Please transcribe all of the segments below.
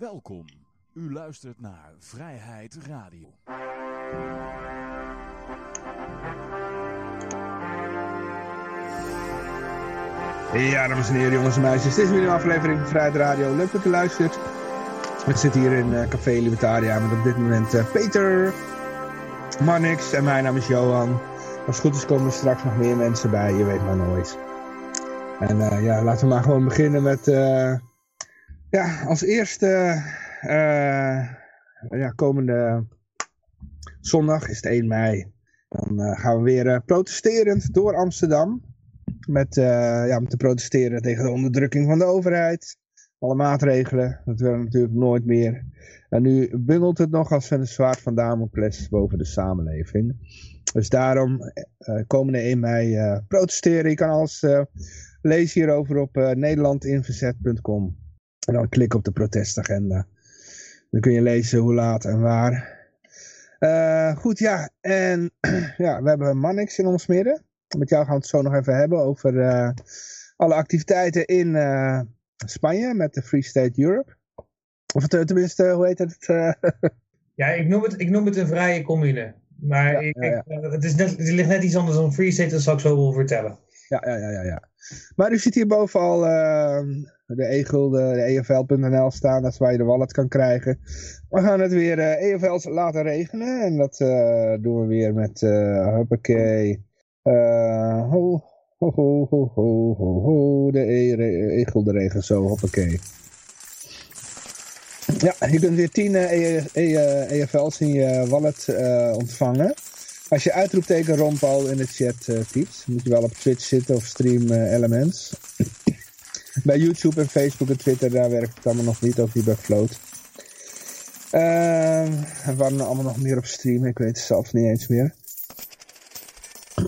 Welkom. U luistert naar Vrijheid Radio. Ja, dames en heren, jongens en meisjes. Dit is weer een aflevering van Vrijheid Radio. Leuk dat u luistert. We zitten hier in uh, Café Libertaria met op dit moment uh, Peter, Marnix en mijn naam is Johan. Als het goed is komen er straks nog meer mensen bij, je weet maar nooit. En uh, ja, laten we maar gewoon beginnen met... ja, als eerste... ja, komende zondag is het 1 mei. Dan gaan we weer protesterend door Amsterdam met, uh, ja, om te protesteren tegen de onderdrukking van de overheid. Alle maatregelen, dat willen natuurlijk nooit meer. En nu bungelt het nog als een zwaard van Damocles boven de samenleving. Dus daarom uh, komende 1 mei uh, protesteren. Je kan alles lezen hierover op nederlandinverzet.com. En dan klik op de protestagenda. Dan kun je lezen hoe laat en waar. goed, ja. En ja, we hebben Mannix in ons midden. Met jou gaan we het zo nog even hebben over uh, alle activiteiten in uh, Spanje met de Free State Europe. Of tenminste, hoe heet het? Uh... ja, ik noem, het, ik noem het een vrije commune. Maar ja, ik, ja, ja. Het, is net, het ligt net iets anders dan Free State, dat zal ik zo wel vertellen. Ja, ja, ja, ja. Maar u ziet hier boven al de e-gulden, de EFL.nl staan, dat is waar je de wallet kan krijgen. We gaan het weer EFL's laten regenen en dat doen we weer met, hoppakee... Uh, ho, ho, ho, ho, ho, ho, ho, de egel de regen zo, hoppakee. Ja, je kunt weer 10 uh, EFL's in je wallet uh, ontvangen. Als je uitroepteken Rompal in de chat uh, moet je wel op Twitch zitten of Stream Elements. bij YouTube en Facebook en Twitter, daar werkt het allemaal nog niet, ook niet bij Float. We waren allemaal nog meer op stream, ik weet het zelf niet eens meer.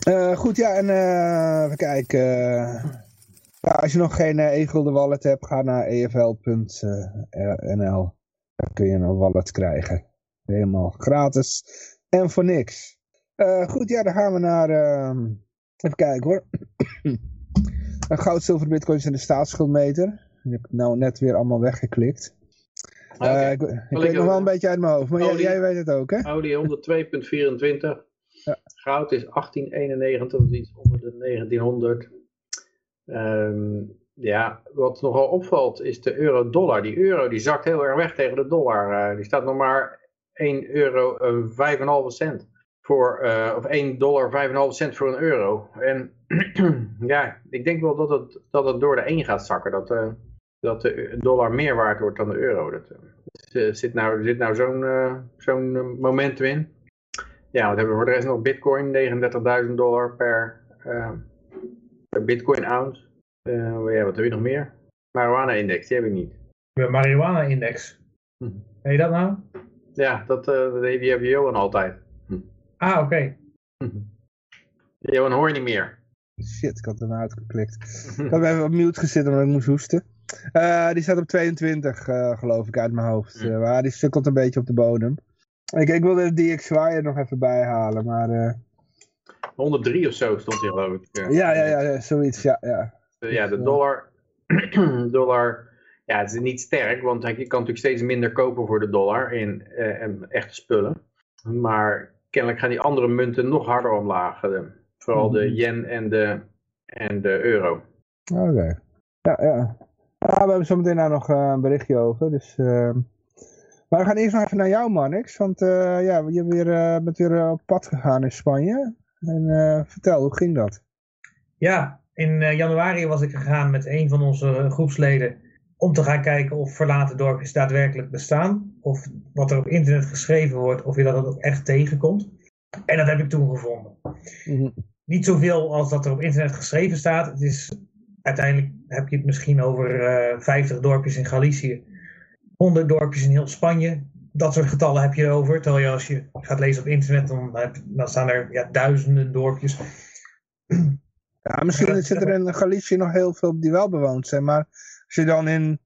Uh, goed, ja, en uh, even kijken. als je nog geen e-gulden wallet hebt, ga naar efl.nl. Daar kun je een wallet krijgen. Helemaal gratis en voor niks. Goed, ja, dan gaan we naar... Ehm, even kijken hoor. Goud, zilver, bitcoins en de staatsschuldmeter. Die heb ik nou net weer allallemaal weggeklikt. Okay. ik, ik weet nog wel een beetje uit mijn hoofd, maar jij, jij, weet het ook, hè? Audi 102.24. Ja. Goud is 1891, dat is iets onder de 1900. Um, ehm, ja, wat nogal opvalt is de euro-dollar. Die euro die zakt heel erg weg tegen de dollar. Uh, die staat nog maar 1 euro uh, 5,5 cent. Voor, uh, of 1 dollar 5,5 cent voor een euro. En ja, ik denk wel dat het, dat het door de 1 gaat zakken. Dat, uh, dat de dollar meer waard wordt dan de euro. Dat, er zit nou, zit nou zo'n zo'n momentum in. Ja, wat hebben we voor de rest nog? Bitcoin, 39.000 dollar per, per Bitcoin ounce. Ja, wat heb je nog meer? Marijuana-index, die heb ik niet. De marijuana-index? Hm. Heb je dat nou? Ja, dat, die heb je Johan altijd. Ah, oké. Okay. Hm. Johan hoor je niet meer. Shit, ik had hem uitgeklikt. ik had even op mute gezet omdat ik moest hoesten. Uh, die staat op 22, uh, geloof ik, uit mijn hoofd. Uh, maar die sukkelt een beetje op de bodem. Ik, ik wilde de DXY er nog even bij halen, maar... Uh... 103 of zo stond hier geloof ik. Ja, ja, ja, ja zoiets, ja. Ja, ja de dollar, dollar, ja, het is niet sterk, want je kan natuurlijk steeds minder kopen voor de dollar in uh, echte spullen. Maar kennelijk gaan die andere munten nog harder omlaag. De, vooral de mhm. yen en de, en de euro. Oké. Ja, ja. Ja, we hebben zometeen daar nog uh, een berichtje over, dus... Uh... Maar we gaan eerst nog even naar jou, Marnix. Want uh, ja, je weer, uh, bent weer uh, op pad gegaan in Spanje. En vertel, hoe ging dat? Ja, in januari was ik gegaan met een van onze groepsleden om te gaan kijken of verlaten dorpjes daadwerkelijk bestaan. Of wat er op internet geschreven wordt, of je dat ook echt tegenkomt. En dat heb ik toen gevonden. Mm -hmm. Niet zoveel als dat er op internet geschreven staat. Het is, uiteindelijk heb je het misschien over 50 dorpjes in Galicië 100 dorpjes in heel Spanje. Dat soort getallen heb je erover. Terwijl je als je gaat lezen op internet, dan, dan staan er ja, duizenden dorpjes. Ja, misschien zit er in Galicië nog heel veel die wel bewoond zijn. Maar als je dan in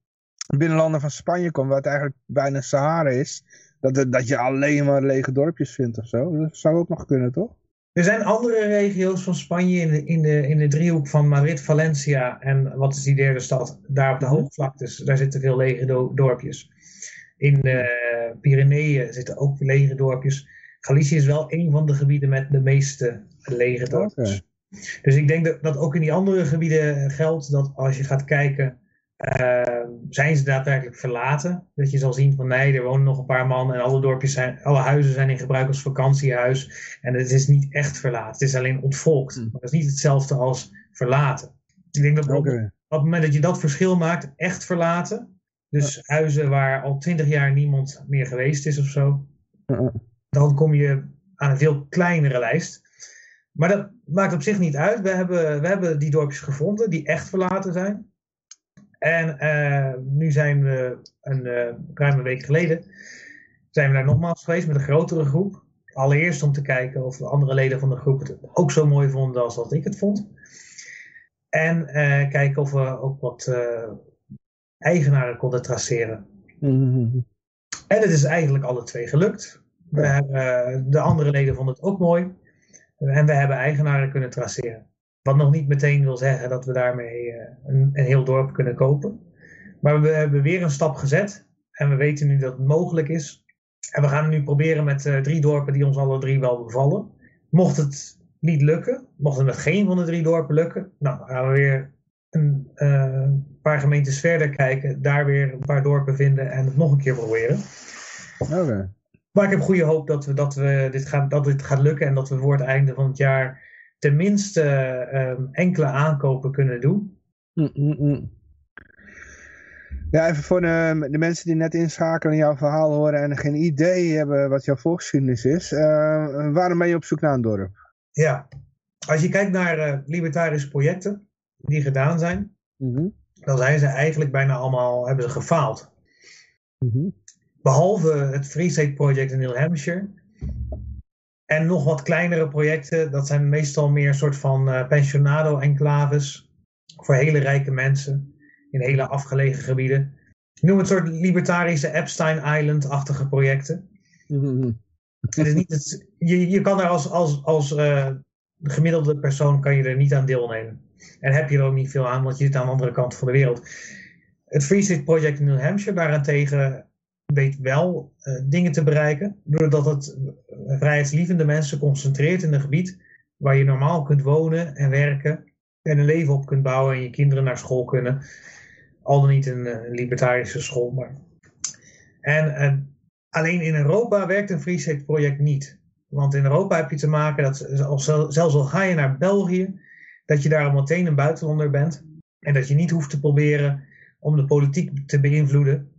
binnenlanden van Spanje komt, waar het eigenlijk bijna Sahara is, dat, dat je alleen maar lege dorpjes vindt of zo. Dat zou ook nog kunnen, toch? Er zijn andere regio's van Spanje in de, in de, in de driehoek van Madrid, Valencia en wat is die derde stad? Daar op de mhm. hoogvlaktes, daar zitten veel lege dorpjes. In de Pyreneeën zitten ook lege dorpjes. Galicië is wel een van de gebieden met de meeste lege dorpjes. Dus ik denk dat, dat ook in die andere gebieden geldt dat als je gaat kijken, eh, zijn ze daadwerkelijk verlaten? Dat je zal zien van nee, er wonen nog een paar man en alle dorpjes zijn, alle huizen zijn in gebruik als vakantiehuis. En het is niet echt verlaten, het is alleen ontvolkt. Maar dat is niet hetzelfde als verlaten. Ik denk dat op, het moment dat je dat verschil maakt, echt verlaten. Dus huizen waar al twintig jaar niemand meer geweest is of zo. Dan kom je aan een veel kleinere lijst. Maar dat maakt op zich niet uit. We hebben, we hebben die dorpjes gevonden die echt verlaten zijn. En eh, nu zijn we een eh, ruim een week geleden zijn we daar nogmaals geweest met een grotere groep. Allereerst om te kijken of de andere leden van de groep het ook zo mooi vonden als dat ik het vond. En eh, kijken of we ook wat eigenaren konden traceren. Mhm. En het is eigenlijk alle twee gelukt. We hebben, de andere leden vonden het ook mooi. En we hebben eigenaren kunnen traceren. Wat nog niet meteen wil zeggen dat we daarmee eh, een, een heel dorp kunnen kopen. Maar we hebben weer een stap gezet. En we weten nu dat het mogelijk is. En we gaan nu proberen met eh, drie dorpen die ons alle drie wel bevallen. Mocht het niet lukken, mocht het met geen van de drie dorpen lukken, nou, dan gaan we weer een eh, paar gemeentes verder kijken, daar weer een paar dorpen vinden en het nog een keer proberen. Oké. Maar ik heb goede hoop dat, we, dat, we dit gaat, dat dit gaat lukken en dat we voor het einde van het jaar tenminste ehm, enkele aankopen kunnen doen. Mm, mm, mm. Ja, even voor de, de mensen die net inschakelen en jouw verhaal horen en geen idee hebben wat jouw voorgeschiedenis is. eh, waarom ben je op zoek naar een dorp? Ja, als je kijkt naar eh, libertarische projecten die gedaan zijn, Mhm. dan zijn ze eigenlijk bijna allemaal, hebben ze gefaald. Mhm. Behalve het Free State Project in New Hampshire. En nog wat kleinere projecten. Dat zijn meestal meer een soort van eh, pensionado-enclaves. Voor hele rijke mensen. In hele afgelegen gebieden. Ik noem het soort libertarische Epstein Island-achtige projecten. Mhm. Het is niet het, je, je kan er als, als, als eh, gemiddelde persoon kan je er niet aan deelnemen. En heb je er ook niet veel aan, want je zit aan de andere kant van de wereld. Het Free State Project in New Hampshire daarentegen weet wel eh, dingen te bereiken. Doordat het eh, vrijheidslievende mensen concentreert in een gebied waar je normaal kunt wonen en werken. En een leven op kunt bouwen en je kinderen naar school kunnen. Al dan niet een, eh, libertarische school. Maar... En eh, alleen in Europa werkt een Free State project niet. Want in Europa heb je te maken dat zelfs al ga je naar België, dat je daar al meteen een buitenlander bent. En dat je niet hoeft te proberen om de politiek te beïnvloeden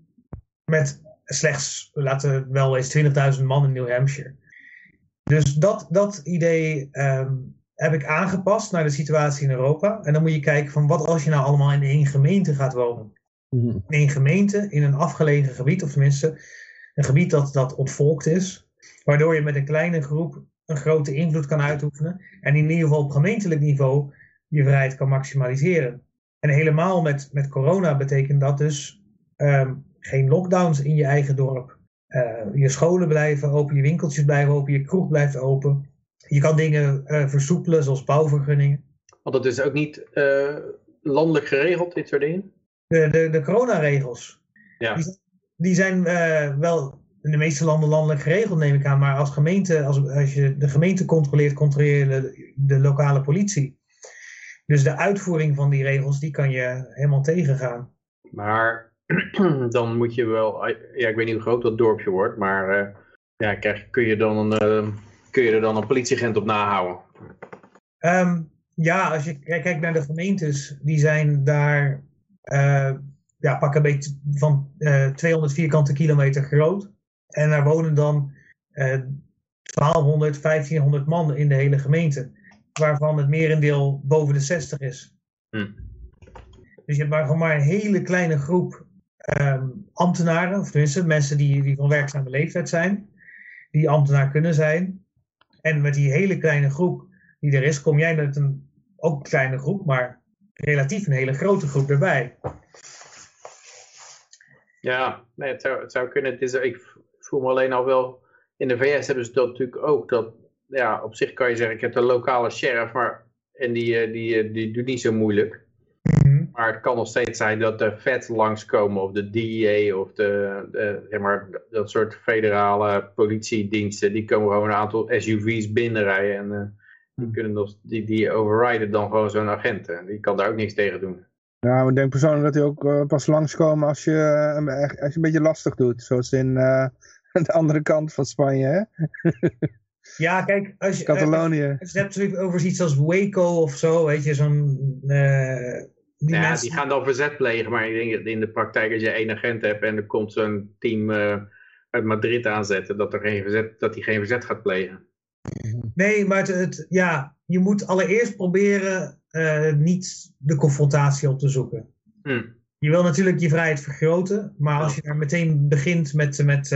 met slechts, laten we wel eens 20.000 man in New Hampshire. Dus dat, dat idee ehm, heb ik aangepast naar de situatie in Europa. En dan moet je kijken van wat als je nou allemaal in één gemeente gaat wonen. Mhm. In één gemeente, in een afgelegen gebied, of tenminste een gebied dat, dat ontvolkt is. Waardoor je met een kleine groep een grote invloed kan uitoefenen. En in ieder geval op gemeentelijk niveau je vrijheid kan maximaliseren. En helemaal met, met corona betekent dat dus ehm, geen lockdowns in je eigen dorp. Eh, je scholen blijven open, je winkeltjes blijven open, je kroeg blijft open. Je kan dingen eh, versoepelen, zoals bouwvergunningen. Want dat is ook niet eh, landelijk geregeld, dit soort dingen. De, de, de coronaregels, Ja. Die- die zijn wel in de meeste landen landelijk geregeld, neem ik aan. Maar als gemeente, als, als je de gemeente controleert, controleer je de, de lokale politie. Dus de uitvoering van die regels, die kan je helemaal tegengaan. Maar dan moet je wel, ja, ik weet niet hoe groot dat dorpje wordt, maar eh, ja, krijg, kun, je dan een, eh, kun je er dan een politieagent op nahouden? Ehm, ja, als je kijkt naar de gemeentes, die zijn daar, eh, ja, pak een beetje van eh 200 vierkante kilometer groot. En daar wonen dan eh 1200, 1500 man in de hele gemeente. Waarvan het merendeel boven de 60 is. Hm. Dus je hebt maar gewoon maar een hele kleine groep ehm, ambtenaren, of tenminste mensen die, die van werkzame leeftijd zijn, die ambtenaar kunnen zijn. En met die hele kleine groep die er is, kom jij met een ook kleine groep, maar relatief een hele grote groep erbij. Ja, nee, het, zou, zou kunnen. Ik voel me alleen al wel, in de VS hebben ze dat natuurlijk ook. Dat, ja, op zich kan je zeggen, ik heb de lokale sheriff, maar, en die, eh, die, eh, die doet niet zo moeilijk. Maar het kan nog steeds zijn dat de Fed langskomen of de DEA of de, de, zeg maar, dat soort federale politiediensten. Die komen gewoon een aantal SUV's binnenrijden en uh, die, kunnen nog, die, die overriden dan gewoon zo'n agent. En die kan daar ook niks tegen doen. Ja, ik denk persoonlijk dat die ook uh, pas langskomen als je, uh, als je een beetje lastig doet. Zoals in de andere kant van Spanje, hè? Ja, kijk, als je, Catalonië. als je het hebt over iets als Waco of zo, weet je, zo'n... Uh, die ja, mensen... die gaan dan verzet plegen, maar ik denk dat in de praktijk als je één agent hebt en er komt zo'n team uh, uit Madrid aanzetten, dat, er geen verzet, dat die geen verzet gaat plegen. Nee, maar het, het ja, je moet allereerst proberen uh, niet de confrontatie op te zoeken. Hm. Je wil natuurlijk je vrijheid vergroten, maar als je daar meteen begint met, met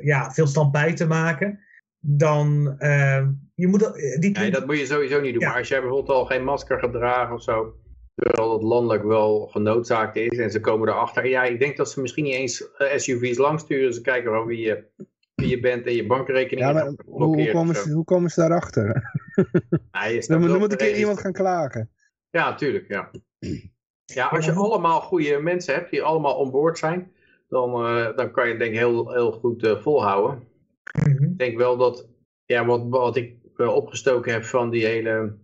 ja, veel stand te maken, dan uh, je moet die nee, dat moet je sowieso niet doen. Maar als jij bijvoorbeeld al geen masker gedragen of zo, terwijl dat landelijk wel genoodzaakt is en ze komen erachter. Ja, ik denk dat ze misschien niet eens eh, SUV's langsturen. Ze kijken wel wie je, wie je bent en je bankrekening. Ja, maar hoe komen, ze, hoe komen ze daarachter? Dan, dan moet een keer iemand gaan klagen. Ja, tuurlijk, ja. Ja, als je allemaal goede mensen hebt die allemaal onboord zijn, dan, uh, dan kan je het denk ik heel, heel goed uh, volhouden. Mhm. Ik denk wel dat, ja, wat, wat ik opgestoken heb van die hele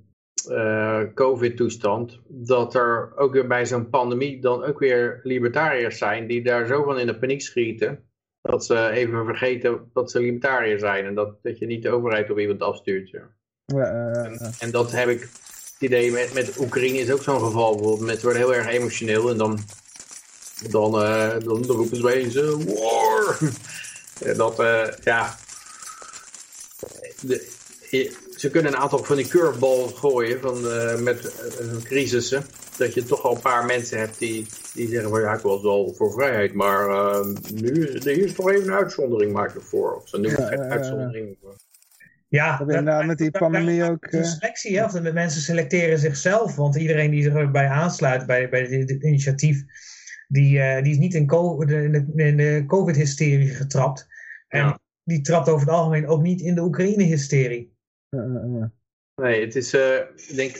uh, COVID-toestand, dat er ook weer bij zo'n pandemie dan ook weer libertariërs zijn die daar zo van in de paniek schieten, dat ze even vergeten dat ze libertariër zijn en dat, dat je niet de overheid op iemand afstuurt. Ja. en, en, dat heb ik het idee met, met Oekraïne is ook zo'n geval. Bijvoorbeeld. Mensen worden heel erg emotioneel en dan, dan, uh, dan, dan roepen ze eens war. dat, uh, ja, de, ze kunnen een aantal van die curveballs gooien van, uh, met uh, crisissen. Dat je toch al een paar mensen hebt die, die zeggen van ja, ik was wel voor vrijheid, maar uh, nu is er is toch even een uitzondering maak ervoor. Of ze noemen ja, geen uitzondering. Ja, dat, met die pandemie ook. De selectie, hè, of de mensen selecteren zichzelf, want iedereen die zich erbij aansluit bij, bij dit, initiatief, die, die is niet in, COVID, in de, in de COVID-hysterie getrapt. En ja. die trapt over het algemeen ook niet in de Oekraïne-hysterie. Nee, het is, uh, ik denk,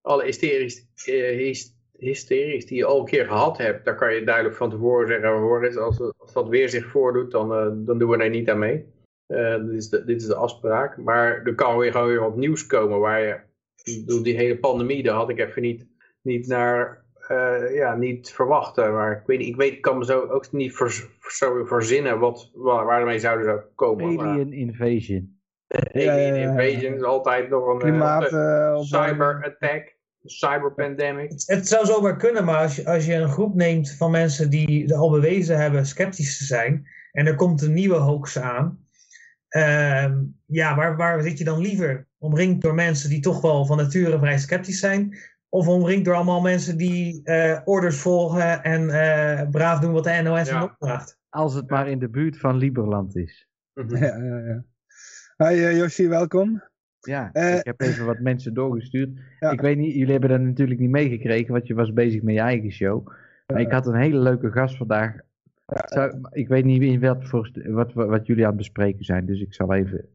alle hysterisch, uh, hysterisch die je al een keer gehad hebt, daar kan je duidelijk van tevoren zeggen, hoor eens, als, als dat weer zich voordoet, dan, uh, dan doen we er niet aan mee. dit, is de, dit is de afspraak. Maar er kan weer gewoon weer wat nieuws komen waar je, door die hele pandemie, daar had ik even niet, niet naar, ja, niet verwachten. Maar ik weet, ik weet, ik kan me zo ook niet ver, zo verzinnen wat, waar, waar ermee zouden komen. Alien invasion. Alien invasion is altijd nog een Klimaat, uh, cyber attack, cyber pandemic. Het, het, zou zomaar kunnen, maar als je, als je een groep neemt van mensen die al bewezen hebben sceptisch te zijn, en er komt een nieuwe hoax aan, uh, ja, waar, waar zit je dan liever? Omringd door mensen die toch wel van nature vrij sceptisch zijn, of omringd door allemaal mensen die uh, orders volgen en uh, braaf doen wat de NOS ja. opdraagt? Als het maar in de buurt van Liberland is. ja, ja, ja. Hi uh, Yoshi, welkom. Ja, uh, ik heb even wat mensen doorgestuurd. Ja. Ik weet niet, jullie hebben dat natuurlijk niet meegekregen, want je was bezig met je eigen show. Maar ik had een hele leuke gast vandaag. Zou, ik weet niet in wat, voor, wat, wat jullie aan het bespreken zijn, dus ik zal even...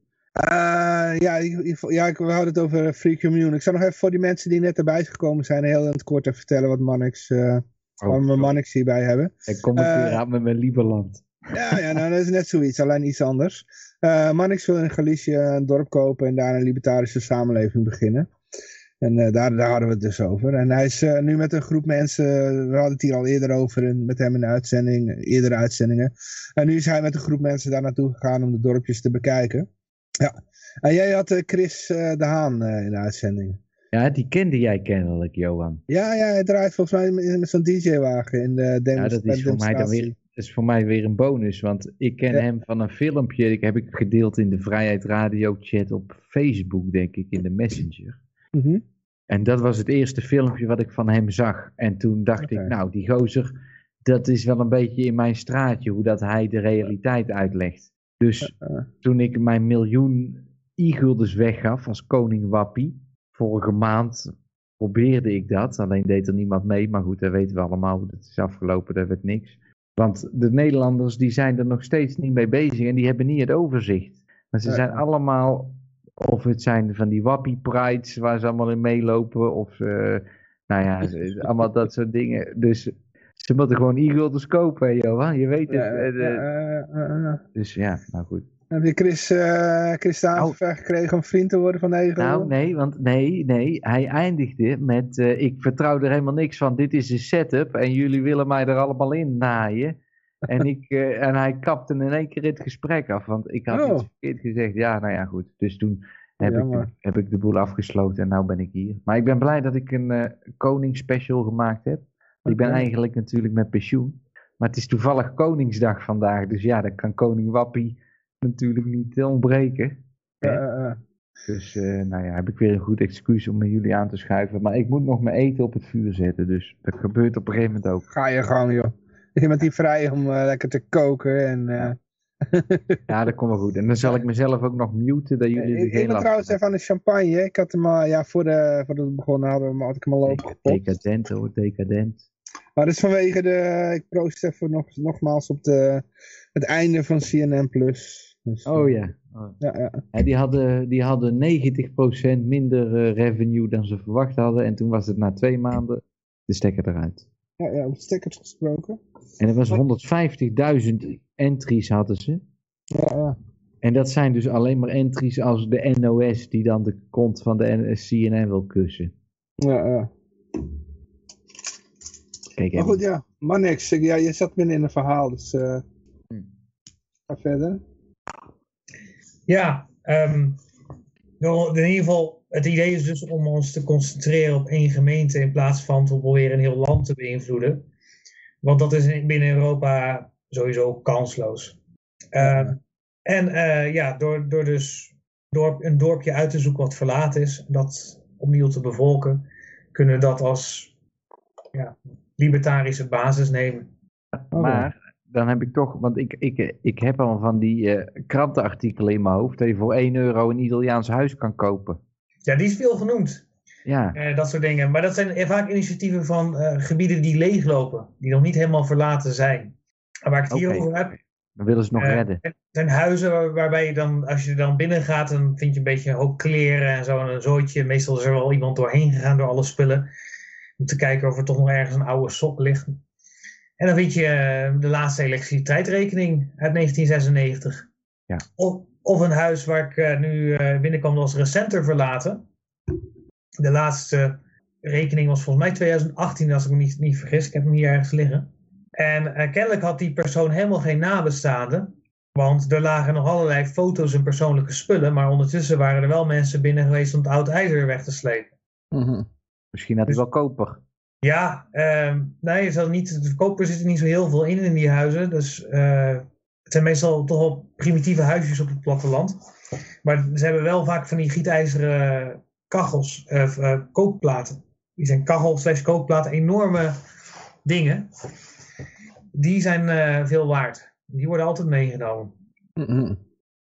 Uh, ja, ik, ja ik, we hadden het over Free Commune. Ik zal nog even voor die mensen die net erbij gekomen zijn, heel in het kort even vertellen wat Mannix, uh, oh, we Mannix hierbij hebben. Ik kom een keer aan met mijn Lieberland. Ja, ja nou, dat is net zoiets, alleen iets anders. Uh, Mannix wil in Galicië een dorp kopen en daar een libertarische samenleving beginnen. En uh, daar, daar hadden we het dus over. En hij is uh, nu met een groep mensen, we hadden het hier al eerder over in, met hem in de uitzending, eerdere uitzendingen. En nu is hij met een groep mensen daar naartoe gegaan om de dorpjes te bekijken. Ja. En jij had Chris de Haan in de uitzending. Ja, die kende jij kennelijk, Johan. Ja, ja hij draait volgens mij met, met zo'n DJ-wagen in de demonstratie. Ja, dat is voor mij dan weer is voor mij weer een bonus, want ik ken ja. hem van een filmpje, ik heb ik gedeeld in de Vrijheid Radio chat op Facebook, denk ik, in de Messenger. Mm -hmm. En dat was het eerste filmpje wat ik van hem zag. En toen dacht okay. ik, nou, die gozer, dat is wel een beetje in mijn straatje, hoe dat hij de realiteit uitlegt. Dus uh -uh. toen ik mijn miljoen e-guldens weggaf als koning Wappie, vorige maand probeerde ik dat, alleen deed er niemand mee, maar goed, dat weten we allemaal hoe dat is afgelopen, dat werd niks. Want de Nederlanders die zijn er nog steeds niet mee bezig en die hebben niet het overzicht. Maar ze zijn allemaal, of het zijn van die wappie prides waar ze allemaal in meelopen, of uh, Nou ja, allemaal dat soort dingen. Dus ze moeten gewoon e-guldens kopen, Johan. Je weet het. Eh, eh, eh, eh. Dus ja, nou goed. Heb je Chris, eh Chris Davis gekregen om vriend te worden van de Egel? Nou, nee, want nee, nee. Hij eindigde met: eh, Ik vertrouw er helemaal niks van. Dit is een setup en jullie willen mij er allemaal in naaien. En, ik, eh, en hij kapte in één keer het gesprek af, want ik had Oh. iets verkeerd gezegd. Ja, nou ja, goed. Dus toen heb ik, de, heb ik de boel afgesloten en nu ben ik hier. Maar ik ben blij dat ik een eh koningsspecial gemaakt heb. Ik ben eigenlijk natuurlijk met pensioen. Maar het is toevallig Koningsdag vandaag. Dus ja, dan kan koning Wappie natuurlijk niet eh, ontbreken. Dus eh, nou ja, heb ik weer een goed excuus om met jullie aan te schuiven. Maar ik moet nog mijn eten op het vuur zetten. Dus dat gebeurt op een gegeven moment ook. Ga je gang, joh. Je bent hier vrij om eh, lekker te koken. En, eh, Ja, dat komt wel goed. En dan zal ik mezelf ook nog muten dat jullie ik, ik ben trouwens even aan de champagne. Ik had hem al, ja, voor de, voordat we begonnen hadden we hem, had ik hem al hebben. opengepopt. Decadent hoor, decadent. Maar dat is vanwege de, ik proost even nog, nogmaals op de, het einde van CNN+. Dus, Oh eh, ja. Oh. Ja, ja. Ja, die, hadden, die hadden 90% minder eh, revenue dan ze verwacht hadden. En toen was het na twee maanden de stekker eruit. ja, ja, op stickers gesproken. En dat was 150.000 entries hadden ze. Ja, ja. En dat zijn dus alleen maar entries als de NOS die dan de kont van de CNN wil kussen. ja, ja. Kijk Maar goed, ja. Maar niks. Ik- Ja, je zat midden in een verhaal, dus eh Hm. ga verder. Ja, ehm, door- in ieder geval, het idee is dus om ons te concentreren op één gemeente in plaats van te proberen een heel land te beïnvloeden. Want dat is in- binnen Europa sowieso kansloos. Ehm, En eh, ja, door, door dus dorp, een dorpje uit te zoeken wat verlaten is, dat opnieuw te bevolken, kunnen we dat als ja, libertarische basis nemen. Maar dan heb ik toch, want ik, ik, ik heb al van die eh, krantenartikelen in mijn hoofd dat je voor 1 euro een Italiaans huis kan kopen. Ja, die is veel genoemd. Ja, Eh, dat soort dingen. Maar dat zijn vaak initiatieven van eh, gebieden die leeglopen, die nog niet helemaal verlaten zijn. En waar ik het hier over heb, dan willen ze nog redden. het zijn huizen waar- waarbij je dan, als je er dan binnen gaat, dan vind je een beetje een hoop kleren en zo en een zooitje. Meestal is er wel iemand doorheen gegaan door alle spullen. Om te kijken of er toch nog ergens een oude sok ligt. En dan vind je eh, de laatste elektriciteitsrekening uit 1996. Ja. Of, of een huis waar ik eh, nu eh, binnenkwam, dat was recenter verlaten. De laatste rekening was volgens mij 2018, als ik me niet, niet vergis. Ik heb hem hier ergens liggen. En kennelijk had die persoon helemaal geen nabestaanden. Want er lagen nog allerlei foto's en persoonlijke spullen. Maar ondertussen waren er wel mensen binnen geweest om het oud ijzer weg te slepen. Mhm. Misschien had hij dus- wel koper. Ja, ehm, nee, er zat niet, de koper zit er niet zo heel veel in in die huizen. Dus eh, het zijn meestal toch wel primitieve huisjes op het platteland. Maar ze hebben wel vaak van die gietijzeren kachels, eh, eh, kookplaten. Die zijn kachels slash kookplaten, enorme dingen. Die zijn veel waard. Die worden altijd meegenomen. Mhm.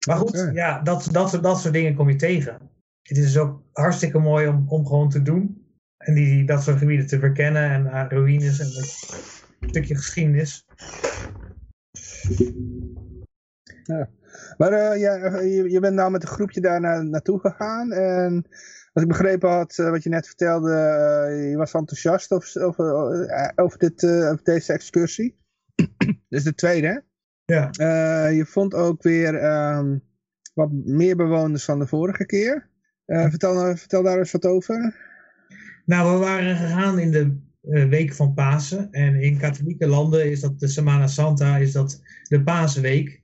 Maar goed, ja, dat, dat, soort- dat soort dingen kom je tegen. Het is dus ook hartstikke mooi om, om gewoon te doen. En die, dat soort gebieden te verkennen en aan ruïnes en een stukje geschiedenis. Maar eh, ja, eh, je, je bent nou met een groepje daar na, naartoe gegaan. En wat ik begrepen had, eh, wat je net vertelde, je was enthousiast over, over, over, dit, over deze excursie. Dit is de tweede, hè? Ja. Je vond ook weer ehm, wat meer bewoners dan de vorige keer. Vertel, vertel daar eens wat over. Nou, we waren gegaan in de eh, week van Pasen. En in katholieke landen is dat de Semana Santa, is dat de Paasweek.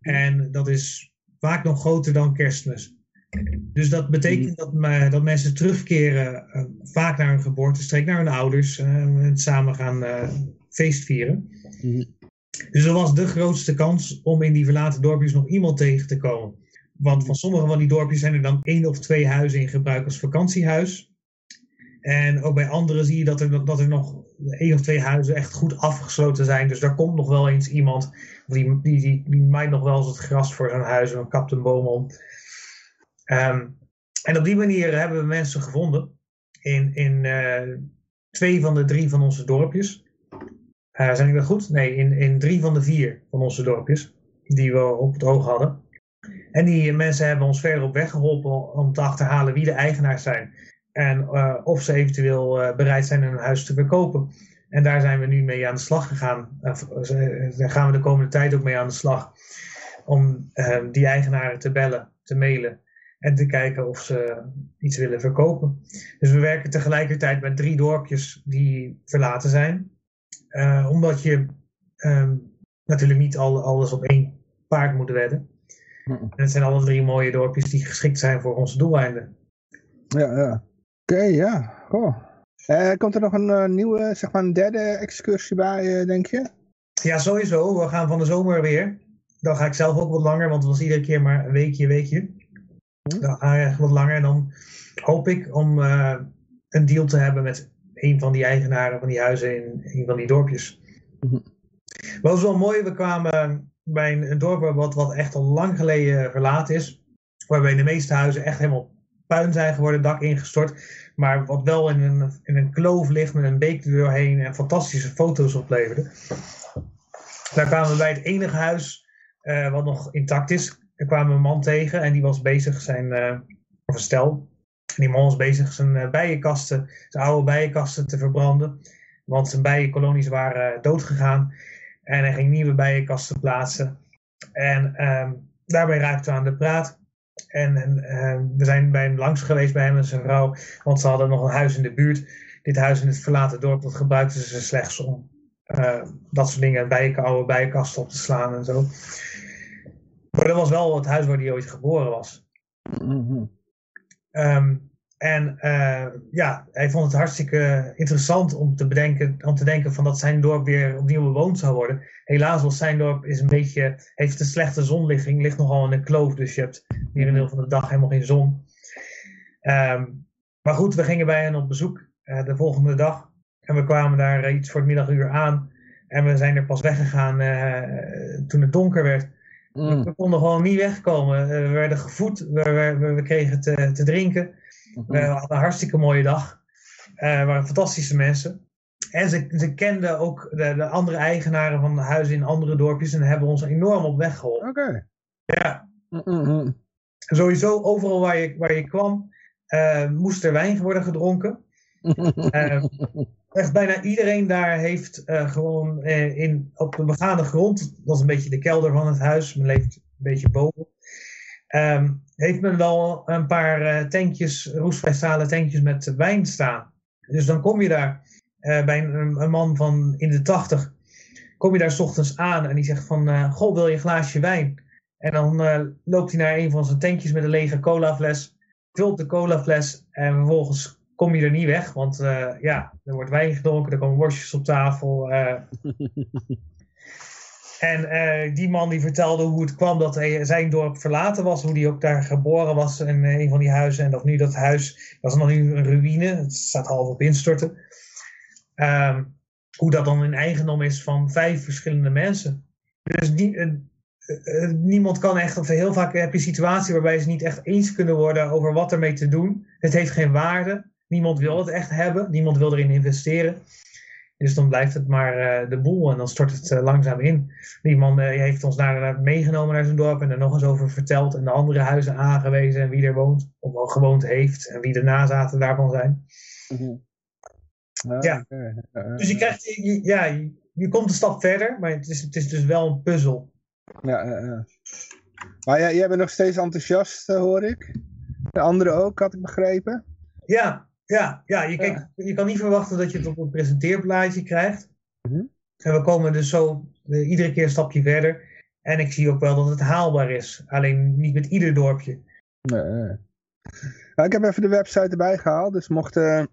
En dat is vaak nog groter dan kerstmis. Dus dat betekent dat, dat mensen terugkeren eh, vaak naar hun geboortestreek, naar hun ouders. eh, en samen gaan eh, feest vieren. Mhm. Dus er was de grootste kans om in die verlaten dorpjes nog iemand tegen te komen. Want van sommige van die dorpjes zijn er dan één of twee huizen in gebruik als vakantiehuis. En ook bij anderen zie je dat er, dat er nog één of twee huizen echt goed afgesloten zijn. Dus daar komt nog wel eens iemand. Die, die, die, maait nog wel eens het gras voor zijn huis en kapt een boom om. Ehm, en op die manier hebben we mensen gevonden. In, in eh, twee van de drie van onze dorpjes. Uh, zeg ik dat goed? Nee, in, in drie van de vier van onze dorpjes. Die we op het oog hadden. En die mensen hebben ons verder op weg geholpen om te achterhalen wie de eigenaars zijn. En uh, of ze eventueel uh, bereid zijn een huis te verkopen. En daar zijn we nu mee aan de slag gegaan. daar gaan we de komende tijd ook mee aan de slag. Om die eigenaren te bellen, te mailen en te kijken of ze iets willen verkopen. Dus we werken tegelijkertijd met drie dorpjes die verlaten zijn. Omdat je um, natuurlijk niet al, alles op één paard moet wedden. En het zijn alle drie mooie dorpjes die geschikt zijn voor onze doeleinden. Ja, ja. Oké, ja. Goh. Uh, komt er nog een uh, nieuwe, zeg maar een derde excursie bij, denk je? Ja, sowieso. We gaan van de zomer weer. Dan ga ik zelf ook wat langer, want het was iedere keer maar een weekje, weekje. Dan ga je wat langer en dan hoop ik om een deal te hebben met een van die eigenaren van die huizen in een van die dorpjes. Mm -hmm. was wel mooi, we kwamen bij een dorp wat, wat echt al lang geleden verlaten is. Waarbij de meeste huizen echt helemaal puin zijn geworden, dak ingestort. Maar wat wel in een, in een kloof ligt met een beek er doorheen en fantastische foto's opleverde. Daar kwamen we bij het enige huis uh, wat nog intact is. Er kwamen een man tegen en die was bezig zijn, uh, of een stel. En die man was bezig zijn uh, bijenkasten, zijn oude bijenkasten te verbranden. Want zijn bijenkolonies waren doodgegaan. En hij ging nieuwe bijenkasten plaatsen. En um, daarbij raakten we aan de praat. En, en uh, we zijn bij hem langs geweest bij hem en zijn vrouw. Want ze hadden nog een huis in de buurt. Dit huis in het verlaten dorp, dat gebruikten ze slechts om uh, dat soort dingen, bijen, oude bijenkasten op te slaan en zo. Maar dat was wel het huis waar hij ooit geboren was. Mm -hmm. um, en uh, ja, hij vond het hartstikke interessant om te, bedenken, om te denken van dat zijn dorp weer opnieuw bewoond zou worden. Helaas was zijn dorp is een beetje, heeft een slechte zonligging, ligt nogal in een kloof, dus je hebt merendeel van de dag helemaal geen zon. Um, maar goed, we gingen bij hen op bezoek uh, de volgende dag en we kwamen daar uh, iets voor het middaguur aan. En we zijn er pas weggegaan uh, toen het donker werd. Mm. We konden gewoon niet wegkomen. we werden gevoed, we, we, we kregen te, te drinken. We hadden een hartstikke mooie dag. Uh, waren fantastische mensen. En ze, ze kenden ook de, de, andere eigenaren van de huizen in andere dorpjes en hebben ons enorm op weg geholpen. Oké. Okay. Ja. Mm. Sowieso, overal waar je, waar je kwam, uh, moest er wijn worden gedronken. uh, echt bijna iedereen daar heeft gewoon in, op de begane grond, dat is een beetje de kelder van het huis, men leeft een beetje boven. Um, heeft men wel een paar uh, tankjes, roestvrijstalen tankjes met wijn staan. Dus dan kom je daar uh, bij een, een, man van in de tachtig, kom je daar s ochtends aan en die zegt van, uh, goh, wil je een glaasje wijn? En dan loopt hij naar een van zijn tankjes met een lege colafles, vult de colafles en vervolgens kom je er niet weg, want ja, er wordt wijn gedronken, er komen worstjes op tafel. En uh, die man die vertelde hoe het kwam dat hij zijn dorp verlaten was. Hoe hij ook daar geboren was in een van die huizen. En dat nu dat huis, dat is nog nu een ruïne. Het staat half op instorten. Um, hoe dat dan in eigendom is van vijf verschillende mensen. Dus die, uh, niemand kan echt, of heel vaak heb je situatie waarbij ze niet echt eens kunnen worden over wat ermee te doen. Het heeft geen waarde. Niemand wil het echt hebben. Niemand wil erin investeren. Dus dan blijft het maar uh, de boel en dan stort het uh, langzaam in. Die man uh, heeft ons naar, meegenomen naar zijn dorp en er nog eens over verteld. En de andere huizen aangewezen en wie er woont, of al gewoond heeft en wie de nazaten daarvan zijn. Mm -hmm. ja, okay. dus je krijgt, je, ja, je, je, komt een stap verder, maar het is, het is dus wel een puzzel. Ja, ja. Maar jij, jij bent nog steeds enthousiast, hoor ik. De anderen ook, had ik begrepen. Ja, ja, ja, je, kijk, je kan niet verwachten dat je het op een presenteerblaadje krijgt. Mm -hmm. En we komen dus zo uh, iedere keer een stapje verder. En ik zie ook wel dat het haalbaar is. Alleen niet met ieder dorpje. Nee. Nou, ik heb even de website erbij gehaald. Dus mochten,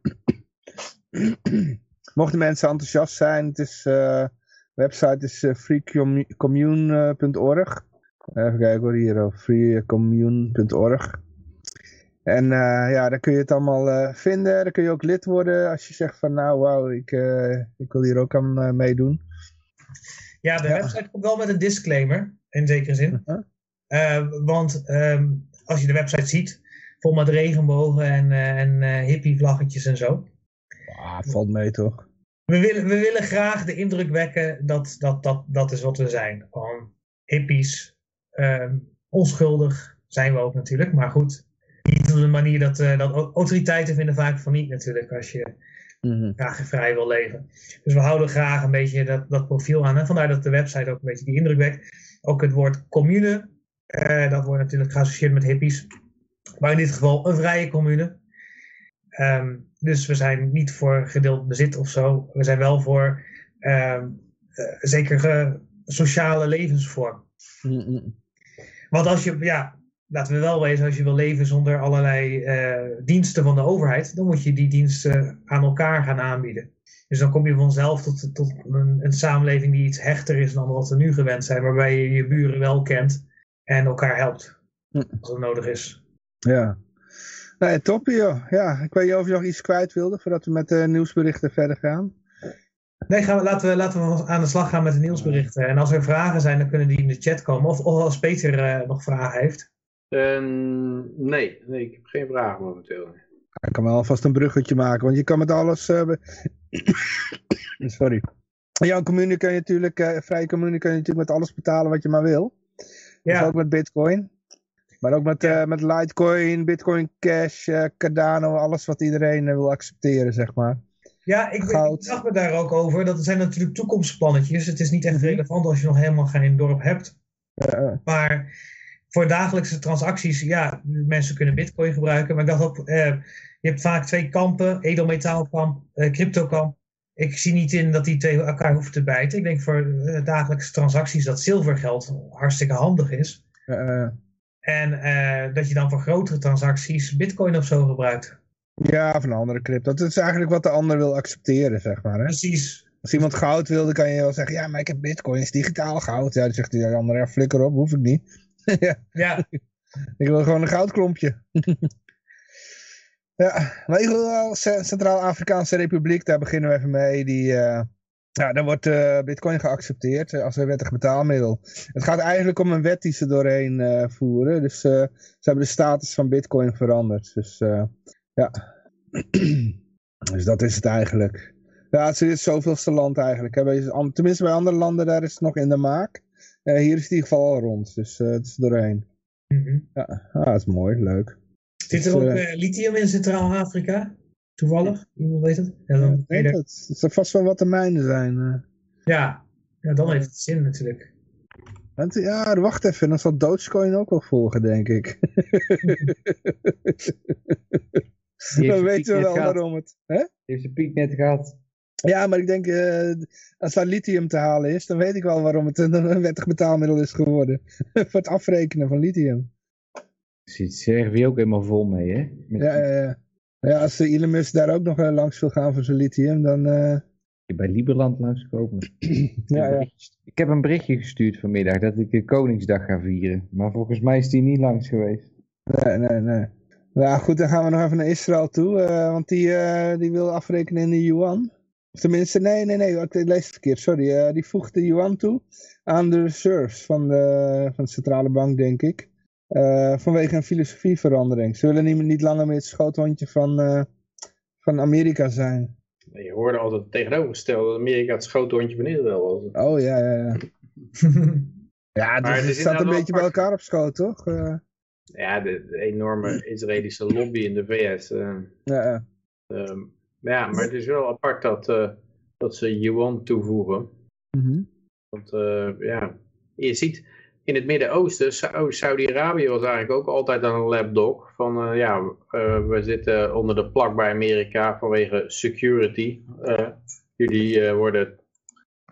mochten mensen enthousiast zijn. Het is, uh, de website is uh, freecommune.org. Even kijken hoor, hier. freecommune.org. En uh, ja, dan kun je het allemaal uh, vinden. Dan kun je ook lid worden als je zegt van nou wauw, ik, uh, ik wil hier ook aan meedoen. Ja, de ja. website komt wel met een disclaimer, in zekere zin. -huh. want um, als je de website ziet, vol met regenbogen en, en hippie vlaggetjes en zo. Ah, valt mee toch? We willen, we willen graag de indruk wekken dat dat, dat, dat is wat we zijn. Gewoon hippies, um, onschuldig zijn we ook natuurlijk, maar goed niet op de manier dat, uh, dat autoriteiten vinden vaak van niet natuurlijk, als je Mhm. graag vrij wil leven. Dus we houden graag een beetje dat, dat profiel aan. En vandaar dat de website ook een beetje die indruk wekt. Ook het woord commune, eh, dat wordt natuurlijk geassocieerd met hippies. Maar in dit geval een vrije commune. Ehm, dus we zijn niet voor gedeeld bezit of zo. We zijn wel voor eh, zekere sociale levensvorm. Mhm. Want als je, ja, laten we wel wezen, als je wil leven zonder allerlei eh, diensten van de overheid, dan moet je die diensten aan elkaar gaan aanbieden. Dus dan kom je vanzelf tot, tot een, een samenleving die iets hechter is dan wat we nu gewend zijn, waarbij je je buren wel kent en elkaar helpt Hm. als het nodig is. Ja. Joh. Ja, ik weet niet of je nog iets kwijt wilde voordat we met de nieuwsberichten verder gaan. Nee, gaan we, laten, we, laten we aan de slag gaan met de nieuwsberichten. En als er vragen zijn, dan kunnen die in de chat komen. Of, of als Peter eh, nog vragen heeft. Ehm, nee, nee, ik heb geen vragen momenteel. Ik kan wel alvast een bruggetje maken, want je kan met alles... eh, Sorry. In jouw commune kun je natuurlijk, eh, vrije commune kun je natuurlijk met alles betalen wat je maar wil. Dus Ja, ook met bitcoin. Maar ook met, eh, met Litecoin, Bitcoin Cash, eh, Cardano, alles wat iedereen wil accepteren, zeg maar. ja ik, ik Goud. dacht me daar ook over. Dat zijn natuurlijk toekomstplannetjes. Het is niet echt Mhm. relevant als je nog helemaal geen dorp hebt. Eh, Maar voor dagelijkse transacties, ja, mensen kunnen bitcoin gebruiken. Maar ik dacht ook, eh, je hebt vaak twee kampen. Edelmetaalkamp, eh cryptokamp. Ik zie niet in dat die twee elkaar hoeven te bijten. Ik denk voor eh, dagelijkse transacties dat zilvergeld hartstikke handig is. En eh, dat je dan voor grotere transacties bitcoin of zo gebruikt. ja, van een andere crypto. Dat is eigenlijk wat de ander wil accepteren, zeg maar. Hè? Precies. Als iemand goud wil, dan kan je wel zeggen, ja, maar ik heb bitcoins, digitaal goud. Ja, dan zegt die ander, ja, flikker op, hoef ik niet. ja, Ja, ik wil gewoon een goudklompje. ja, geval, C- Centraal-Afrikaanse Republiek, daar beginnen we even mee. Die, eh, ja, daar wordt eh, bitcoin geaccepteerd eh, als een wettig betaalmiddel. Het gaat eigenlijk om een wet die ze doorheen eh, voeren. Dus eh, ze hebben de status van bitcoin veranderd. Dus eh, ja, dus dat is het eigenlijk. Ja, het is het zoveelste land eigenlijk. Hè. Tenminste bij andere landen, daar is het nog in de maak. Eh, hier is het in ieder geval al rond, dus eh, het is doorheen. Mhm. Ja, ah, het is mooi, leuk. Zit er Dus, ook eh, lithium in Centraal-Afrika? Toevallig? Iemand weet het? Ja, dan, weet het. Zal vast wel wat termijnen zijn. eh. ja. ja, dan heeft het zin natuurlijk. Want, ja, wacht even, dan zal Dogecoin ook wel volgen, denk ik. Dan zijn weten we wel gehad. waarom het... Hè? Die heeft zijn piek net gehad. Ja, maar ik denk, eh, als daar lithium te halen is, dan weet ik wel waarom het een, wettig betaalmiddel is geworden. Voor het afrekenen van lithium. Zit CRV ook helemaal vol mee, hè? Met Ja, ja, ja. ja, als de Elon Musk daar ook nog eh, langs wil gaan voor zijn lithium, dan... eh, bij Liberland langskomen. ja, ja. Ik heb een berichtje gestuurd vanmiddag dat ik de Koningsdag ga vieren. Maar volgens mij is die niet langs geweest. Nee, nee, nee. Nou goed, dan gaan we nog even naar Israël toe, eh, want die, eh, die wil afrekenen in de yuan. Of tenminste, nee, nee, nee, ik lees het verkeerd, sorry. eh, die voegt de yuan toe aan de reserves van de, van de centrale bank, denk ik. Eh, vanwege een filosofieverandering. Ze willen niet, niet langer meer het schoothondje van, eh, van Amerika zijn. Je hoorde altijd het tegenovergestelde dat Amerika het schoothondje van Israël was. Oh, ja, ja, ja. Ja, Maar dus het staat een beetje bij elkaar op schoot, toch? Eh, Ja, de, de enorme Israëlische lobby in de VS. ja, ja. Ja, maar het is wel apart dat, eh, dat ze yuan toevoegen. Mhm. Want eh, ja, je ziet in het Midden-Oosten, Sa- Saudi-Arabië was eigenlijk ook altijd een lapdog. Van eh, ja, we zitten onder de plak bij Amerika vanwege security. Jullie worden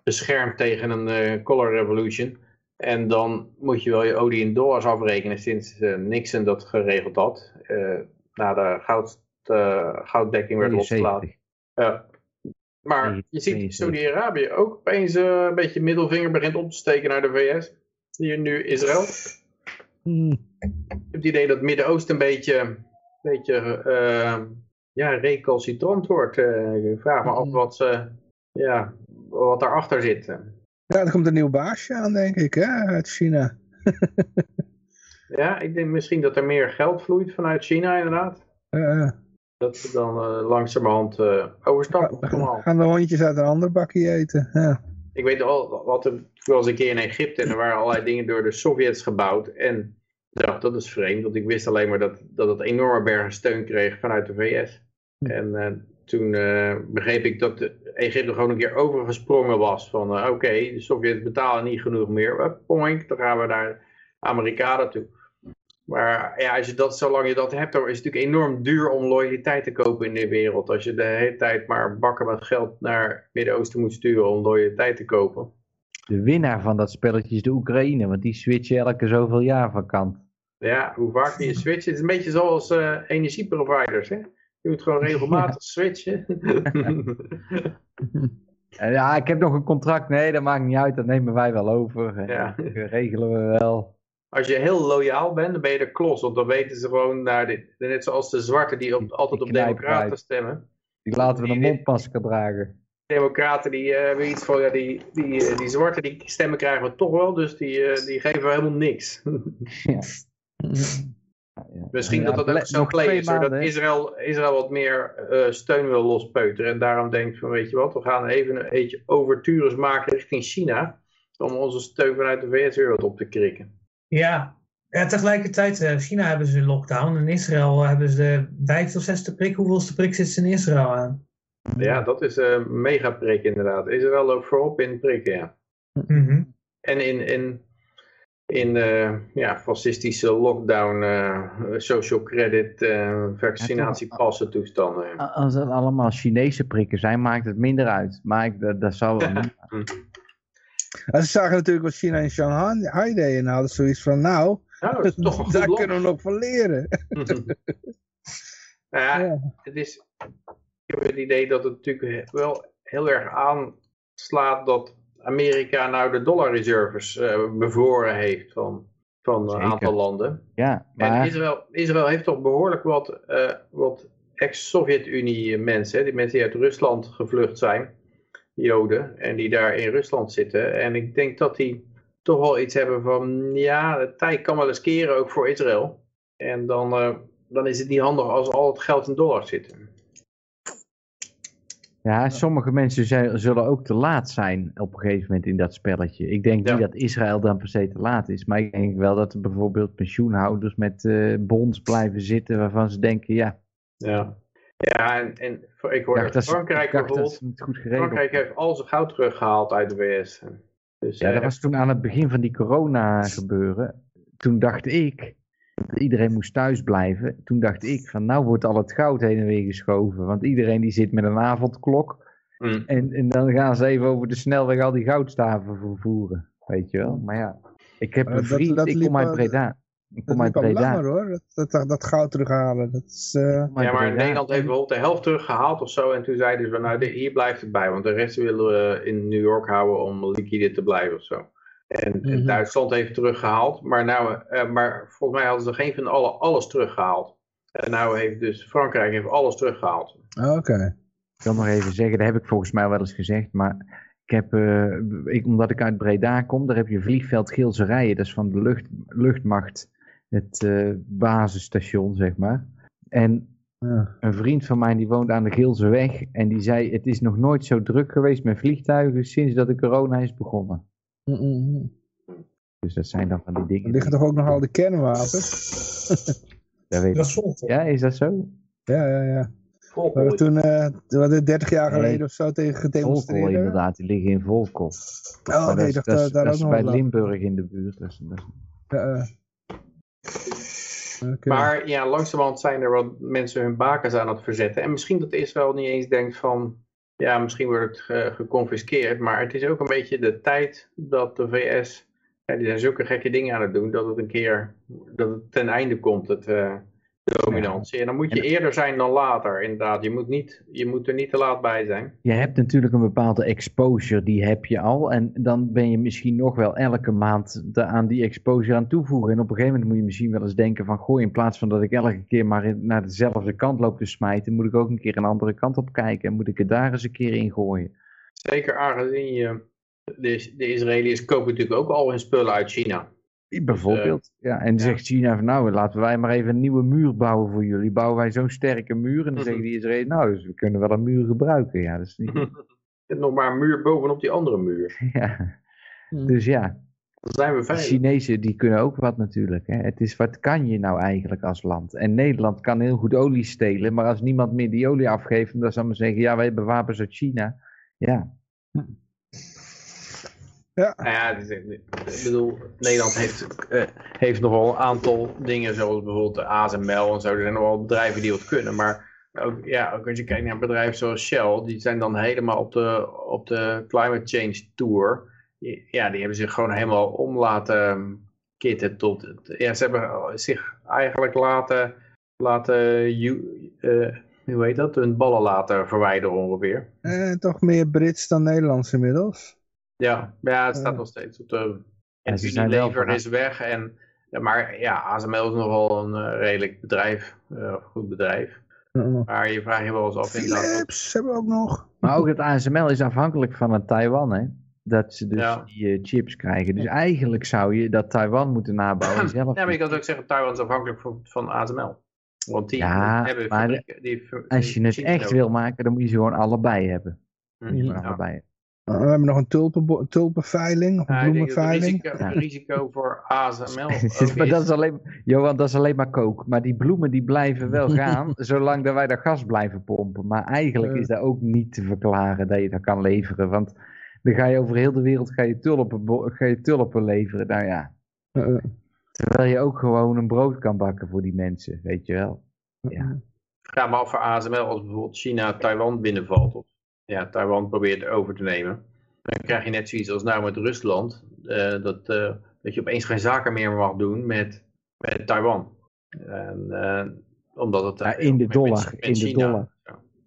beschermd tegen een color revolution. En dan moet je wel je olie in dollars afrekenen sinds Nixon dat geregeld had. na de goud, eh, gouddekking werd losgelaten. 72. Ja. Maar je ziet 72. Saudi-Arabië ook opeens eh, een beetje middelvinger begint op te steken naar de VS. Hier nu Israël. Ik heb het idee dat het Midden-Oosten een beetje, een beetje eh, ja, recalcitrant wordt. Eh, ik vraag me af Mhm. wat, ze, ja, wat daarachter zit. Ja, er komt een nieuw baasje aan, denk ik, hè, uit China. Ja, ik denk misschien dat er meer geld vloeit vanuit China inderdaad. Eh, Dat ze dan eh, langzamerhand eh overstappen. gaan, allemaal. gaan de hondjes uit een ander bakje eten. Ja. Ik weet al, wat er, ik was een keer in Egypte en er waren allerlei dingen door de Sovjets gebouwd. En Ja, dat is vreemd, want ik wist alleen maar dat, dat het enorme bergen steun kreeg vanuit de VS. Hm. En eh, toen begreep ik dat de Egypte gewoon een keer overgesprongen was. Van oké, de Sovjets betalen niet genoeg meer. Hup, Poink, dan gaan we naar Amerikanen toe. Maar ja, als je dat, zolang je dat hebt, dan is het natuurlijk enorm duur om loyaliteit te kopen in de wereld. Als je de hele tijd maar bakken met geld naar het Midden-Oosten moet sturen om loyaliteit te kopen. De winnaar van dat spelletje is de Oekraïne, want die switchen elke zoveel jaar van kant. Ja, hoe vaak je switcht. Het is een beetje zoals eh, energieproviders. Hè? Je moet gewoon regelmatig switchen. En ja, ik heb nog een contract. Nee, dat maakt niet uit, dat nemen wij wel over. Ja. Dat regelen we wel. Als je heel loyaal bent, dan ben je de klos. Want dan weten ze gewoon, naar de, net zoals de zwarten die op, altijd op democraten stemmen. Die laten we een mondmasker dragen. Democraten die eh, hebben iets van, ja, die, die, eh, die zwarten die stemmen krijgen we toch wel. Dus die, eh, die geven we helemaal niks. Ja. Misschien Ja, dat dat ook zo twee is. Dat. Israël, Israël wat meer steun wil lospeuteren. En daarom denkt van, weet je wat, we gaan even een beetje overtures maken richting China. Om onze steun vanuit de VS weer wat op te krikken. Ja. ja, tegelijkertijd, eh, China hebben ze een lockdown. In Israël hebben ze de vijfde of zesde prik. Hoeveelste prik zit ze in Israël aan? Ja, dat is een mega prik inderdaad. Israël loopt voorop in prikken, ja. Mhm. En in, in, in eh, ja, fascistische lockdown, eh, social credit, eh, vaccinatiepassen toestanden. Als het allemaal Chinese prikken zijn, maakt het minder uit. Maar ik, dat, dat zou wel niet. En ze zagen natuurlijk wat China in Shanghai deed en hadden zoiets van, nou, Nou, dat toch daar land. kunnen we nog van leren. Nou ja, Ja. het is, ik heb het idee dat het natuurlijk wel heel erg aanslaat dat Amerika nou de dollarreserves eh bevroren heeft van, van een aantal landen. Ja, En maar Israël, Israël heeft toch behoorlijk wat, eh, wat ex-Sovjet-Unie mensen, hè, die mensen die uit Rusland gevlucht zijn, Joden, en die daar in Rusland zitten. En ik denk dat die toch wel iets hebben van, ja, de tijd kan wel eens keren, ook voor Israël. En dan, eh, dan is het niet handig als al het geld in dollars zit. ja, sommige mensen zijn- zullen ook te laat zijn op een gegeven moment in dat spelletje. Ik denk Ja. niet dat Israël dan per se te laat is. Maar ik denk wel dat er bijvoorbeeld pensioenhouders met eh bonds blijven zitten waarvan ze denken, ja, Ja, ja en, en ik ik hoorde dacht dat Frankrijk ik dacht dat bijvoorbeeld, goed geregeld Frankrijk heeft al zijn goud teruggehaald uit de VS. Dus, Ja, eh, dat was toen aan het begin van die corona gebeuren. Toen dacht ik dat iedereen moest thuis blijven. Toen dacht ik van nou wordt al het goud heen en weer geschoven. Want iedereen die zit met een avondklok. mm. En, en dan gaan ze even over de snelweg al die goudstaven vervoeren. Weet je wel. Maar ja, ik heb Maar een dat- vriend, dat ik kom uit Breda. Ik Dat kom al Breda. langer hoor, dat, dat, dat goud terughalen. Dat is, eh, Ja, maar. Nederland heeft bijvoorbeeld de helft teruggehaald of zo. En toen zeiden ze, nou, de- hier blijft het bij. Want de rest willen we in New York houden om liquide te blijven of zo. En, en Mhm. Duitsland heeft teruggehaald. Maar, nou, eh, maar volgens mij hadden ze geen van alle, alles teruggehaald. En nou heeft dus Frankrijk heeft alles teruggehaald. Oké. Ik wil nog even zeggen, dat heb ik volgens mij wel eens gezegd, maar ik heb, eh, ik, omdat ik uit Breda kom, daar heb je vliegveld Geelse Rijen, dat is van de lucht, luchtmacht, het eh, basisstation, zeg maar. En Ja. een vriend van mij die woont aan de Geelse weg en die zei, het is nog nooit zo druk geweest met vliegtuigen sinds dat de corona is begonnen. Mm, mm, mm. Dus dat zijn dan van die dingen. Er liggen die- toch ook nog al de kernwapens? dat weet Dat ik. is? Ja, is dat zo? Ja, ja, ja. We Volk hebben toen, eh, we hadden 30 jaar Nee. geleden of zo tegen Volkel gedemonstreerd. inderdaad, die liggen in Volkel. Oh, Maar oké, dat dat eh, dat ook is nog bij. Limburg in de buurt. Dat is, dat is- Ja, eh. Maar ja, langzamerhand zijn er wat mensen hun bakens aan het verzetten. En misschien dat Israël niet eens denkt van, ja, misschien wordt het eh, geconfiskeerd. Maar het is ook een beetje de tijd dat de VS, ja, die zijn zulke gekke dingen aan het doen, dat het een keer, dat het ten einde komt, het, dominantie. En dan moet je eerder zijn dan later, inderdaad. Je moet, niet, je moet er niet te laat bij zijn. Je hebt natuurlijk een bepaalde exposure, die heb je al. En dan ben je misschien nog wel elke maand de, aan die exposure aan toevoegen. En op een gegeven moment moet je misschien wel eens denken van... Goh, in plaats van dat ik elke keer maar naar dezelfde kant loop te smijten... moet ik ook een keer een andere kant op kijken. En moet ik er daar eens een keer in gooien. Zeker aangezien je, de, de Israëliërs kopen natuurlijk ook al hun spullen uit China. Bijvoorbeeld. ja, en dan zegt China van nou, laten wij maar even een nieuwe muur bouwen voor jullie. Bouwen wij zo'n sterke muur. En dan zeggen die Israëliërs, nou, dus we kunnen wel een muur gebruiken. Ja, dat is niet... Er nog maar een muur bovenop die andere muur. ja. Hm. Dus ja, Dan zijn we De. Chinezen die kunnen ook wat natuurlijk. Hè. Het is wat kan je nou eigenlijk als land? En Nederland kan heel goed olie stelen, maar als niemand meer die olie afgeeft, dan zal men zeggen, ja wij hebben wapens uit China. Ja, Ja, Nou ja, is- ik bedoel, Nederland heeft, eh, heeft nog wel een aantal dingen, zoals bijvoorbeeld de ASML en zo. Er zijn nog wel bedrijven die wat kunnen, maar ook, ja, ook als je kijkt naar bedrijf zoals Shell, die zijn dan helemaal op de, op de climate change tour. Ja, die hebben zich gewoon helemaal om laten kitten tot, het- ja, ze hebben zich eigenlijk laten, laten eh, hoe heet dat, hun ballen laten verwijderen ongeveer. eh, toch meer Brits dan Nederlands inmiddels. Ja, ja het staat Ja. nog steeds op de... En Ja, ze zijn wel Unilever van- is weg. En, ja, maar ja, ASML is nogal een eh, redelijk bedrijf. eh, goed bedrijf. Uh, Maar je vraagt je wel eens af Philips hebben we ook nog. maar ook het ASML is afhankelijk van het Taiwan, hè. Dat ze dus Ja. die eh, chips krijgen. Dus eigenlijk zou je dat Taiwan moeten nabouwen en zelf. Ja, maar je kan ook zeggen, Taiwan is afhankelijk van, van ASML. Want die Ja, hebben maar. Die, Als je het echt wil maken, dan moet je ze gewoon allebei hebben. Hm, ja. allebei. Uh, we hebben nog een tulpenveiling of een Ja, bloemenveiling. risico, Ja. risico voor ASML maar dat is- alleen, Johan, dat is alleen maar kook. Maar die bloemen die blijven wel gaan, zolang dat wij dat gas blijven pompen. Maar eigenlijk Ja. is dat ook niet te verklaren dat je dat kan leveren. Want dan ga je over heel de wereld ga je tulpen, ga je tulpen leveren. Nou ja, Uh, terwijl je ook gewoon een brood kan bakken voor die mensen, weet je wel. Ja. Ja, maar voor ASML als bijvoorbeeld China Taiwan binnenvalt, of ja, Taiwan probeert over te nemen, dan krijg je net zoiets als nou met Rusland, eh, dat, eh, dat je opeens geen zaken meer mag doen met, met Taiwan. En, eh, omdat het... Ja, in de dollar, met in de dollar.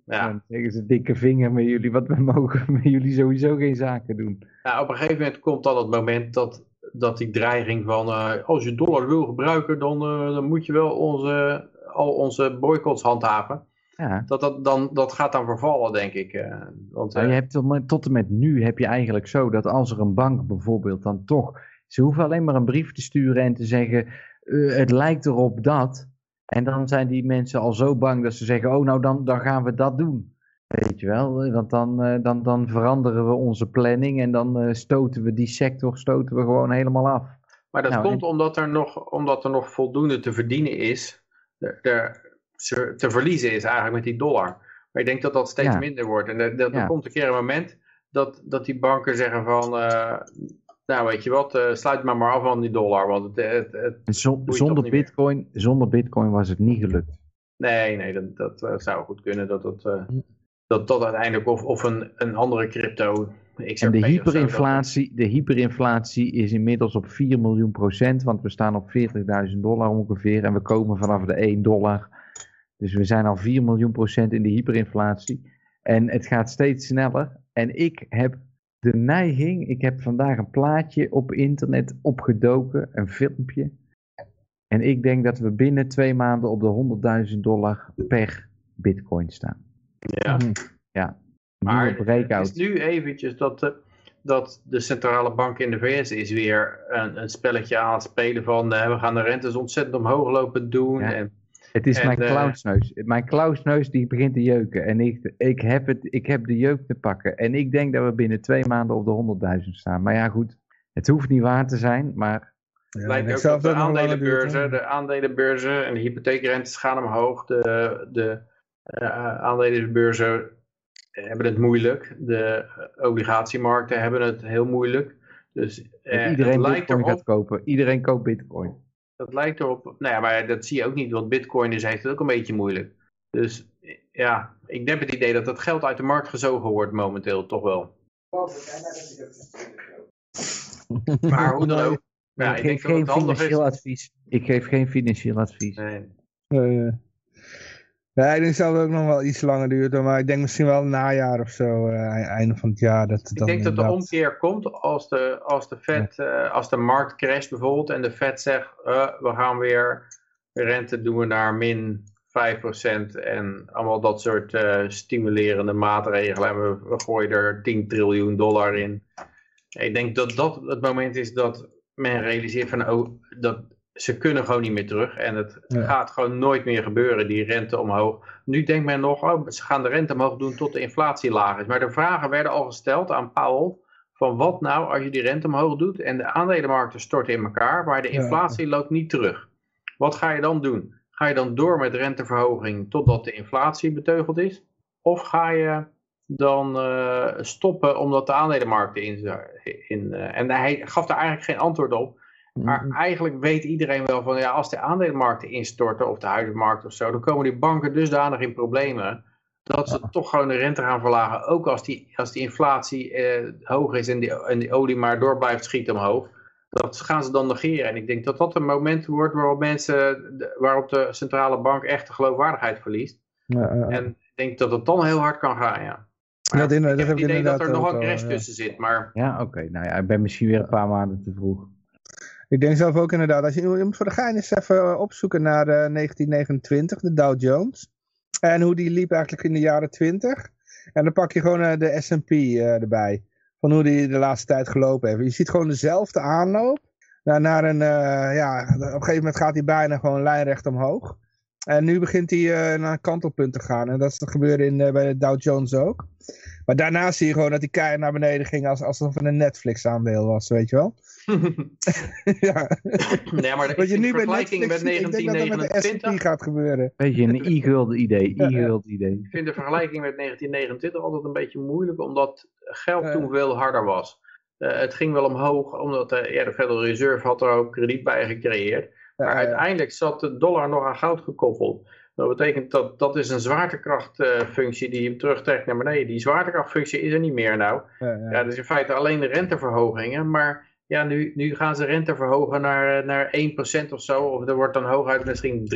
Ja, Dan zeggen ze dikke vinger met jullie, want we mogen met jullie sowieso geen zaken doen. Nou, op een gegeven moment komt dan het moment dat, dat die dreiging van als je dollar wil gebruiken, dan, dan moet je wel onze, al onze boycotts handhaven. Ja. Dat, dat, dan, dat gaat dan vervallen, denk ik. eh, want, Nou, eh, je hebt tot, en met nu heb je eigenlijk zo dat als er een bank bijvoorbeeld dan toch, ze hoeven alleen maar een brief te sturen en te zeggen, eh, het lijkt erop dat. En dan zijn die mensen al zo bang dat ze zeggen, oh nou dan, dan gaan we dat doen. Weet je wel, want dan, dan, dan veranderen we onze planning en dan stoten we die sector stoten we gewoon helemaal af. Maar dat Nou, komt omdat, er nog, omdat er nog voldoende te verdienen is. Er, er- te verliezen is eigenlijk met die dollar. Maar ik denk dat dat steeds Ja. minder wordt. En er, komt een keer een moment dat, dat die banken zeggen van... eh, nou weet je wat, eh, sluit maar maar af van die dollar. Want het, het, het- zonder, meer. bitcoin, zonder bitcoin was het niet gelukt. nee, nee, dat, dat eh, zou goed kunnen. Dat dat, eh, dat, dat uiteindelijk of, of een, een andere crypto... XRP En de hyperinflatie, de hyperinflatie is inmiddels op 4 miljoen procent, want we staan op 40.000 dollar ongeveer en we komen vanaf de 1 dollar. Dus we zijn al 4 miljoen procent in de hyperinflatie. En het gaat steeds sneller. En ik heb de neiging, ik heb vandaag een plaatje op internet opgedoken, een filmpje. En ik denk dat we binnen twee maanden op de 100.000 dollar per bitcoin staan. ja. Ja, Maar het is nu eventjes dat de, dat de centrale bank in de VS is weer een, een spelletje aan het spelen van eh, we gaan de rentes ontzettend omhoog lopen doen. Ja. En, Het is En, mijn eh, clownsneus. Mijn clownsneus die begint te jeuken. En ik, ik, heb het, ik heb de jeuk te pakken. En ik denk dat we binnen twee maanden op de 100.000 staan. Maar ja, goed. Het hoeft niet waar te zijn. Maar ja, lijkt ook zelf dat de aandelenbeurzen, de aandelenbeurzen en de hypotheekrentes gaan omhoog. De, de eh, aandelenbeurzen hebben het moeilijk. De eh, obligatiemarkten hebben het heel moeilijk. Dus eh, het iedereen lijkt bitcoin erop gaat kopen. Iedereen koopt bitcoin. Dat lijkt erop. Nou ja, maar dat zie je ook niet, want Bitcoin is, heeft het ook een beetje moeilijk. Dus ja, ik heb het idee dat dat geld uit de markt gezogen wordt momenteel, toch wel. Maar hoe dan ook. Ja, ik geef geen financieel advies. Ik geef geen financieel advies. Nee. Eh, ja, ik denk dat het ook nog wel iets langer duurt, maar ik denk misschien wel najaar of zo, eh, einde van het jaar. Dat Ik denk dat de omkeer komt als de, als de Fed, eh, als de markt crasht bijvoorbeeld en de Fed zegt, eh, we gaan weer rente doen we naar min 5% en allemaal dat soort stimulerende maatregelen en we, we gooien er 10 triljoen dollar in. Ik denk dat dat het moment is dat men realiseert van, oh, dat ze kunnen gewoon niet meer terug en het Ja. gaat gewoon nooit meer gebeuren, die rente omhoog. Nu denkt men nog, oh, ze gaan de rente omhoog doen tot de inflatie laag is. Maar de vragen werden al gesteld aan Powell van wat nou als je die rente omhoog doet en de aandelenmarkten storten in elkaar, maar de inflatie loopt niet terug. Wat ga je dan doen? Ga je dan door met renteverhoging totdat de inflatie beteugeld is? Of ga je dan eh, stoppen omdat de aandelenmarkten in... in eh, en hij gaf daar eigenlijk geen antwoord op. Maar eigenlijk weet iedereen wel van, ja, als de aandelenmarkten instorten of de huizenmarkt of zo, dan komen die banken dusdanig in problemen dat ze toch gewoon de rente gaan verlagen. Ook als die, als die inflatie eh, hoog is en die, en die olie maar door blijft schieten omhoog. Dat gaan ze dan negeren. En ik denk dat dat een moment wordt waarop mensen, waarop de centrale bank echt de geloofwaardigheid verliest. Ja, ja. En ik denk dat het dan heel hard kan gaan, ja. Dat, in, ik dat heb het idee dat er nog een crash tussen zit, maar Ja, oké. Nou ja, ik ben misschien weer een paar maanden te vroeg. Ik denk zelf ook inderdaad, als je, je moet voor de gein eens even eh, opzoeken naar eh, 1929, de Dow Jones. En hoe die liep eigenlijk in de jaren 20. En dan pak je gewoon eh, de S&P eh, erbij. Van hoe die de laatste tijd gelopen heeft. Je ziet gewoon dezelfde aanloop. Naar, een, eh, ja, op een gegeven moment gaat hij bijna gewoon lijnrecht omhoog. En nu begint hij eh, naar een kantelpunt te gaan. En dat is te gebeuren in, eh, bij de Dow Jones ook. Maar daarna zie je gewoon dat die keihard naar beneden ging als, alsof het een Netflix aandeel was, weet je wel. ja. nee, maar de, Wat je in nu bij vergelijking Netflix met ziet, ik denk dat dat met de S&P 1929, gaat gebeuren. Weet je, een e-gulden idee, Ja, ja. e-gulden idee. ik vind de vergelijking met 1929 altijd een beetje moeilijk, omdat geld Ja. toen veel harder was. Eh, het ging wel omhoog, omdat eh, ja, de Federal Reserve had er ook krediet bij gecreëerd. Maar Ja, ja. uiteindelijk zat de dollar nog aan goud gekoppeld. Dat betekent dat dat is een zwaartekrachtfunctie die hem terugtrekt naar beneden. Die zwaartekrachtfunctie is er niet meer nou. Ja, ja. Ja, dus in feite alleen de renteverhogingen. Maar ja, nu, nu gaan ze rente verhogen naar, naar 1% of zo. Of er wordt dan hooguit misschien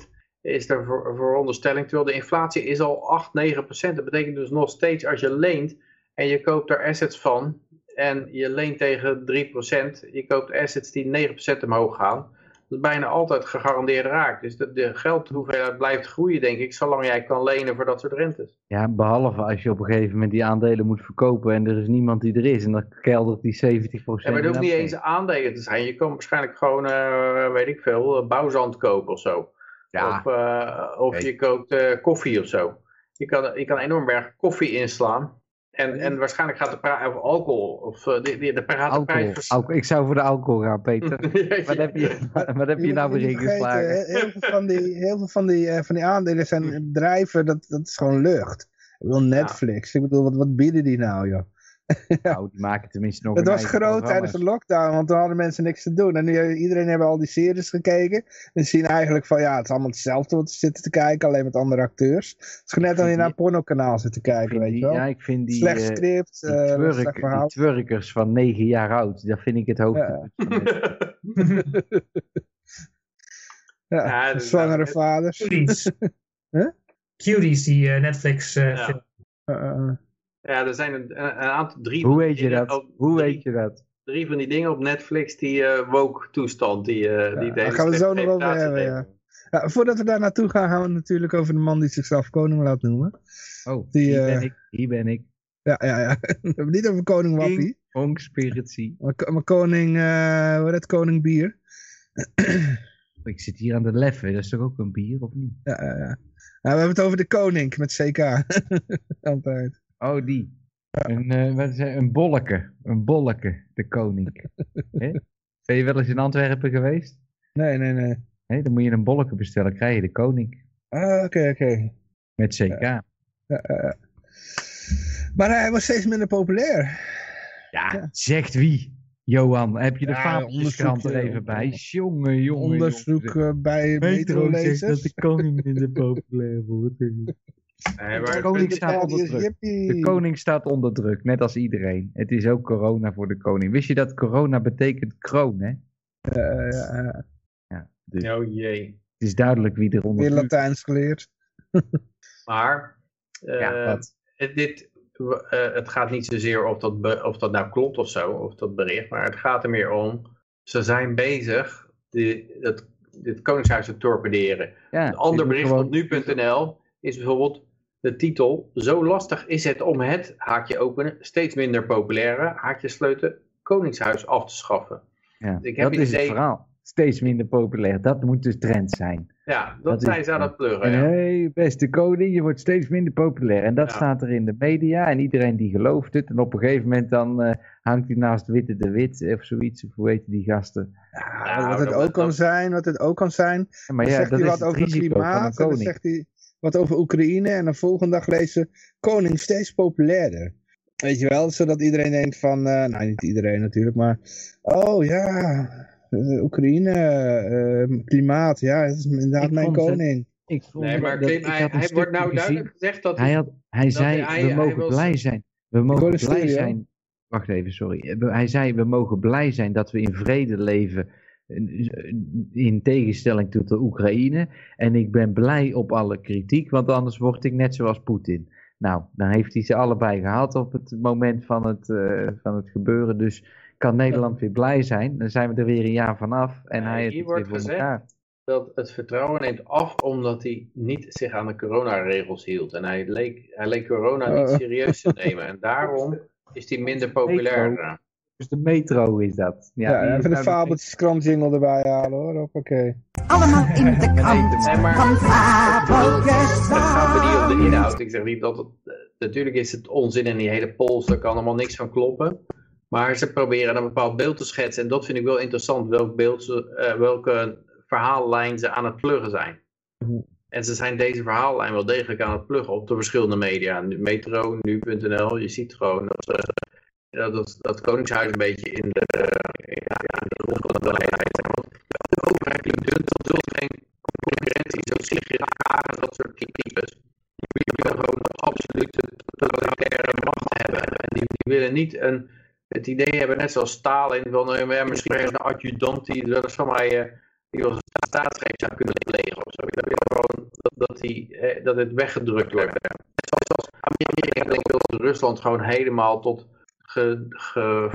3% is de ver- veronderstelling. Terwijl de inflatie is al 8, 9%. Dat betekent dus nog steeds als je leent en je koopt er assets van. En je leent tegen 3%. Je koopt assets die 9% omhoog gaan. Dat is bijna altijd gegarandeerd raakt. Dus de, de geldhoeveelheid blijft groeien, denk ik, zolang jij kan lenen voor dat soort rentes. Ja, behalve als je op een gegeven moment die aandelen moet verkopen en er is niemand die er is. En dan keldert die 70% Ja, maar het hoeft niet eens aandelen te zijn. Je kan waarschijnlijk gewoon, eh, weet ik veel, eh, bouwzand kopen of zo. Ja, Of, eh, of je koopt koffie of zo. Je kan, je kan enorm berg koffie inslaan. En, en waarschijnlijk gaat de prijs, of alcohol, of eh, de, de, de, prijs alcohol. vers- Alco- Ik zou voor de alcohol gaan, Peter. Wat heb je, wat heb je nou weer ingeslagen? he- heel veel van die, heel veel van die, eh, van die aandelen zijn bedrijven, dat, dat is gewoon lucht. Ik bedoel Netflix, ik bedoel, wat, wat bieden die nou joh? Nou, die maken tenminste nog Het was groot tijdens de lockdown, want toen hadden mensen niks te doen. En nu iedereen hebben al die series gekeken. En zien eigenlijk van, ja, het is allemaal hetzelfde wat ze zitten te kijken, alleen met andere acteurs. Het is gewoon net als je naar een pornokanaal zit te kijken, weet je wel. Ja, ik vind die, slecht eh, script, die, eh, twerk- slecht die verhaal. twerkers van 9 jaar oud, dat vind ik het hoogtepunt het. Ja, Ja, dus zwangere nou, vaders. Cuties. Huh? Cuties, die eh, Netflix eh, Ja. Ja, er zijn een, een aantal, drie, Hoe van die weet je dingen dat? op- Hoe drie, weet je dat? drie van die dingen op Netflix, die eh woke toestand, die, eh die daar deze gaan we zo nog over hebben, ja. Ja, voordat we daar naartoe gaan, gaan we het natuurlijk over de man die zichzelf koning laat noemen. Oh, Die, hier eh, ben ik, hier ben ik. Ja, ja, ja. we hebben het niet over koning Wappie, Conspiracy. maar, maar koning, eh hoe heet het, koning bier. Ik zit hier aan de leffen, dat is toch ook een bier, of niet? Ja, ja, ja. Ja, we hebben het over de koning met CK. Altijd. Oh, die. Een, eh, wat is het? een bolleke. Een bolleke, de koning. Ben je wel eens in Antwerpen geweest? Nee, nee, nee. Dan moet je een bolleke bestellen, krijg je de koning. Ah, oké, oké. Met CK. Ja, Ja, ja, ja. Maar hij was steeds minder populair. zegt wie? Johan, heb je de Ja, fabeltjeskrant er onderzoekje. even bij? Jongen, jongen, Onderzoek jongen. eh, bij Metro zegt dat de koning minder populair wordt. Nee, maar De het koning staat onder druk. De koning staat onder druk, net als iedereen. Het is ook corona voor de koning. Wist je dat corona betekent kroon, hè? Ja, ja, dus Oh jee. het is duidelijk wie er onder Weer vuur- Latijns geleerd. Maar eh, Ja, het, dit, eh, het gaat niet zozeer of dat, of dat nou klopt of zo, of dat bericht, maar het gaat er meer om, ze zijn bezig dat, dit koningshuis te torpederen. Ja, Een ander bericht gewoon- op nu.nl is bijvoorbeeld de titel, zo lastig is het om het, haakje openen, steeds minder populaire, haakje sluiten, koningshuis af te schaffen. Ja, ik heb dat het is het verhaal. steeds minder populair. Dat moet de trend zijn. Ja, dat, Dat zijn is- ze aan het pluggen. En Ja. hey, beste koning, je wordt steeds minder populair. En dat Ja. staat er in de media en iedereen die gelooft het. En op een gegeven moment dan eh, hangt hij naast Witte de Wit of zoiets. Of hoe heet die gasten? Ja, Nou, wat het ook kan zijn, wat het ook kan zijn. Ja, maar dan ja, zegt dat hij is wat het over het risico van een klimaat en dan koning. zegt hij wat over Oekraïne en de volgende dag lezen koning steeds populairder. Weet je wel, zodat iedereen denkt van, eh, nou niet iedereen natuurlijk, maar oh ja, eh, Oekraïne, eh, klimaat, ja, het is inderdaad Ik mijn vond het- koning. Ik vond Nee, maar dat- Klim, ik hij, had een hij wordt nou gezien. duidelijk gezegd dat Hij, had, hij zei, hij- we hij mogen was- blij zijn. We mogen blij zijn. Wacht even, sorry. Hij zei, we mogen blij zijn dat we in vrede leven. In tegenstelling tot de Oekraïne. En ik ben blij op alle kritiek, want anders word ik net zoals Poetin. Nou, dan heeft hij ze allebei gehad op het moment van het, eh, van het gebeuren. Dus kan Nederland weer blij zijn. Dan zijn we er weer een jaar vanaf. En hij heeft hier het weer wordt voor gezegd- elkaar. dat het vertrouwen neemt af omdat hij niet zich aan de coronaregels hield. En hij leek, hij leek corona niet Oh. serieus te nemen. En daarom is hij minder populair. Dus de metro is dat. Ja, even de nou jingle erbij halen hoor, hoppakee. Allemaal in de krant Nee, maar van het Fabeltjes. gaat me niet om de inhoud. Ik zeg niet dat het... Natuurlijk is het onzin en die hele polls, daar kan allemaal niks van kloppen. Maar ze proberen een bepaald beeld te schetsen. En dat vind ik wel interessant, welk beeld ze, eh, welke verhaallijn ze aan het pluggen zijn. En ze zijn deze verhaallijn wel degelijk aan het pluggen op de verschillende media. Metro, nu.nl, je ziet gewoon dat, ze, dat, Koningshuis een beetje in de, ja, ja, in de van de leidheid. Want de overheid die doet, dat zult geen concurrentie, zo Kaag en dat soort types. Die willen gewoon absolute totalitaire macht hebben. En die, die willen niet een, het idee hebben, net zoals Stalin, van eh, ja, misschien ergens een adjudant die wel eens van mij... eh, die als zou kunnen plegen of zo. Dat wil gewoon dat, dat, eh, dat het weggedrukt wordt. Zoals Amerika dat Rusland gewoon helemaal tot ge, ge-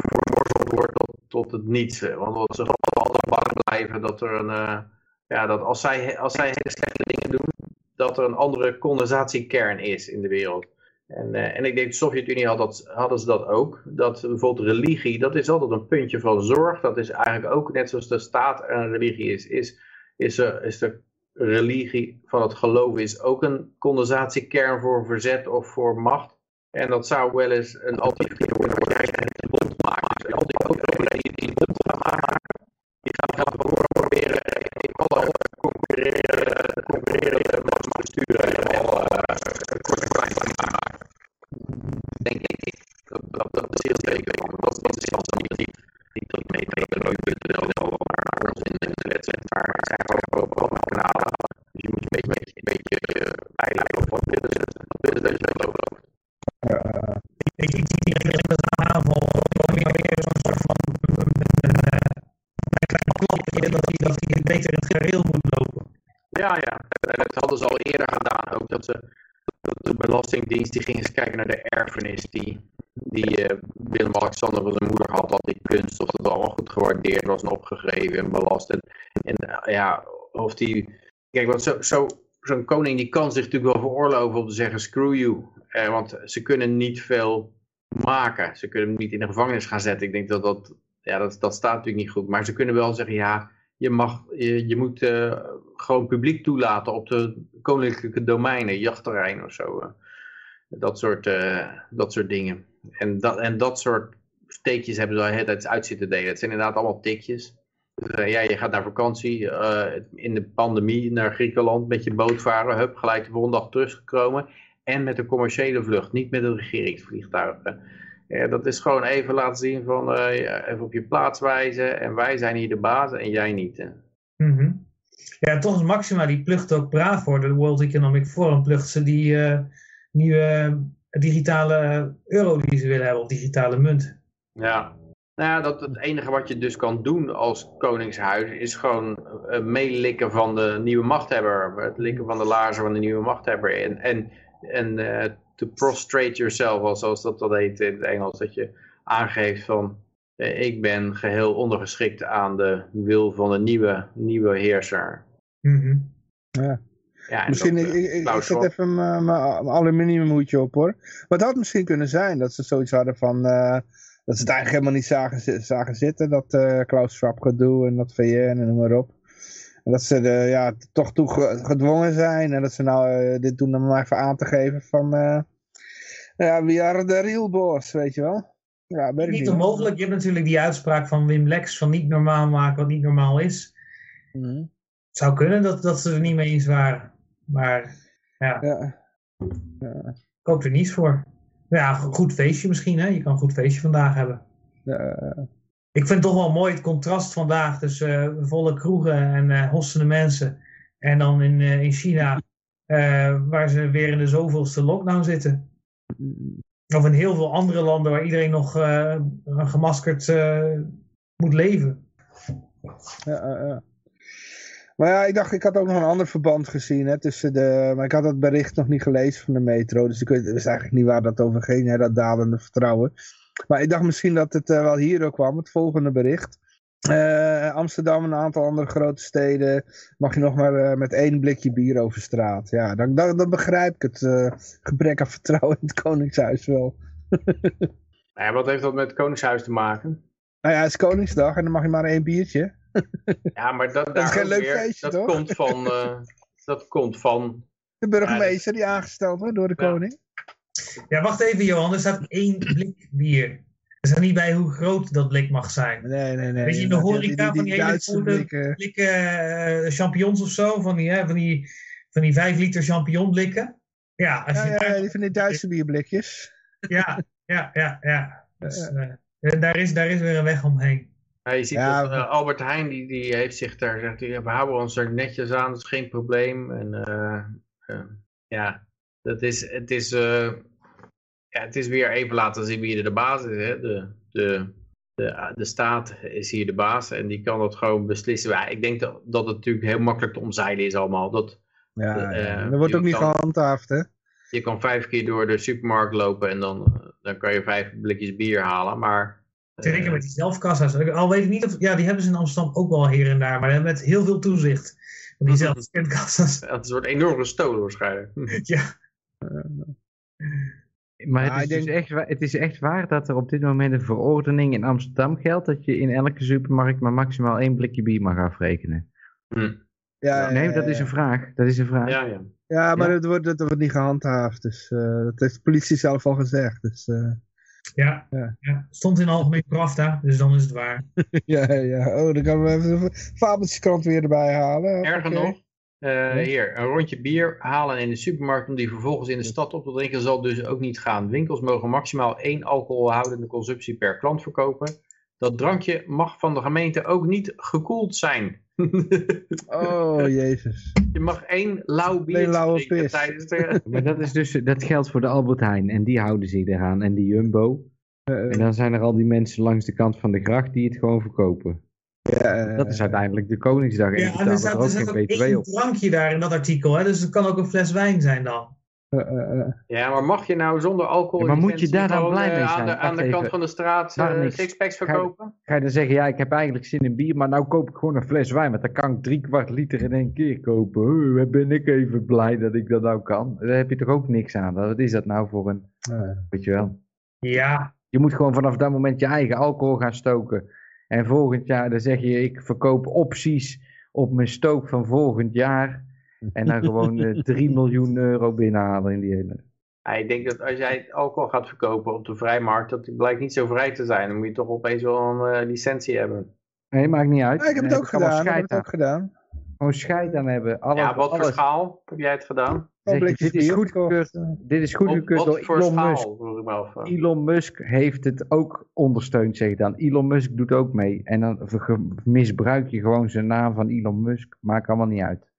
wordt tot, tot het niets. Want wat ze gewoon altijd bang blijven dat er een, eh, ja, dat als zij, als zij hele slechte dingen doen, dat er een andere condensatiekern is in de wereld. En, eh, en ik denk, de Sovjet-Unie had dat, hadden ze dat ook. Dat bijvoorbeeld religie, dat is altijd een puntje van zorg. Dat is eigenlijk ook, net zoals de staat een religie is, is, is, is de religie van het geloof is ook een condensatiekern voor verzet of voor macht. En dat zou wel eens een alternatief kunnen worden. Als jij een bond maakt. Dus al die overheden die die bond gaan maken, die gaan van tevoren proberen in alle concurrerende, concurrerende machtsstructuren helemaal uh, kort en klein te maken. Denk ik. Dat, dat, dat is heel zeker. Want dat, dat is als niet die, die dat mee mee wel wel maar ons in de wet zet. Maar er zijn gewoon ook wel kanalen. Dus je moet een beetje, beetje, een beetje uh, bijleiden op wat willen ze. Wat willen dat je dat ook Ik zie die hele aanval gewoon weer zo'n soort van een klein klapje dat hij, dat hij beter in het gareel moet lopen. Ja, ja. En dat hadden ze al eerder gedaan ook. Dat ze dat de Die ging eens kijken naar de erfenis die, die uh, Willem-Alexander van zijn moeder had. Dat die kunst, of dat allemaal goed gewaardeerd was en opgegeven en belast. En, uh, ja, of die... Kijk, want zo'n zo, zo koning die kan zich natuurlijk wel veroorloven om te zeggen screw you. Uh, want ze kunnen niet veel maken. Ze kunnen hem niet in de gevangenis gaan zetten. Ik denk dat dat... Ja, dat, dat staat natuurlijk niet goed. Maar ze kunnen wel zeggen, ja je, mag, je, je moet gewoon publiek toelaten op de koninklijke domeinen, jachtterreinen of zo. Dat, soort, uh, dat soort dingen. En dat, en dat soort steekjes hebben ze al de tijd uit zitten delen. Het zijn inderdaad allemaal tikjes. Dus, ja, je gaat naar vakantie in de pandemie naar Griekenland met je boot varen. Hup, gelijk de volgende dag teruggekomen. En met een commerciële vlucht, niet met een regeringsvliegtuig. Ja, dat is gewoon even laten zien van even op je plaats wijzen en wij zijn hier de baas en jij niet. -hmm. Ja, toch is Maxima die plucht ook braaf voor de World Economic Forum, plucht ze die nieuwe digitale euro die ze willen hebben, of digitale munt. Ja, nou ja, dat het enige wat je dus kan doen als koningshuis is gewoon uh, meelikken van de nieuwe machthebber, het likken van de laarzen van de nieuwe machthebber en, en, en to prostrate yourself, zoals dat dat heet in het Engels, dat je aangeeft van eh, ik ben geheel ondergeschikt aan de wil van de nieuwe, nieuwe heerser. Mm -hmm. Ja. Ja, misschien, dat, ik, ik, ik Klaus zet even mijn aluminiumhoedje op hoor. Maar het had misschien kunnen zijn dat ze zoiets hadden van, uh, dat ze het eigenlijk helemaal niet zagen, zagen zitten, dat eh, Klaus Schwab gedoe en dat VN en noem maar op. En dat ze er ja, toch toe ge- gedwongen zijn en dat ze nou eh, dit doen om maar even aan te geven van, eh ja, we are the real boss, weet je wel. Ja, Niet onmogelijk. Je hebt natuurlijk die uitspraak van Wim Lex van niet normaal maken wat niet normaal is. Mhm. Het zou kunnen dat, dat ze er niet mee eens waren. Maar ja, Ja. ik hoop er niets voor. Ja, een goed feestje misschien. Hè? Je kan een goed feestje vandaag hebben. Ja, Ik vind toch wel mooi het contrast vandaag tussen eh, volle kroegen en eh hossende mensen. En dan in, eh, in China, waar ze weer in de zoveelste lockdown zitten. Of in heel veel andere landen waar iedereen nog gemaskerd moet leven. Ja, ja, ja. Maar ja, ik dacht, ik had ook nog een ander verband gezien hè, tussen de... Maar ik had dat bericht nog niet gelezen van de metro, dus ik weet, wist eigenlijk niet waar dat over ging, hè, dat dalende vertrouwen. Maar ik dacht misschien dat het eh, wel hierdoor kwam, het volgende bericht. Eh, Amsterdam en een aantal andere grote steden mag je nog maar eh, met één blikje bier over straat. Ja, dan, dan, dan begrijp ik het gebrek aan vertrouwen in het Koningshuis wel. Nou ja, wat heeft dat met het Koningshuis te maken? Nou ja, het is Koningsdag en dan mag je maar één biertje. Ja, maar dat, is daar geen leuk weer, feestje, dat toch? Komt van, eh, dat komt van... De burgemeester die aangesteld wordt door de Ja. koning. Ja, wacht even Johan, er staat één blik bier. Er staat niet bij hoe groot dat blik mag zijn. Nee, nee, nee. Weet je, in de Die- die- horeca die- van die hele blikken. Blikken eh, champignons of zo, van die, hè, van die, van die 5 liter champignonblikken. Ja, als Ja, je ja, daar- die van die Duitse bierblikjes. ja, ja, ja, ja. Dus, eh, daar, is, daar is weer een weg omheen. Ja, je ziet Ja, dat eh, Albert Heijn, die, die heeft zich daar gezegd, ja, we houden ons er netjes aan, dat is geen probleem. En eh, eh, ja, dat is, het, is, ja, het is weer even laten zien wie er de baas is. Hè? De, de, de, de staat is hier de baas en die kan dat gewoon beslissen. Ja, ik denk dat, dat het natuurlijk heel makkelijk te omzeilen is allemaal. Dat, Ja, ja. dat wordt ook niet kan- gehandhaafd, hè? je kan vijf keer door de supermarkt lopen en dan, dan kan je vijf blikjes bier halen. Maar Zeker eh, met die zelfkassa's. Al weet ik niet of... Ja, die hebben ze in Amsterdam ook wel hier en daar. Maar met heel veel toezicht. Van die zelfscankassa's. het wordt enorm gestolen waarschijnlijk. Ja. Maar Ja, het, is dus echt, het is echt waar dat er op dit moment een verordening in Amsterdam geldt dat je in elke supermarkt maar maximaal één blikje bier mag afrekenen. Hm. Ja, Nee, ja, dat is een vraag. Dat is een vraag. Ja, ja. Ja, maar Ja. Dat, wordt, dat wordt niet gehandhaafd. Dus eh, dat heeft de politie zelf al gezegd. Dus eh, Ja. Ja. ja. Stond in Algemeen Pravda, dus dan is het waar. ja, ja. Oh, dan kan we even de fabeltjeskrant weer erbij halen. Erger Oké. nog, eh, hier, een rondje bier halen in de supermarkt om die vervolgens in de stad op te drinken zal dus ook niet gaan. Winkels mogen maximaal één alcoholhoudende consumptie per klant verkopen. Dat drankje mag van de gemeente ook niet gekoeld zijn. Oh, jezus. Je mag één lauw bier lauwe drinken tijdens de... Maar dat, is dus, dat geldt voor de Albert Heijn en die houden zich eraan. En die Jumbo. Eh, En dan zijn er al die mensen langs de kant van de gracht die het gewoon verkopen. ja, eh, Dat is uiteindelijk de Koningsdag en Ja, en er staat, er er ook staat ook geen btw één op. drankje daar in dat artikel. Hè? Dus het kan ook een fles wijn zijn dan. Eh, eh, eh. Ja, maar mag je nou zonder alcohol Ja, maar moet je daar dan blij mee aan zijn? de, aan de kant van de straat sixpacks Ga je- verkopen? Ga je dan zeggen, ja, ik heb eigenlijk zin in bier, maar nou koop ik gewoon een fles wijn, want dan kan ik drie kwart liter in één keer kopen. Ben ik even blij dat ik dat nou kan. Daar heb je toch ook niks aan. Wat is dat nou voor een, Eh. weet je wel. Ja, Je moet gewoon vanaf dat moment je eigen alcohol gaan stoken. En volgend jaar, dan zeg je, ik verkoop opties op mijn stook van volgend jaar. En dan gewoon eh 3 miljoen euro binnenhalen in die hele... Ja, ik denk dat als jij alcohol gaat verkopen op de vrijmarkt, dat blijkt niet zo vrij te zijn. Dan moet je toch opeens wel een eh, licentie hebben. Nee, maakt niet uit. Ja, ik heb het ook gedaan. Ik heb het ook gedaan. Gewoon scheid aan hebben. Alle, ja, wat voor alles. schaal heb jij het gedaan? Zeg blikjes dit is goedgekeurd. Dit is goedgekeurd door voor Elon schaal, Musk. Elon Musk heeft het ook ondersteund, zeg ik dan. Elon Musk doet ook mee. En dan misbruik je gewoon zijn naam van Elon Musk. Maakt allemaal niet uit.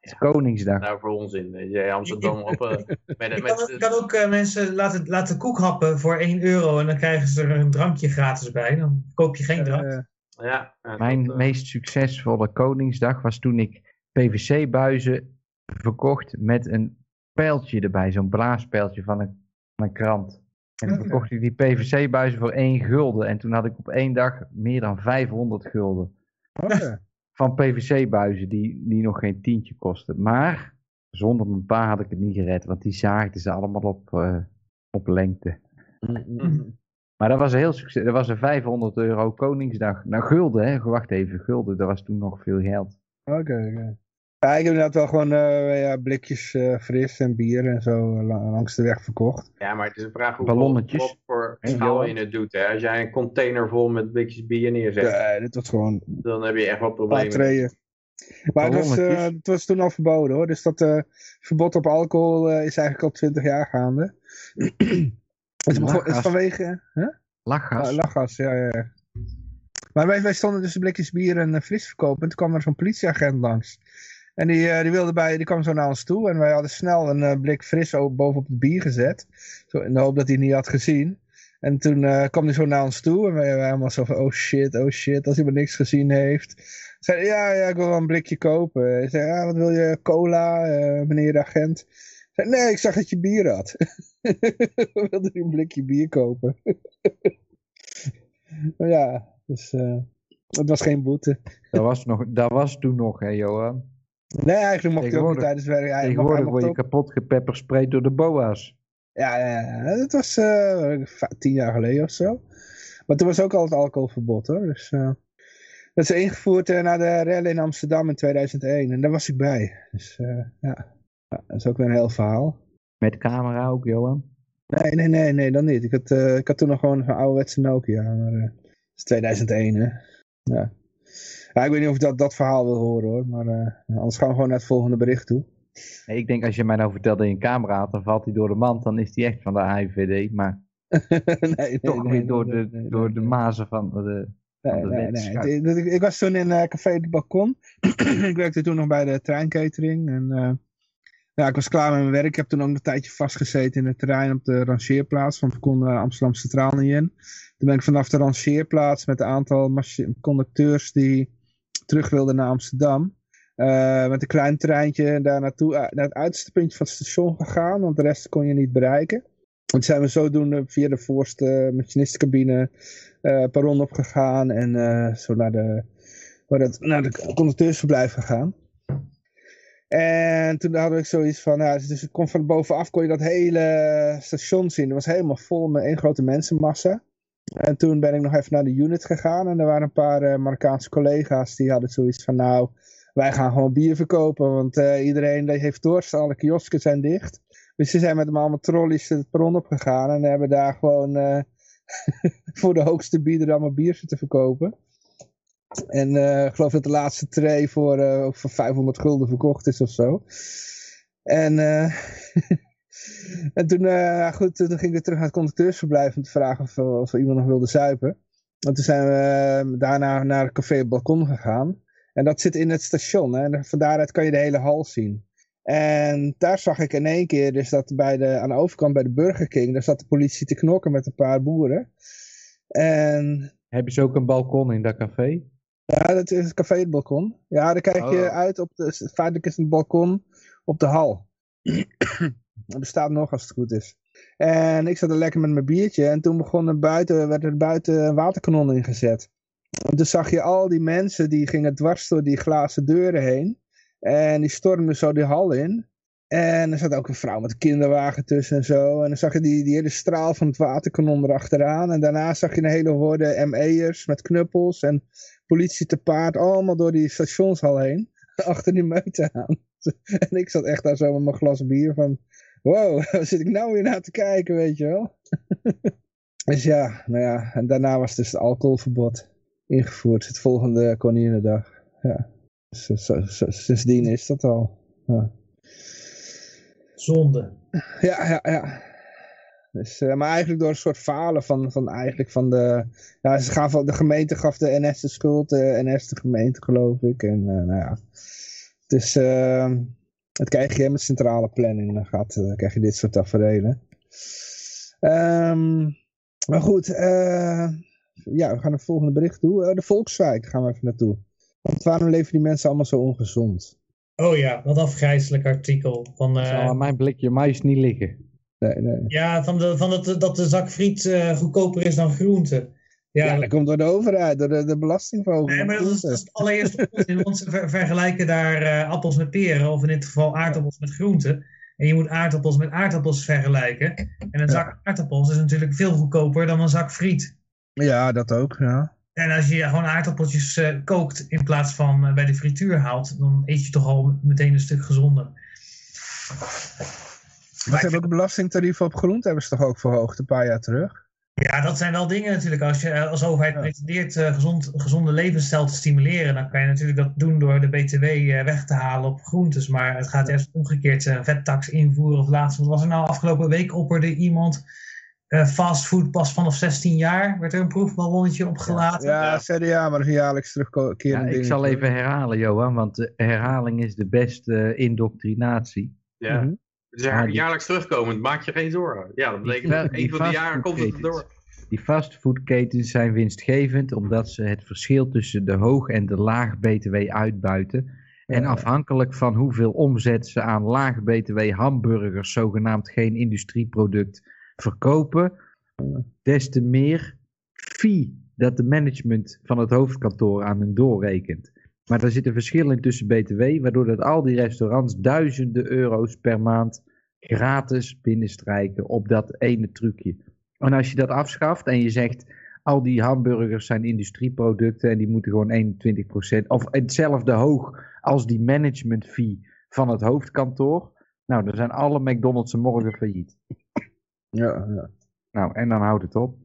Het is Koningsdag. Nou, voor onzin. Weet je, Amsterdam op... eh, met, je met, kan, je kan ook eh, mensen laten, laten koek happen voor 1 euro. En dan krijgen ze er een drankje gratis bij. Dan koop je geen drank. Eh, ja, ja, Mijn dat, meest succesvolle Koningsdag was toen ik PVC-buizen verkocht met een pijltje erbij. Zo'n blaaspijltje van een, van een krant. En toen Oké. verkocht ik die PVC-buizen voor 1 gulden. En toen had ik op één dag meer dan 500 gulden. oké. Van PVC-buizen die, die nog geen tientje kosten. Maar zonder mijn pa had ik het niet gered, want die zaagden ze allemaal op, eh, op lengte. Mhm. Maar dat was een heel succes. Dat was een 500 euro Koningsdag. Nou, gulden, hè? Wacht even, gulden. Dat was toen nog veel geld. Oké, oké. Ja, ik heb inderdaad wel gewoon eh, ja, blikjes eh, fris en bier en zo eh, la- langs de weg verkocht. Ja, maar het is een vraag hoeveel, wat voor schaal je het doet. Hè? Als jij een container vol met blikjes bier neerzet, Ja, dit was gewoon dan heb je echt wel problemen. Maar het was, eh, het was toen al verboden hoor. Dus dat eh, verbod op alcohol eh, is eigenlijk al 20 jaar gaande. het, begon, is vanwege... Huh? Lachgas. Ja, lachgas, ja, ja. Maar wij, wij stonden dus blikjes bier en fris verkopen. En toen kwam er zo'n politieagent langs. En die, eh, die, wilde bij, die kwam zo naar ons toe. En wij hadden snel een eh, blik fris bovenop het bier gezet. Zo, in de hoop dat hij niet had gezien. En toen eh, kwam hij zo naar ons toe. En wij waren helemaal zo van, oh shit, oh shit. Als hij maar niks gezien heeft. Zei, ja, ja, ik wil wel een blikje kopen. Hij zei, ja, wat wil je? Cola, meneer de agent? Zei, nee, ik zag dat je bier had. wilde hij een blikje bier kopen. Ja, dus het was geen boete. Dat, was nog, dat was toen nog, hè, Johan? Nee, eigenlijk mocht hij ook niet tijdens werk. Hij Tegenwoordig word je ook- kapot gepeppersprayed door de boa's. ja, ja, ja, dat was eh, tien jaar geleden of zo. Maar toen was ook al het alcoholverbod hoor. Dus, eh, dat is ingevoerd eh, naar de rellen in Amsterdam in 2001. En daar was ik bij. Dus ja. ja, dat is ook weer een heel verhaal. Met camera ook, Johan. Nee, nee, nee, nee, dan niet. Ik had, ik had toen nog gewoon een ouderwetse Nokia. Maar het is 2001 hè. Ja. Ja. Ik weet niet of ik dat, dat verhaal wil horen hoor. Maar eh, anders gaan we gewoon naar het volgende bericht toe. Nee, ik denk als je mij nou vertelt dat je een camera had, dan valt hij door de mand. Dan is hij echt van de AIVD. Maar nee, nee, toch nee, weer door de, door de mazen van de... Nee, van de nee, Ik, ik was toen in eh, Café het Balkon. ik werkte toen nog bij de treincatering. En eh, ja, ik was klaar met mijn werk. Ik heb toen ook een tijdje vastgezeten in het terrein op de rangeerplaats. Want we konden Amsterdam Centraal niet in. Toen ben ik vanaf de rangeerplaats met een aantal conducteurs die terug wilden naar Amsterdam. eh, met een klein treintje daar naartoe, eh, naar het uiterste puntje van het station gegaan. Want de rest kon je niet bereiken. En zijn we zodoende via de voorste machinistencabine eh perron opgegaan en eh, zo naar de, waar dat, naar de conducteursverblijf gegaan. En toen hadden ik zoiets van, ja, dus ik kon van bovenaf kon je dat hele station zien. Het was helemaal vol met één grote mensenmassa. En toen ben ik nog even naar de unit gegaan en er waren een paar eh, Marokkaanse collega's die hadden zoiets van, nou, wij gaan gewoon bier verkopen, want eh, iedereen heeft dorst, alle kiosken zijn dicht. Dus ze zijn met allemaal trolleys het perron opgegaan en hebben daar gewoon eh, voor de hoogste bieder allemaal bier zitten verkopen. En ik geloof dat de laatste tray voor, voor 500 gulden verkocht is of zo. En, en toen, eh, ja, goed, toen ging ik weer terug naar het conducteursverblijf om te vragen of, of iemand nog wilde zuipen. En toen zijn we eh, daarna naar het café balkon gegaan. En dat zit in het station. Hè? En van daaruit kan je de hele hal zien. En daar zag ik in één keer, dus dat bij de, aan de overkant bij de Burger King, daar zat de politie te knokken met een paar boeren. En Hebben ze ook een balkon in dat café? ja, dat is het café het balkon. Ja, dan kijk je Oh. uit op de, feitelijk is het balkon op de hal. Dat bestaat nog als het goed is. En ik zat er lekker met mijn biertje en toen begon er buiten, werd er buiten een waterkanon ingezet. En toen zag je al die mensen die gingen dwars door die glazen deuren heen. En die stormden zo die hal in. En er zat ook een vrouw met een kinderwagen tussen en zo. En dan zag je die, die hele straal van het waterkanon erachteraan. En daarna zag je een hele horde ME'ers met knuppels en politie te paard. Allemaal door die stationshal heen. Achter die meute aan. En ik zat echt daar zo met mijn glas bier van... Wow, waar zit ik nou weer naar te kijken, weet je wel? dus ja, nou ja. En daarna was dus het alcoholverbod ingevoerd. Het volgende Koninginnedag. Ja. Dus, eh, sindsdien is dat al. Ja. Zonde. Ja, ja, ja. Dus, eh, maar eigenlijk door een soort falen van, van eigenlijk van de... Ja, ze gaan van, de gemeente gaf de NS de schuld, de NS de gemeente geloof ik. En eh, nou ja, dus eh, het krijg je met centrale planning, dan, gaat, eh, dan krijg je dit soort tafereelen. Ehm, maar goed, eh, ja, we gaan naar het volgende bericht toe. Eh, de Volkswijk gaan we even naartoe. Want waarom leven die mensen allemaal zo ongezond? Oh ja, wat afgrijzelijk artikel. Van, eh, Zal aan mijn blikje mais niet liggen. Nee, nee. ja, van, de, van dat, dat de zak friet eh, goedkoper is dan groente. Ja, dat komt door de overheid, door de, de belastingverhoging. Nee, maar dat is, dat onzin, want ze ver- vergelijken daar eh, appels met peren, of in dit geval aardappels met groenten. En je moet aardappels met aardappels vergelijken. En een zak aardappels is natuurlijk veel goedkoper dan een zak friet. Ja, dat ook, ja. En als je gewoon aardappeltjes eh, kookt in plaats van eh, bij de frituur haalt, dan eet je toch al meteen een stuk gezonder. Wat hebben ook de belastingtarieven op groente hebben ze toch ook verhoogd een paar jaar terug? Ja, dat zijn wel dingen natuurlijk. Als je eh, als overheid Ja. pretendeert eh, gezond, gezonde levensstijl te stimuleren, dan kan je natuurlijk dat doen door de BTW eh, weg te halen op groentes. Maar het gaat eerst omgekeerd eh, vettax invoeren. Of laatst, wat was er nou afgelopen week opperde iemand eh fastfood pas vanaf 16 jaar. Werd er een proefballonnetje opgelaten. Ja, CDA, maar een jaarlijks terugkerend Ja, ding. ik zal even herhalen, Johan, want de herhaling is de beste indoctrinatie. Ja. Mhm. Dus Ja, die- jaarlijks terugkomend, maak je geen zorgen. Ja, dat betekent Die- dat die een van de jaren komt het erdoor. Die fastfoodketens zijn winstgevend omdat ze het verschil tussen de hoog en de laag BTW uitbuiten. En afhankelijk van hoeveel omzet ze aan laag BTW hamburgers, zogenaamd geen industrieproduct, verkopen, des te meer fee dat de management van het hoofdkantoor aan hen doorrekent. Maar daar zit een verschil in tussen BTW, waardoor dat al die restaurants duizenden euro's per maand gratis binnenstrijken op dat ene trucje. En als je dat afschaft en je zegt, al die hamburgers zijn industrieproducten en die moeten gewoon 21% of hetzelfde hoog als die management fee van het hoofdkantoor. Nou, dan zijn alle McDonald's morgen failliet. Ja, ja. Nou, en dan houdt het op.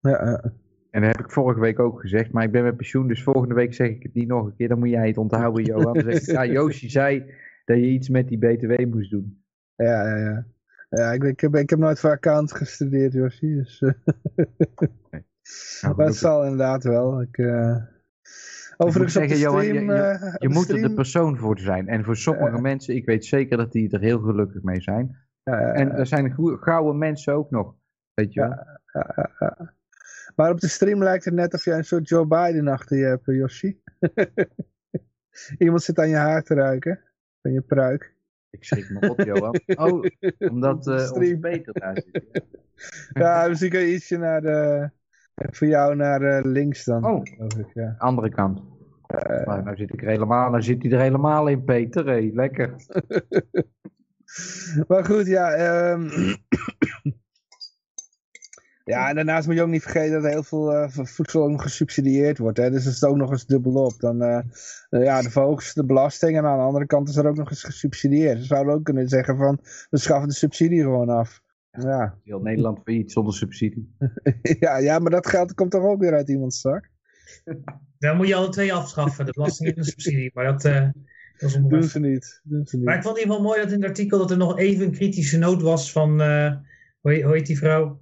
Ja, ja. En dat heb ik vorige week ook gezegd, maar ik ben met pensioen, dus volgende week zeg ik het niet nog een keer. Dan moet jij het onthouden, Johan. Dan zeg ik, ja, Joosje zei dat je iets met die BTW moest doen. Ja, ja, ja. Ja, ik, ik, heb, ik heb nooit voor account gestudeerd, Josje. Dus, eh, Nou, zal inderdaad wel. Ik, eh, Overigens zeggen, Johan, je- stream... je- eh, op Je de moet er de stream- persoon voor zijn. En voor sommige Ja. mensen, ik weet zeker dat die er heel gelukkig mee zijn. Ja, En er zijn gouden mensen ook nog. Weet je ja. Maar op de stream lijkt het net of jij een soort Joe Biden achter je hebt, Yoshi. Iemand zit aan je haar te ruiken. Van je pruik. Ik schrik me op, Johan. Oh, omdat de eh onze. Peter daar zit. Ja, misschien kun je ietsje naar de... Voor jou naar eh, links dan. Oh. ik, ja. Andere kant. maar nou zit, ik er helemaal, nou zit hij er helemaal in, Peter. Hé, lekker. Maar goed, ja. ehm, ja, en daarnaast moet je ook niet vergeten dat heel veel eh, voedsel ook gesubsidieerd wordt. Hè? Dus is het ook nog eens dubbel op. Dan eh, eh, ja, de verhoogst de belasting en aan de andere kant is er ook nog eens gesubsidieerd. Ze zouden ook kunnen zeggen van, we schaffen de subsidie gewoon af. Ja, Heel Nederland failliet zonder subsidie. ja, ja maar dat geld komt toch ook weer uit iemands zak? Dan moet je alle twee afschaffen, de belasting en de subsidie. Maar dat, eh, dat is Doen ze niet. Doen ze Maar ik niet. vond in ieder geval mooi dat in het artikel dat er nog even een kritische noot was van, eh, hoe, heet, hoe heet die vrouw,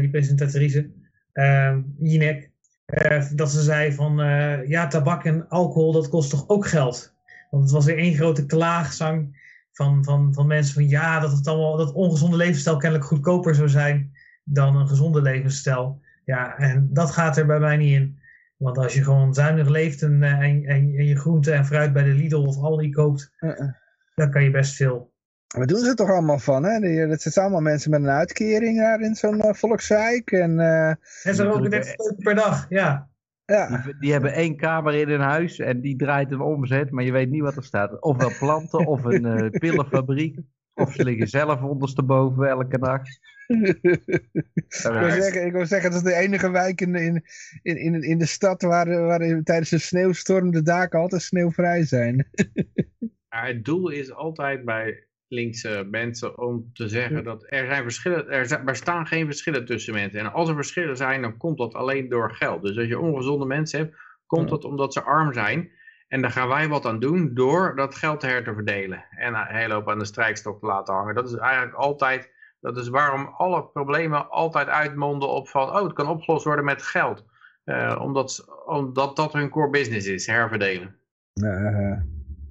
die presentatrice, uh, Jinek. Eh, dat ze zei van, eh, ja, tabak en alcohol, dat kost toch ook geld? Want het was weer één grote klaagzang van, van, van mensen van, ja, dat het allemaal, dat ongezonde levensstijl kennelijk goedkoper zou zijn dan een gezonde levensstijl. Ja, en dat gaat er bij mij niet in. Want als je gewoon zuinig leeft en, eh, en, en, en je groente en fruit bij de Lidl of Aldi koopt, Uh -uh. dan kan je best veel. Wat doen ze toch allemaal van, hè? Die, dat zijn allemaal mensen met een uitkering daar in zo'n eh, volkswijk. En eh, En ze roken Natuurlijk, 30 stoken per dag, ja. ja, Die, die hebben één kamer in hun huis en die draait een omzet, maar je weet niet wat er staat. Ofwel planten, of een eh, pillenfabriek. Of ze liggen zelf ondersteboven elke dag. ik, wil zeggen, ik wil zeggen, dat is de enige wijk in, in, in, in, in de stad waar, waar tijdens een sneeuwstorm de daken altijd sneeuwvrij zijn. Maar het doel is altijd bij linkse mensen om te zeggen dat er zijn verschillen, er zijn, bestaan geen verschillen tussen mensen. En als er verschillen zijn, dan komt dat alleen door geld. Dus als je ongezonde mensen hebt, komt dat omdat ze arm zijn. En daar gaan wij wat aan doen door dat geld her te verdelen. En een hele hoop aan de strijkstok te laten hangen. Dat is eigenlijk altijd, dat is waarom alle problemen altijd uitmonden op van, oh het kan opgelost worden met geld. Eh, omdat, omdat dat hun core business is, herverdelen. Uh,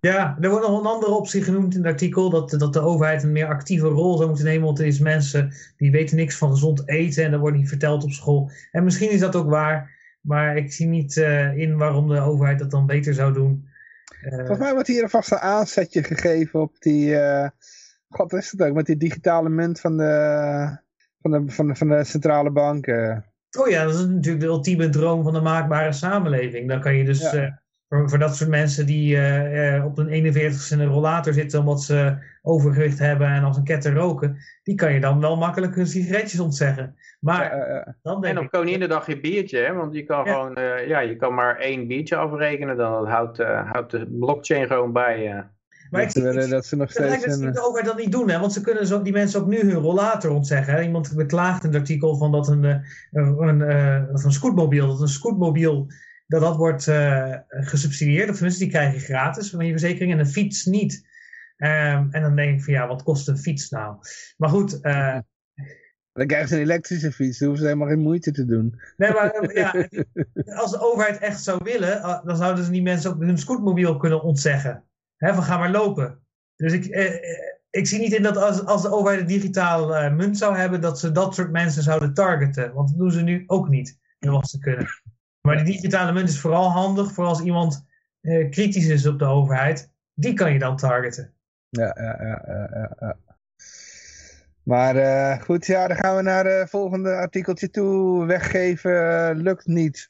Ja, er wordt nog een andere optie genoemd in het artikel, dat, dat de overheid een meer actieve rol zou moeten nemen, want er is mensen die weten niks van gezond eten en dat wordt niet verteld op school. En misschien is dat ook waar, maar ik zie niet uh, in waarom de overheid dat dan beter zou doen. Uh, Volgens mij wordt hier een aanzetje gegeven op die, uh, god is het ook, met die digitale munt van de, van de, van de, van de centrale bank. Oh ja, dat is natuurlijk de ultieme droom van de maakbare samenleving. Dan kan je dus... Ja. Voor, voor dat soort mensen die eh, eh, op een 41ste in een rollator zitten omdat ze overgewicht hebben en als een ketter roken, die kan je dan wel makkelijk hun sigaretjes ontzeggen. Maar Ja, ja. dan denk En op ik, Koninginnedag je biertje, hè? want je kan Ja. gewoon, eh, ja, je kan maar één biertje afrekenen, dan houdt, eh, houdt de blockchain gewoon bij. eh. maar ik dat, ze zie- dat ze nog steeds... dat de overheid dat niet doen, hè? want ze kunnen zo, die mensen ook nu hun rollator ontzeggen. Hè? Iemand beklaagt in het artikel van dat een, eh, een, eh, een scootmobiel, dat een scootmobiel dat dat wordt eh, gesubsidieerd, of tenminste die krijg je gratis van je verzekering en een fiets niet. Ehm, en dan denk ik van ja, wat kost een fiets nou? Maar goed, eh, dan krijgen ze een elektrische fiets, dan hoeven ze helemaal geen moeite te doen. nee, maar, eh, ja, als de overheid echt zou willen, dan zouden ze die mensen ook hun scootmobiel kunnen ontzeggen. Van ga maar lopen. Dus ik, eh, ik zie niet in dat als, als de overheid een digitaal munt zou hebben, dat ze dat soort mensen zouden targeten. Want dat doen ze nu ook niet, wat ze kunnen. Maar die digitale munt is vooral handig voor als iemand eh, kritisch is op de overheid. Die kan je dan targeten. Ja, ja, ja, ja, ja. Maar eh, goed, ja, dan gaan we naar het volgende artikeltje toe. Weggeven eh, lukt niet.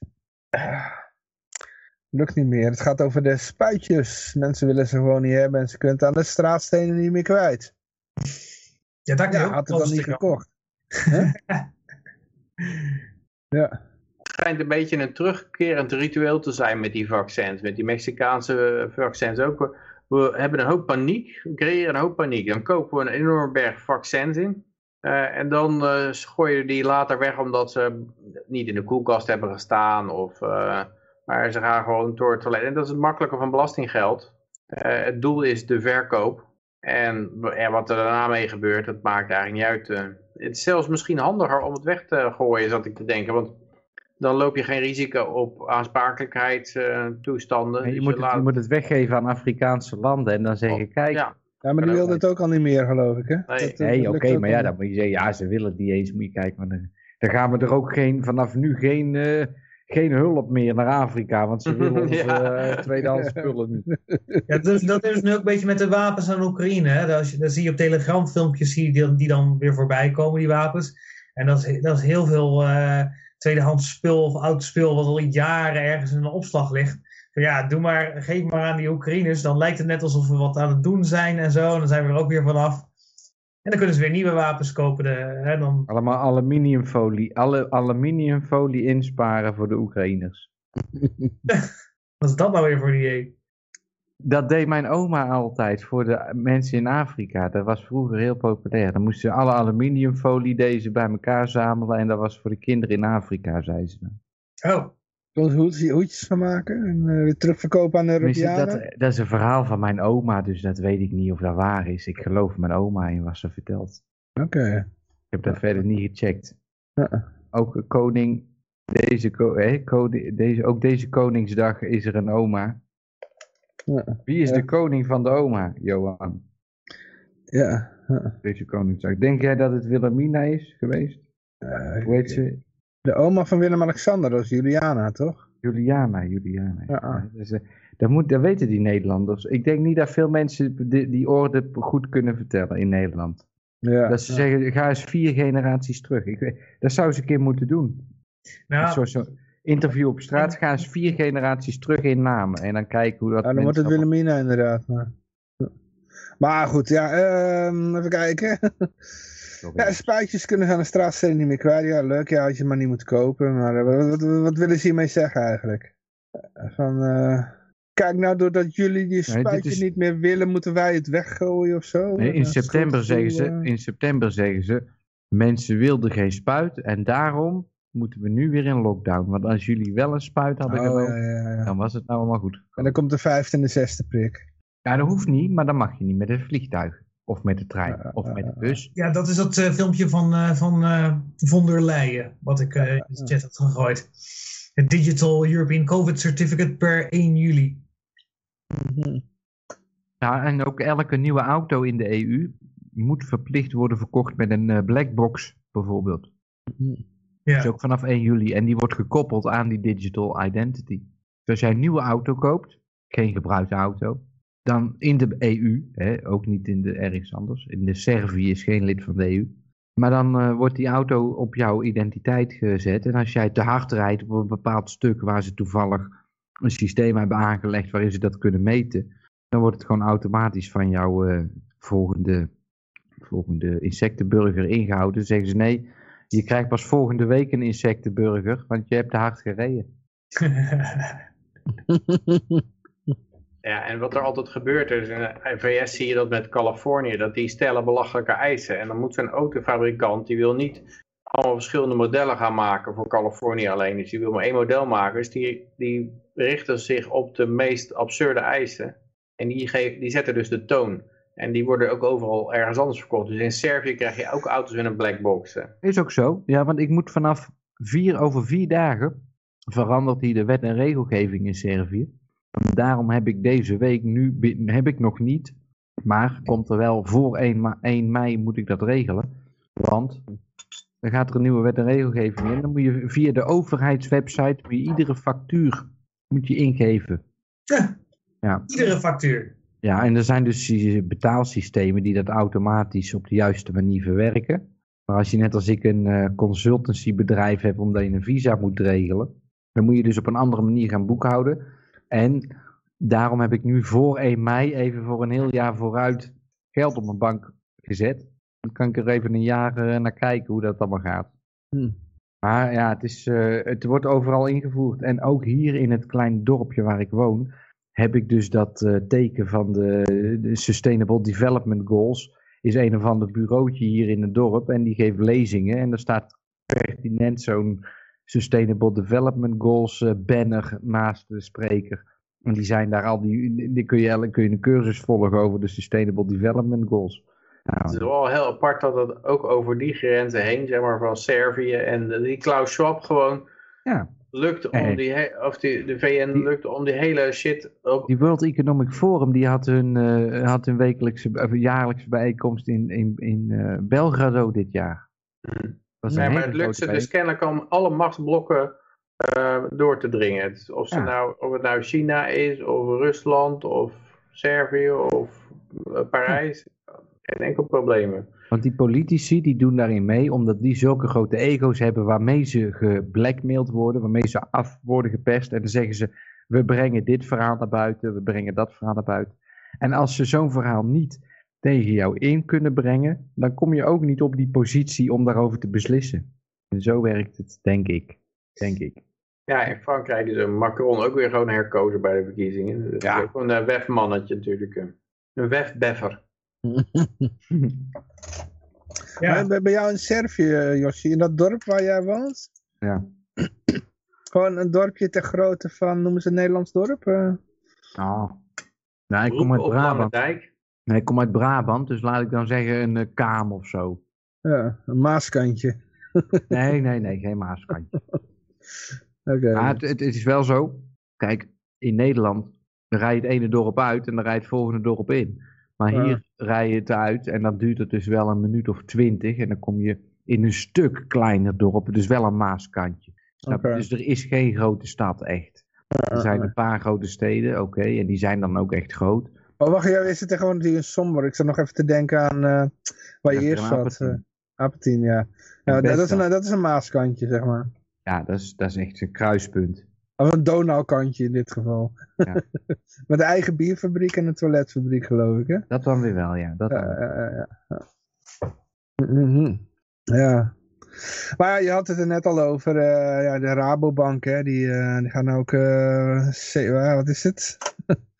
Lukt niet meer. Het gaat over de spuitjes. Mensen willen ze gewoon niet hebben en ze kunnen het aan de straatstenen niet meer kwijt. Ja, je Ja, had het dan niet gekocht. Huh? ja. Schijnt een beetje een terugkerend ritueel te zijn met die vaccins, met die Mexicaanse vaccins ook. We, hebben een hoop paniek, we creëren een hoop paniek. Dan kopen we een enorme berg vaccins in. Eh, en dan eh gooien die later weg omdat ze niet in de koelkast hebben gestaan. Of, eh, maar ze gaan gewoon door het toilet. En dat is het makkelijke van belastinggeld. Eh, het doel is de verkoop. En ja, wat er daarna mee gebeurt, dat maakt eigenlijk niet uit. eh. het is zelfs misschien handiger om het weg te gooien, zat ik te denken. Want dan loop je geen risico op aansprakelijkheidstoestanden. En je, moet het, je moet het weggeven aan Afrikaanse landen en dan zeggen, kijk, Ja, ja, maar die wilde het ook al niet meer, geloof ik, hè? Nee. Eh, nee, oké, maar ja, dan moet je zeggen, ja, ze willen het niet eens, moet je kijken. Maar dan, dan gaan we er ook geen, vanaf nu geen, eh, geen hulp meer naar Afrika, want ze willen onze Ja. eh, tweedehands spullen nu. Ja, dus, dat is nu ook een beetje met de wapens aan Oekraïne. Hè? Dat zie je op Telegram filmpjes zie je die, die dan weer voorbij komen, die wapens. En dat is, dat is heel veel eh, tweedehands spul of oud spul wat al jaren ergens in een opslag ligt. Van ja, doe maar, geef maar aan die Oekraïners. Dan lijkt het net alsof we wat aan het doen zijn en zo. En dan zijn we er ook weer vanaf. En dan kunnen ze weer nieuwe wapens kopen. De, hè, dan, Allemaal aluminiumfolie, alle aluminiumfolie insparen voor de Oekraïners. wat is dat nou weer voor idee? Dat deed mijn oma altijd voor de mensen in Afrika. Dat was vroeger heel populair. Dan moesten ze alle aluminiumfolie deze bij elkaar zamelen en dat was voor de kinderen in Afrika, zei ze dan. Oh, ze hoedjes, van maken en eh, weer terugverkopen aan de Europeanen? dat, dat is een verhaal van mijn oma, dus dat weet ik niet of dat waar is. Ik geloof mijn oma in wat ze vertelt. Oké. Ik heb dat verder niet gecheckt. Ook koning, deze, ko- deze, ook deze koningsdag is er een oma. Wie is Ja. de koning van de oma, Johan? Ja. Deze koningsdag. Denk jij dat het Wilhelmina is geweest? Eh, Hoe heet ze? De oma van Willem-Alexander, dat is Juliana, toch? Juliana, Juliana. Ja. Dus, eh, dat, moet, dat weten die Nederlanders. Ik denk niet dat veel mensen die, die orde goed kunnen vertellen in Nederland. Ja. Dat ze ja. zeggen, ga eens vier generaties terug. Ik weet, dat zou ze een keer moeten doen. nou, Zo'n zo interview op straat, ga eens vier generaties terug in namen. En dan kijken hoe dat Ja, dan wordt het mensen Wilhelmina inderdaad. Maar, maar goed, ja, ehm, even kijken. Ja, spuitjes kunnen ze aan de niet meer kwijt. Ja, leuk, ja, had je maar niet moeten kopen. Maar eh, wat, wat, wat willen ze hiermee zeggen eigenlijk? Eh, Van, eh, kijk nou, doordat jullie die spuitjes is- niet meer willen, moeten wij het weggooien of zo? Nee, in september zeggen ze, in september zeggen ze, mensen wilden geen spuit en daarom moeten we nu weer in lockdown. Want als jullie wel een spuit hadden Oh, genomen, ja, ja, ja. dan was het nou allemaal goed. En dan komt de vijfde en de zesde prik. Ja, dat hoeft niet, maar dan mag je niet met het vliegtuig. Of met de trein, of met de bus. ja, dat is dat eh, filmpje van, eh, van eh, von der Leyen, wat ik eh, in de chat had gegooid. Het Digital European COVID Certificate per 1 juli. Mhm. Ja, en ook elke nieuwe auto in de EU moet verplicht worden verkocht met een eh, blackbox bijvoorbeeld. Ja. Dus ook vanaf 1 juli. En die wordt gekoppeld aan die digital identity. Dus als jij een nieuwe auto koopt, geen gebruikte auto, dan in de EU, hè, ook niet in de ergens anders. In de Servië is geen lid van de EU. Maar dan eh, wordt die auto op jouw identiteit gezet. En als jij te hard rijdt op een bepaald stuk waar ze toevallig een systeem hebben aangelegd waarin ze dat kunnen meten, dan wordt het gewoon automatisch van jouw eh, volgende, volgende insectenburger ingehouden. Dan zeggen ze nee, je krijgt pas volgende week een insectenburger, want je hebt te hard gereden. Ja, en wat er altijd gebeurt is, in de VS zie je dat met Californië, dat die stellen belachelijke eisen. En dan moet zo'n autofabrikant, die wil niet allemaal verschillende modellen gaan maken voor Californië alleen. Dus die wil maar één model maken. Dus die, die richten zich op de meest absurde eisen. En die, die zetten dus de toon. En die worden ook overal ergens anders verkocht. Dus in Servië krijg je ook auto's in een black box. hè. Is ook zo. Ja, want ik moet vanaf vier over vier dagen verandert hij de wet en regelgeving in Servië. En daarom heb ik deze week nu, heb ik nog niet, maar komt er wel voor 1, ma 1 mei moet ik dat regelen. Want dan gaat er een nieuwe wet en regelgeving in. Dan moet je via de overheidswebsite moet je iedere factuur moet je ingeven. Ja. Ja. Iedere factuur. Ja, en er zijn dus betaalsystemen die dat automatisch op de juiste manier verwerken. Maar als je net als ik een eh, consultancybedrijf hebt omdat je een visa moet regelen, dan moet je dus op een andere manier gaan boekhouden. En daarom heb ik nu voor 1 mei even voor een heel jaar vooruit geld op mijn bank gezet. Dan kan ik er even een jaar eh, naar kijken hoe dat allemaal gaat. Hm. Maar ja, het, is, eh, het wordt overal ingevoerd. En ook hier in het kleine dorpje waar ik woon, heb ik dus dat eh, teken van de, de Sustainable Development Goals. Is een of ander bureautje hier in het dorp en die geeft lezingen. En er staat pertinent zo'n Sustainable Development Goals eh, banner naast de spreker. En die zijn daar al die, die kun je, kun je een cursus volgen over de Sustainable Development Goals. Nou, Het is wel heel apart dat het ook over die grenzen heen, zeg maar van Servië en die Klaus Schwab gewoon ja, lukt om die, of die, de VN Die- lukt om die hele shit op, Die World Economic Forum die had hun, eh, had hun wekelijkse, of jaarlijkse bijeenkomst in, in, in eh, Belgrado dit jaar. Dat een Nee, maar het lukt ze dus kennelijk om alle machtsblokken eh, door te dringen. Is Of, ze Ja. nou, of het nou China is, of Rusland, of Servië, of Parijs. Geen enkel probleem. Want die politici die doen daarin mee omdat die zulke grote ego's hebben waarmee ze geblackmailed worden, waarmee ze af worden gepest. En dan zeggen ze, we brengen dit verhaal naar buiten, we brengen dat verhaal naar buiten. En als ze zo'n verhaal niet tegen jou in kunnen brengen, dan kom je ook niet op die positie om daarover te beslissen. En zo werkt het, denk ik. Denk ik. Ja, in Frankrijk is een Macron ook weer gewoon herkozen bij de verkiezingen. Dat is Ja. ook een uh, wefmannetje natuurlijk. eh. Een wefbeffer. Ja. Maar bij- bij jou in Servië, eh, Josje, in dat dorp waar jij woont? Ja. Gewoon een dorpje ter grootte van, noemen ze het Nederlands dorp? eh? Oh. Nou, ik kom uit Brabant. Nee, ik kom uit Brabant, dus laat ik dan zeggen een eh, kaam of zo. ja, een maaskantje. Nee, nee, nee, geen maaskantje. Oké. Maar het, het, het is wel zo. Kijk, in Nederland dan rij je het ene dorp uit en dan rij je het volgende dorp in. Maar Ja. hier rij je het uit en dan duurt het dus wel een minuut of twintig. En dan kom je in een stuk kleiner dorp, dus wel een maaskantje. Dus er is geen grote stad echt. Er zijn een paar grote steden, oké, en die zijn dan ook echt groot. Oh, wacht, jij is het gewoon die in Somber. Ik zat nog even te denken aan eh, waar je Ja, eerst zat. Apeldoorn. eh ja. ja dat, is een, dat is een maaskantje, zeg maar. Ja, dat is, dat is echt een kruispunt. Of een Donaukantje in dit geval. Ja. Met een eigen bierfabriek en een toiletfabriek, geloof ik, hè? Dat dan weer wel, ja. Dat dan Ja, ja, ja, ja. Ja. Maar ja, je had het er net al over, eh, ja, de Rabobank, hè, die, eh, die gaan ook, eh, C- eh, wat is het?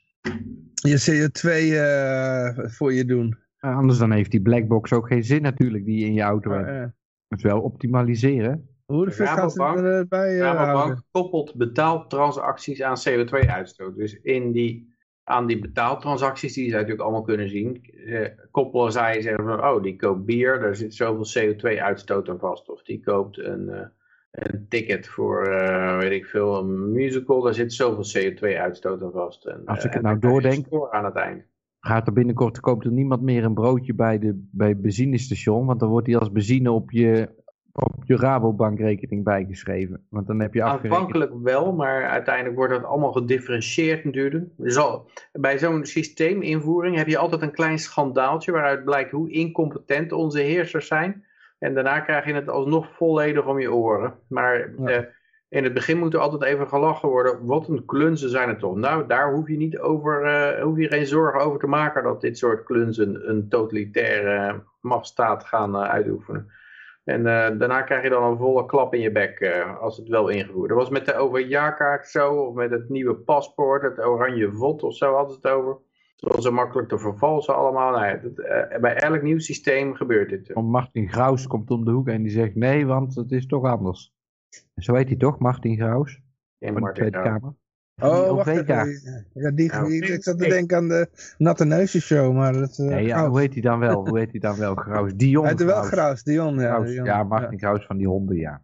je CO2 eh, voor je doen. Anders dan heeft die blackbox ook geen zin natuurlijk die je in je auto hebt. Eh, Het wel optimaliseren. Hoe de Rabobank- erbij eh, houden? Rabobank koppelt betaaltransacties aan CO2-uitstoot. Dus in die, aan die betaaltransacties, die zij natuurlijk allemaal kunnen zien, eh, koppelen zij zeggen van, oh, die koopt bier, daar zit zoveel CO2-uitstoot aan vast. Of die koopt een, eh, een ticket voor, eh, weet ik veel, een musical, daar zit zoveel CO2-uitstoot aan vast. En, Als ik het nou doordenk- aan het eind. Gaat er binnenkort, koopt er niemand meer een broodje bij, de, bij het benzinestation. Want dan wordt die als benzine op je, op je Rabobankrekening bijgeschreven. Want dan heb je afgerekend. Aanvankelijk wel, maar uiteindelijk wordt dat allemaal gedifferentieerd natuurlijk. Dus al, bij zo'n systeeminvoering heb je altijd een klein schandaaltje waaruit blijkt hoe incompetent onze heersers zijn. En daarna krijg je het alsnog volledig om je oren. Maar Ja. eh, in het begin moet er altijd even gelachen worden. Wat een klunzen zijn het toch. Nou, daar hoef je niet over, eh, hoef je geen zorgen over te maken dat dit soort klunzen een totalitaire machtsstaat gaan eh, uitoefenen. En eh, daarna krijg je dan een volle klap in je bek eh, als het wel ingevoerd. Dat was met de overjaarkaart zo, of met het nieuwe paspoort, het oranje vod of zo hadden ze het over. Het was zo makkelijk te vervalsen allemaal. Nou ja, dat, eh, bij elk nieuw systeem gebeurt dit. Want Martin Graus komt om de hoek en die zegt nee, want het is toch anders. Zo heet hij toch, Martin Graus? In de Tweede. Kamer. Oh, Die wacht even. Ja, die, Ja. die- ik zat te denken aan de Natte Neusjes show, maar dat... eh, ja, hoe heet hij dan wel? Hoe heet hij dan wel? Graus. Dion Hij wel Graus. Dion. Ja, Graus. Dion. Ja, Martin Graus van die honden, ja.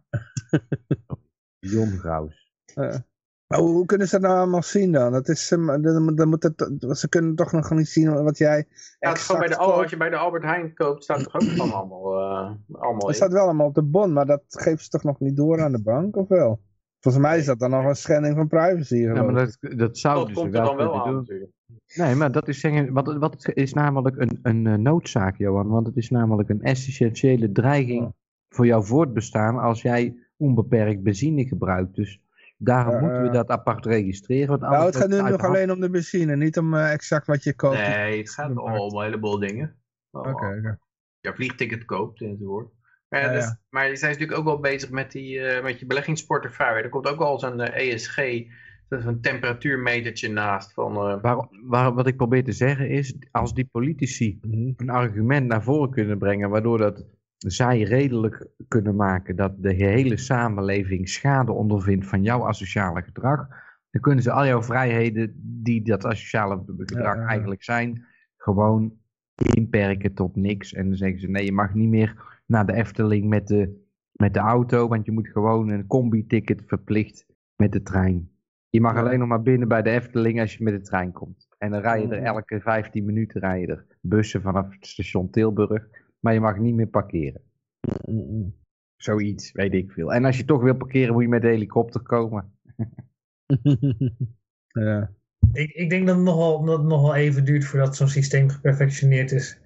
Dion Graus. Ja. Maar hoe, hoe kunnen ze dat nou allemaal zien dan? Dat is, eh, dan, dan moet het, ze kunnen toch nog niet zien wat jij... Ja, het is gewoon bij de, Al- als je bij de Albert Heijn koopt, staat er ook gewoon allemaal, eh, allemaal Het staat wel allemaal op de bon, maar dat geven ze toch nog niet door aan de bank, of wel? Volgens mij is dat dan nog een schending van privacy. Ja, maar dat, dat zouden Dat ze komt er dan wel aan doen. natuurlijk. Nee, maar dat is, wat, is namelijk een, een eh, noodzaak, Johan. Want het is namelijk een essentiële dreiging Ja. voor jouw voortbestaan als jij onbeperkt benzine gebruikt. Dus daarom Ja, moeten we ja. dat apart registreren. Want Nou, het gaat nu nog hand- alleen om de benzine, niet om eh, exact wat je koopt. Nee, het gaat om een heleboel dingen. Oké, oké. Ja, vliegticket koopt enzovoort. Maar, ja, Ja, dus- maar die zijn natuurlijk ook wel bezig met, die, eh, met je beleggingsportefeuille. Er komt ook al zo'n ESG, dat is een temperatuurmetertje naast. Van, eh, Waar, waar, wat ik probeer te zeggen is, als die politici Mhm. een argument naar voren kunnen brengen, waardoor dat zij redelijk kunnen maken dat de hele samenleving schade ondervindt van jouw asociale gedrag, dan kunnen ze al jouw vrijheden die dat asociale gedrag eigenlijk zijn, gewoon inperken tot niks. En dan zeggen ze, nee, je mag niet meer naar de Efteling met de, met de auto, want je moet gewoon een combi-ticket verplicht met de trein. Je mag Ja. alleen nog maar binnen bij de Efteling als je met de trein komt. En dan rij je er Mhm. elke 15 minuten rij je er bussen vanaf het station Tilburg. Maar je mag niet meer parkeren. Zoiets, weet ik veel. En als je toch wil parkeren, moet je met de helikopter komen. ja. Ik, ik denk dat het, nog wel, dat het nog wel even duurt voordat zo'n systeem geperfectioneerd is.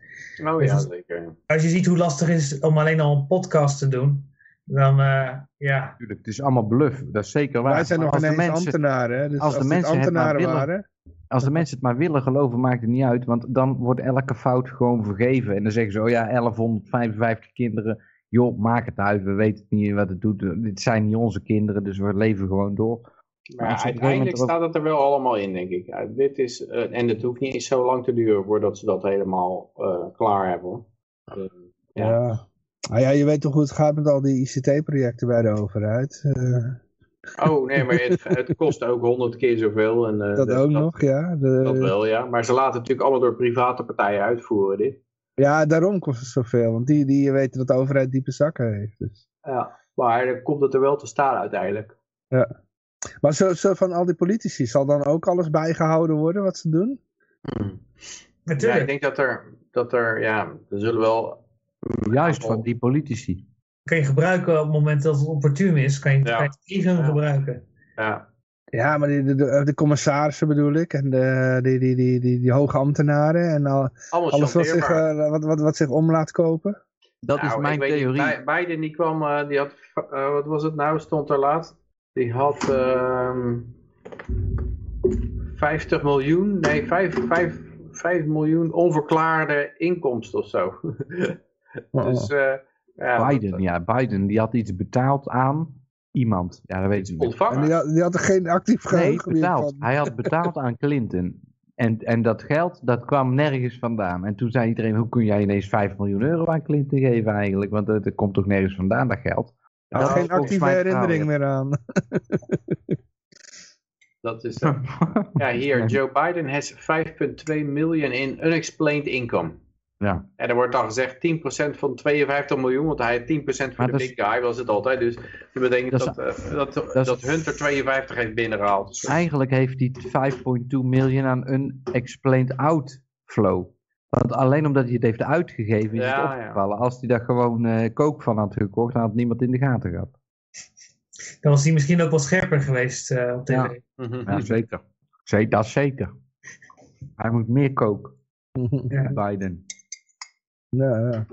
Oh ja, zeker. Als je ziet hoe lastig het is om alleen al een podcast te doen, dan eh, ja. Natuurlijk, het is allemaal bluff. Dat is zeker waar. Wij zijn Maar nog ineens mensen- ambtenaren. Hè? Dus als als, de mensen het maar ambtenaren willen- waren... Als de mensen het maar willen geloven, maakt het niet uit. Want dan wordt elke fout gewoon vergeven. En dan zeggen ze, oh ja, 1155 kinderen. Joh, maak het uit. We weten niet wat het doet. Dit zijn niet onze kinderen, dus we leven gewoon door. Maar ja, uiteindelijk staat het er wel allemaal in, denk ik. Ja, dit is, eh, en het hoeft niet eens zo lang te duren voordat ze dat helemaal eh, klaar hebben. Eh, Ja. ja. Ah, ja, je weet toch hoe het gaat met al die ICT-projecten bij de overheid. Eh, Oh nee, maar het, het kost ook honderd keer zoveel. En, eh, dat ook dat, nog, ja. De, Dat wel, ja. Maar ze laten het natuurlijk allemaal door private partijen uitvoeren, dit. Ja, daarom kost het zoveel. Want die, die weten dat de overheid diepe zakken heeft. Dus. Ja. Maar dan komt het er wel te staan uiteindelijk. Maar zo, zo van al die politici, zal dan ook alles bijgehouden worden wat ze doen? Ja, Natuurlijk. ik denk dat er, dat er, ja, er zullen wel... Juist van die politici. kan je gebruiken op het moment dat het opportun is, kan je, Ja. kan je het even Ja. gebruiken. Ja, Ja, maar die, de, de, de commissarissen bedoel ik. En de, die, die, die, die, die hoge ambtenaren. En al, allemaal alles wat zich, eh, wat, wat, wat zich om laat kopen. Dat Nou, is ik mijn weet theorie. Bi- Biden die kwam, eh, die had, eh, wat was het nou, stond er laatst? Die had ehm 50 miljoen, nee 5, 5, 5 miljoen onverklaarde inkomsten of zo. dus eh ja, Biden, dat- ja, Biden, die had iets betaald aan iemand. Ja, dat weet ik niet. En ontvangen. die had, die had er geen actief Nee, geheugen meer betaald. van. Hij had betaald aan Clinton. En, en dat geld, dat kwam nergens vandaan. En toen zei iedereen, hoe kun jij ineens 5 miljoen euro aan Clinton geven eigenlijk? Want dat, dat komt toch nergens vandaan, dat geld? Had Dat is geen actieve herinnering meer aan. Dat is. Ja, hier. Joe Biden has 5,2 miljoen in unexplained income. Ja, En er wordt dan gezegd 10% van 52 miljoen, want hij heeft 10% voor Maar de big guy, was het altijd. Dus dat betekent Dat dat, eh, dat, dat, dat is- Hunter 52 heeft binnengehaald. Dus eigenlijk heeft hij 5,2 miljoen aan unexplained outflow. Want alleen omdat hij het heeft uitgegeven is Ja, het opgevallen. Als hij daar gewoon eh, kook van had gekocht, dan had niemand in de gaten gehad. Dan was hij misschien ook wat scherper geweest eh, op tv. Ja. Mhm. Ja, zeker. Zee- Dat is zeker. Hij moet meer koken, Ja. Biden. Ja, ja.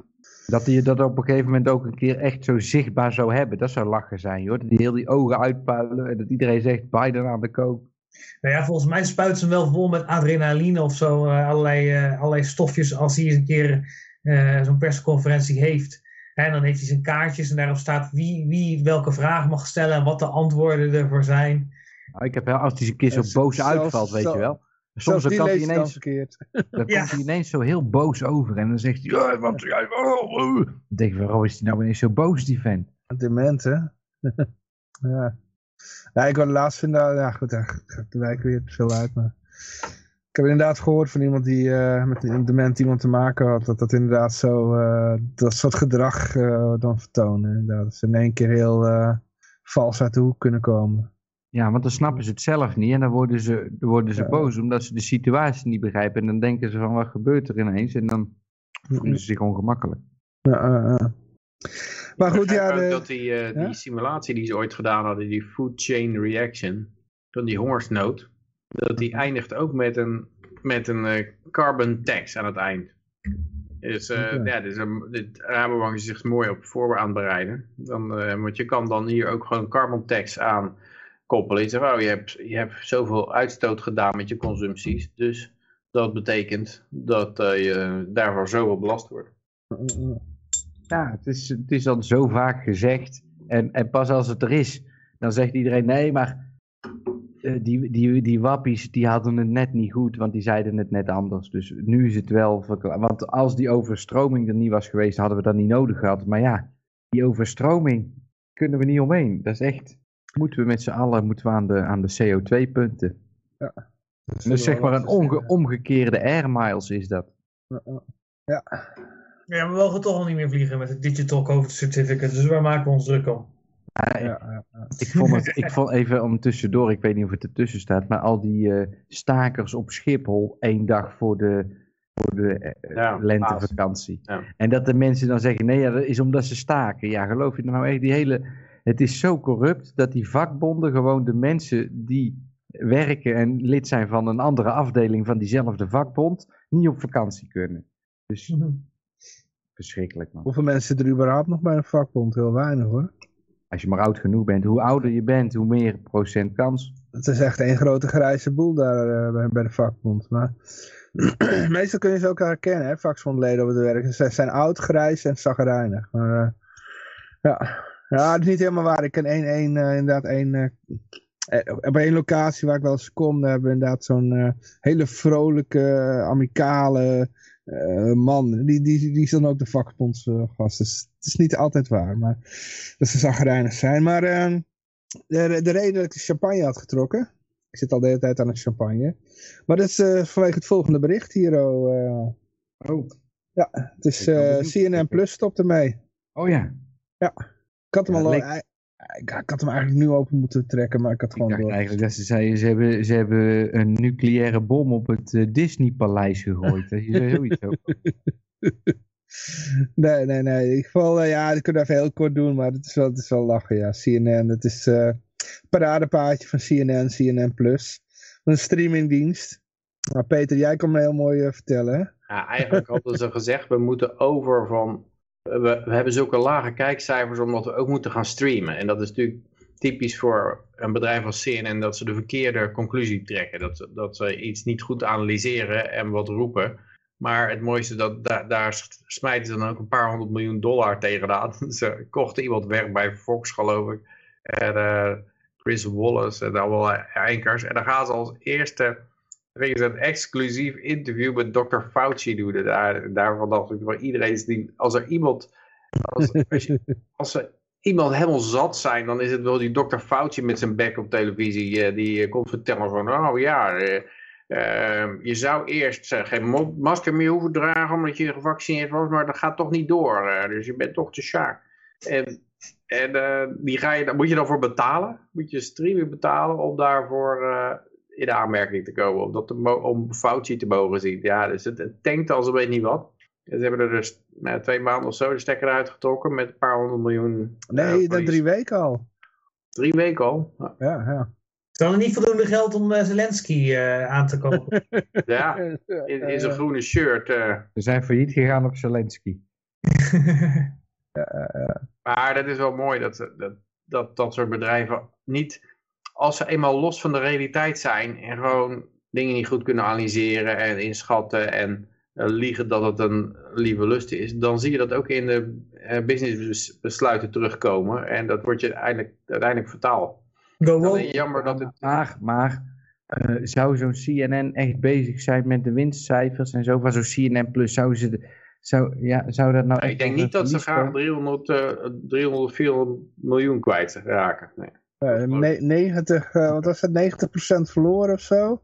Dat hij dat op een gegeven moment ook een keer echt zo zichtbaar zou hebben. Dat zou lachen zijn, joh. Dat die heel die ogen uitpuilen en dat iedereen zegt Biden aan de kook. Nou ja, volgens mij spuit ze hem wel vol met adrenaline of zo. eh, allerlei, eh, allerlei stofjes als hij eens een keer eh, zo'n persconferentie heeft. En dan heeft hij zijn kaartjes en daarop staat wie, wie welke vraag mag stellen en wat de antwoorden ervoor zijn. Nou, ik heb wel, als hij eens een keer zo boos zelfs- uitvalt, weet je wel. Soms dan kan hij ineens, verkeerd. dan Ja. komt hij ineens zo heel boos over. En dan zegt hij, ja, wat jij... oh, oh." Dan denk ik, waarom is hij nou ineens zo boos, die vent? Dement, hè? ja. Ja, ik had laatst vinden, ja goed, daar gaat de wijk weer te veel uit, maar... Ik heb inderdaad gehoord van iemand die eh, met een dement iemand te maken had, dat dat inderdaad zo, eh, dat soort gedrag eh, dan vertonen. Inderdaad. Dat ze in één keer heel vals uit de hoek kunnen komen. Ja, want dan snappen ze het zelf niet en dan worden ze, worden ze Ja. boos omdat ze de situatie niet begrijpen. En dan denken ze van, wat gebeurt er ineens? En dan voelen ze zich ongemakkelijk. Ja. Maar goed, ja, de- dat die, eh, die simulatie die ze ooit gedaan hadden, die food chain reaction, van die hongersnood, dat die Mhm. eindigt ook met een, met een eh, carbon tax aan het eind. Dus Oké. ja, dus, een- dit Rabobank is zich mooi op voor aan het bereiden. Dan, want je kan dan hier ook gewoon carbon tax aan koppelen. Je zegt, oh, je hebt, je hebt zoveel uitstoot gedaan met je consumpties. Dus dat betekent dat je daarvoor zoveel belast wordt. Ja, het is, het is al zo vaak gezegd. En, en pas als het er is, dan zegt iedereen, nee, maar eh, die, die, die wappies die hadden het net niet goed, want die zeiden het net anders. Dus nu is het wel verklaard. Want als die overstroming er niet was geweest, hadden we dat niet nodig gehad. Maar ja, die overstroming kunnen we niet omheen. Dat is echt, moeten we met z'n allen moeten we aan de, aan de CO2-punten. dat Dus zeg maar een onge, omgekeerde air miles is dat. Ja, Ja, we mogen toch al niet meer vliegen met het Digital COVID Certificate, dus waar maken we ons druk om? Ja, ja, ja. Ik vond het, ik vond even om tussendoor, ik weet niet of het ertussen staat, maar al die eh, stakers op Schiphol één dag voor de, voor de eh, Ja, lentevakantie. Ja. En dat de mensen dan zeggen, nee, ja, dat is omdat ze staken. Ja, geloof je nou echt, die hele, het is zo corrupt dat die vakbonden gewoon de mensen die werken en lid zijn van een andere afdeling van diezelfde vakbond, niet op vakantie kunnen. Dus verschrikkelijk man. Hoeveel mensen zitten er überhaupt nog bij een vakbond? Heel weinig hoor. Als je maar oud genoeg bent, hoe ouder je bent, hoe meer procent kans. Het is echt een grote grijze boel daar eh, bij, bij de vakbond. Maar meestal kun je ze ook herkennen, hè, vakbondleden op het werk. Ze zijn oud, grijs en zagrijnig. Maar eh, ja. ja, het is niet helemaal waar. Ik ken één, één eh, inderdaad één... eh, op één locatie waar ik wel eens kom, daar hebben we inderdaad zo'n hele vrolijke, amicale eh, man. Die, die, die is dan ook de vakbondsgast. Dus het is niet altijd waar, maar dat ze zagrijnig zijn. Maar ehm, de, de reden dat ik de champagne had getrokken. Ik zit al de hele tijd aan het champagne. Maar dat is eh, vanwege het volgende bericht hier. Oh, eh. Oh. Ja, het is eh. CNN Plus stopt ermee. Oh ja. Ik had hem Ja, al ik, ik had hem eigenlijk nu open moeten trekken, maar ik had Ik gewoon dacht door. eigenlijk dat ze zeiden, ze hebben, ze hebben een nucleaire bom op het eh, Disneypaleis gegooid. Dat je zo zoiets ook. Nee, nee, nee. In ieder geval, ja, dat kunnen we even heel kort doen, maar het is wel, het is wel lachen, ja. CNN, het is eh paradepaadje van CNN, CNN Plus. Een streamingdienst. Nou, Peter, jij kan me heel mooi eh, vertellen, hè? Ja, eigenlijk hadden ze gezegd, we moeten over van... We, we hebben zulke lage kijkcijfers omdat we ook moeten gaan streamen. En dat is natuurlijk typisch voor een bedrijf als CNN dat ze de verkeerde conclusie trekken. Dat, dat ze iets niet goed analyseren en wat roepen. Maar het mooiste, dat, daar, smijten ze dan ook een paar honderd miljoen dollar tegenaan. Ze kochten iemand weg bij Fox, geloof ik. En eh, Chris Wallace en allemaal enkers. En dan gaan ze als eerste ze een exclusief interview met Dr. Fauci doen. En daar, daarvan dacht ik, van iedereen die, als er iemand, als, als, er iemand helemaal zat zijn, dan is het wel die Dr. Fauci met zijn bek op televisie, eh, die eh, komt vertellen van, oh ja, eh, eh, je zou eerst geen masker meer hoeven dragen omdat je gevaccineerd was, maar dat gaat toch niet door. dus je bent toch te sjaak. En, en die ga je, moet je dan voor betalen? Moet je streaming betalen om daarvoor in de aanmerking te komen. Om, dat te om Fauci te mogen zien. Ja, dus het, het tankt als een weet niet wat. En Ze hebben er dus nou, twee maanden of zo de stekker uitgetrokken met een paar honderd miljoen. eh, Nee, dat drie weken al. Drie weken al. Ja. Ja, ja. Ze hadden niet voldoende geld om eh, Zelensky eh, aan te kopen. Ja, in, in zijn groene shirt. eh. Ze zijn failliet gegaan op Zelensky. Maar dat is wel mooi dat dat, dat dat soort bedrijven niet, als ze eenmaal los van de realiteit zijn en gewoon dingen niet goed kunnen analyseren en inschatten en eh, liegen dat het een lieve lust is, dan zie je dat ook in de eh, businessbesluiten terugkomen en dat wordt je uiteindelijk, uiteindelijk vertaald. Jammer dat het... Maar, maar eh, zou zo'n CNN echt bezig zijn met de winstcijfers en zo van zo'n CNN Plus? Zou, ze de- zou, ja, zou dat nou echt Ik denk niet dat ze graag 300, eh 300, 400 miljoen kwijt raken. Nee. Eh, ne- 90, eh, wat was het, 90% verloren of zo.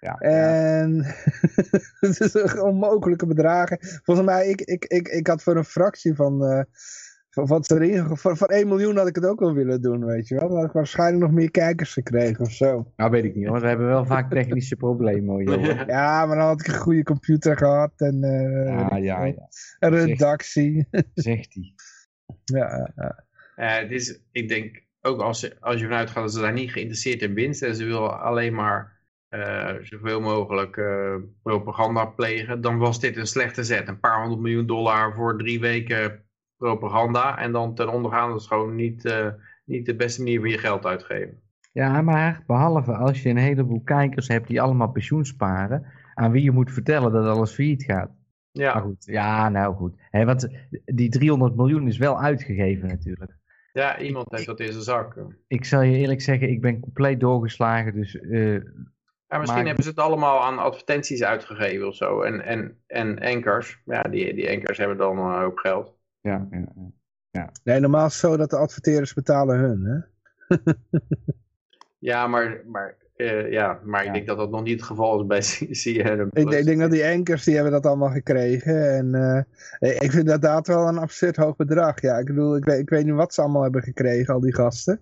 Ja, En het is onmogelijke bedragen. Volgens mij, ik, ik, ik, ik had voor een fractie van, eh van wat erin, voor, voor 1 miljoen had ik het ook wel willen doen, weet je wel. Dan had ik waarschijnlijk nog meer kijkers gekregen of zo. Nou, weet ik niet hoor. We hebben wel vaak technische problemen hoor. joh. Ja, maar dan had ik een goede computer gehad en eh, Ja, ja, een redactie. Zegt hij. ja, ja. Eh, het is, ik denk ook als, je- als je vanuit gaat dat ze daar niet geïnteresseerd in winst en ze willen alleen maar eh, zoveel mogelijk eh, propaganda plegen, dan was dit een slechte zet. Een paar honderd miljoen dollar voor drie weken propaganda en dan ten ondergaan dat is gewoon niet, eh, niet de beste manier van je geld uitgeven. Ja, maar behalve als je een heleboel kijkers hebt die allemaal pensioen sparen, aan wie je moet vertellen dat alles failliet gaat. Maar Ja, goed, ja, nou goed. Want die 300 miljoen is wel uitgegeven natuurlijk. Ja iemand heeft dat in zijn zak. Ik zal je eerlijk zeggen, ik ben compleet doorgeslagen. Dus eh, Ja, misschien Maar- hebben ze het allemaal aan advertenties uitgegeven of zo. En, en, en ankers, ja, die, die ankers hebben dan eh, ook geld. ja, ja, ja. Nee, normaal is het zo dat de adverteerders betalen hun, hè? Ja, maar, maar, eh, ja, maar Ja. ik denk dat dat nog niet het geval is bij CNN. Ik, ik denk dat die ankers, die hebben dat allemaal gekregen. En eh, ik vind dat inderdaad wel een absurd hoog bedrag. Ja, ik bedoel, ik weet, ik weet niet wat ze allemaal hebben gekregen, al die gasten.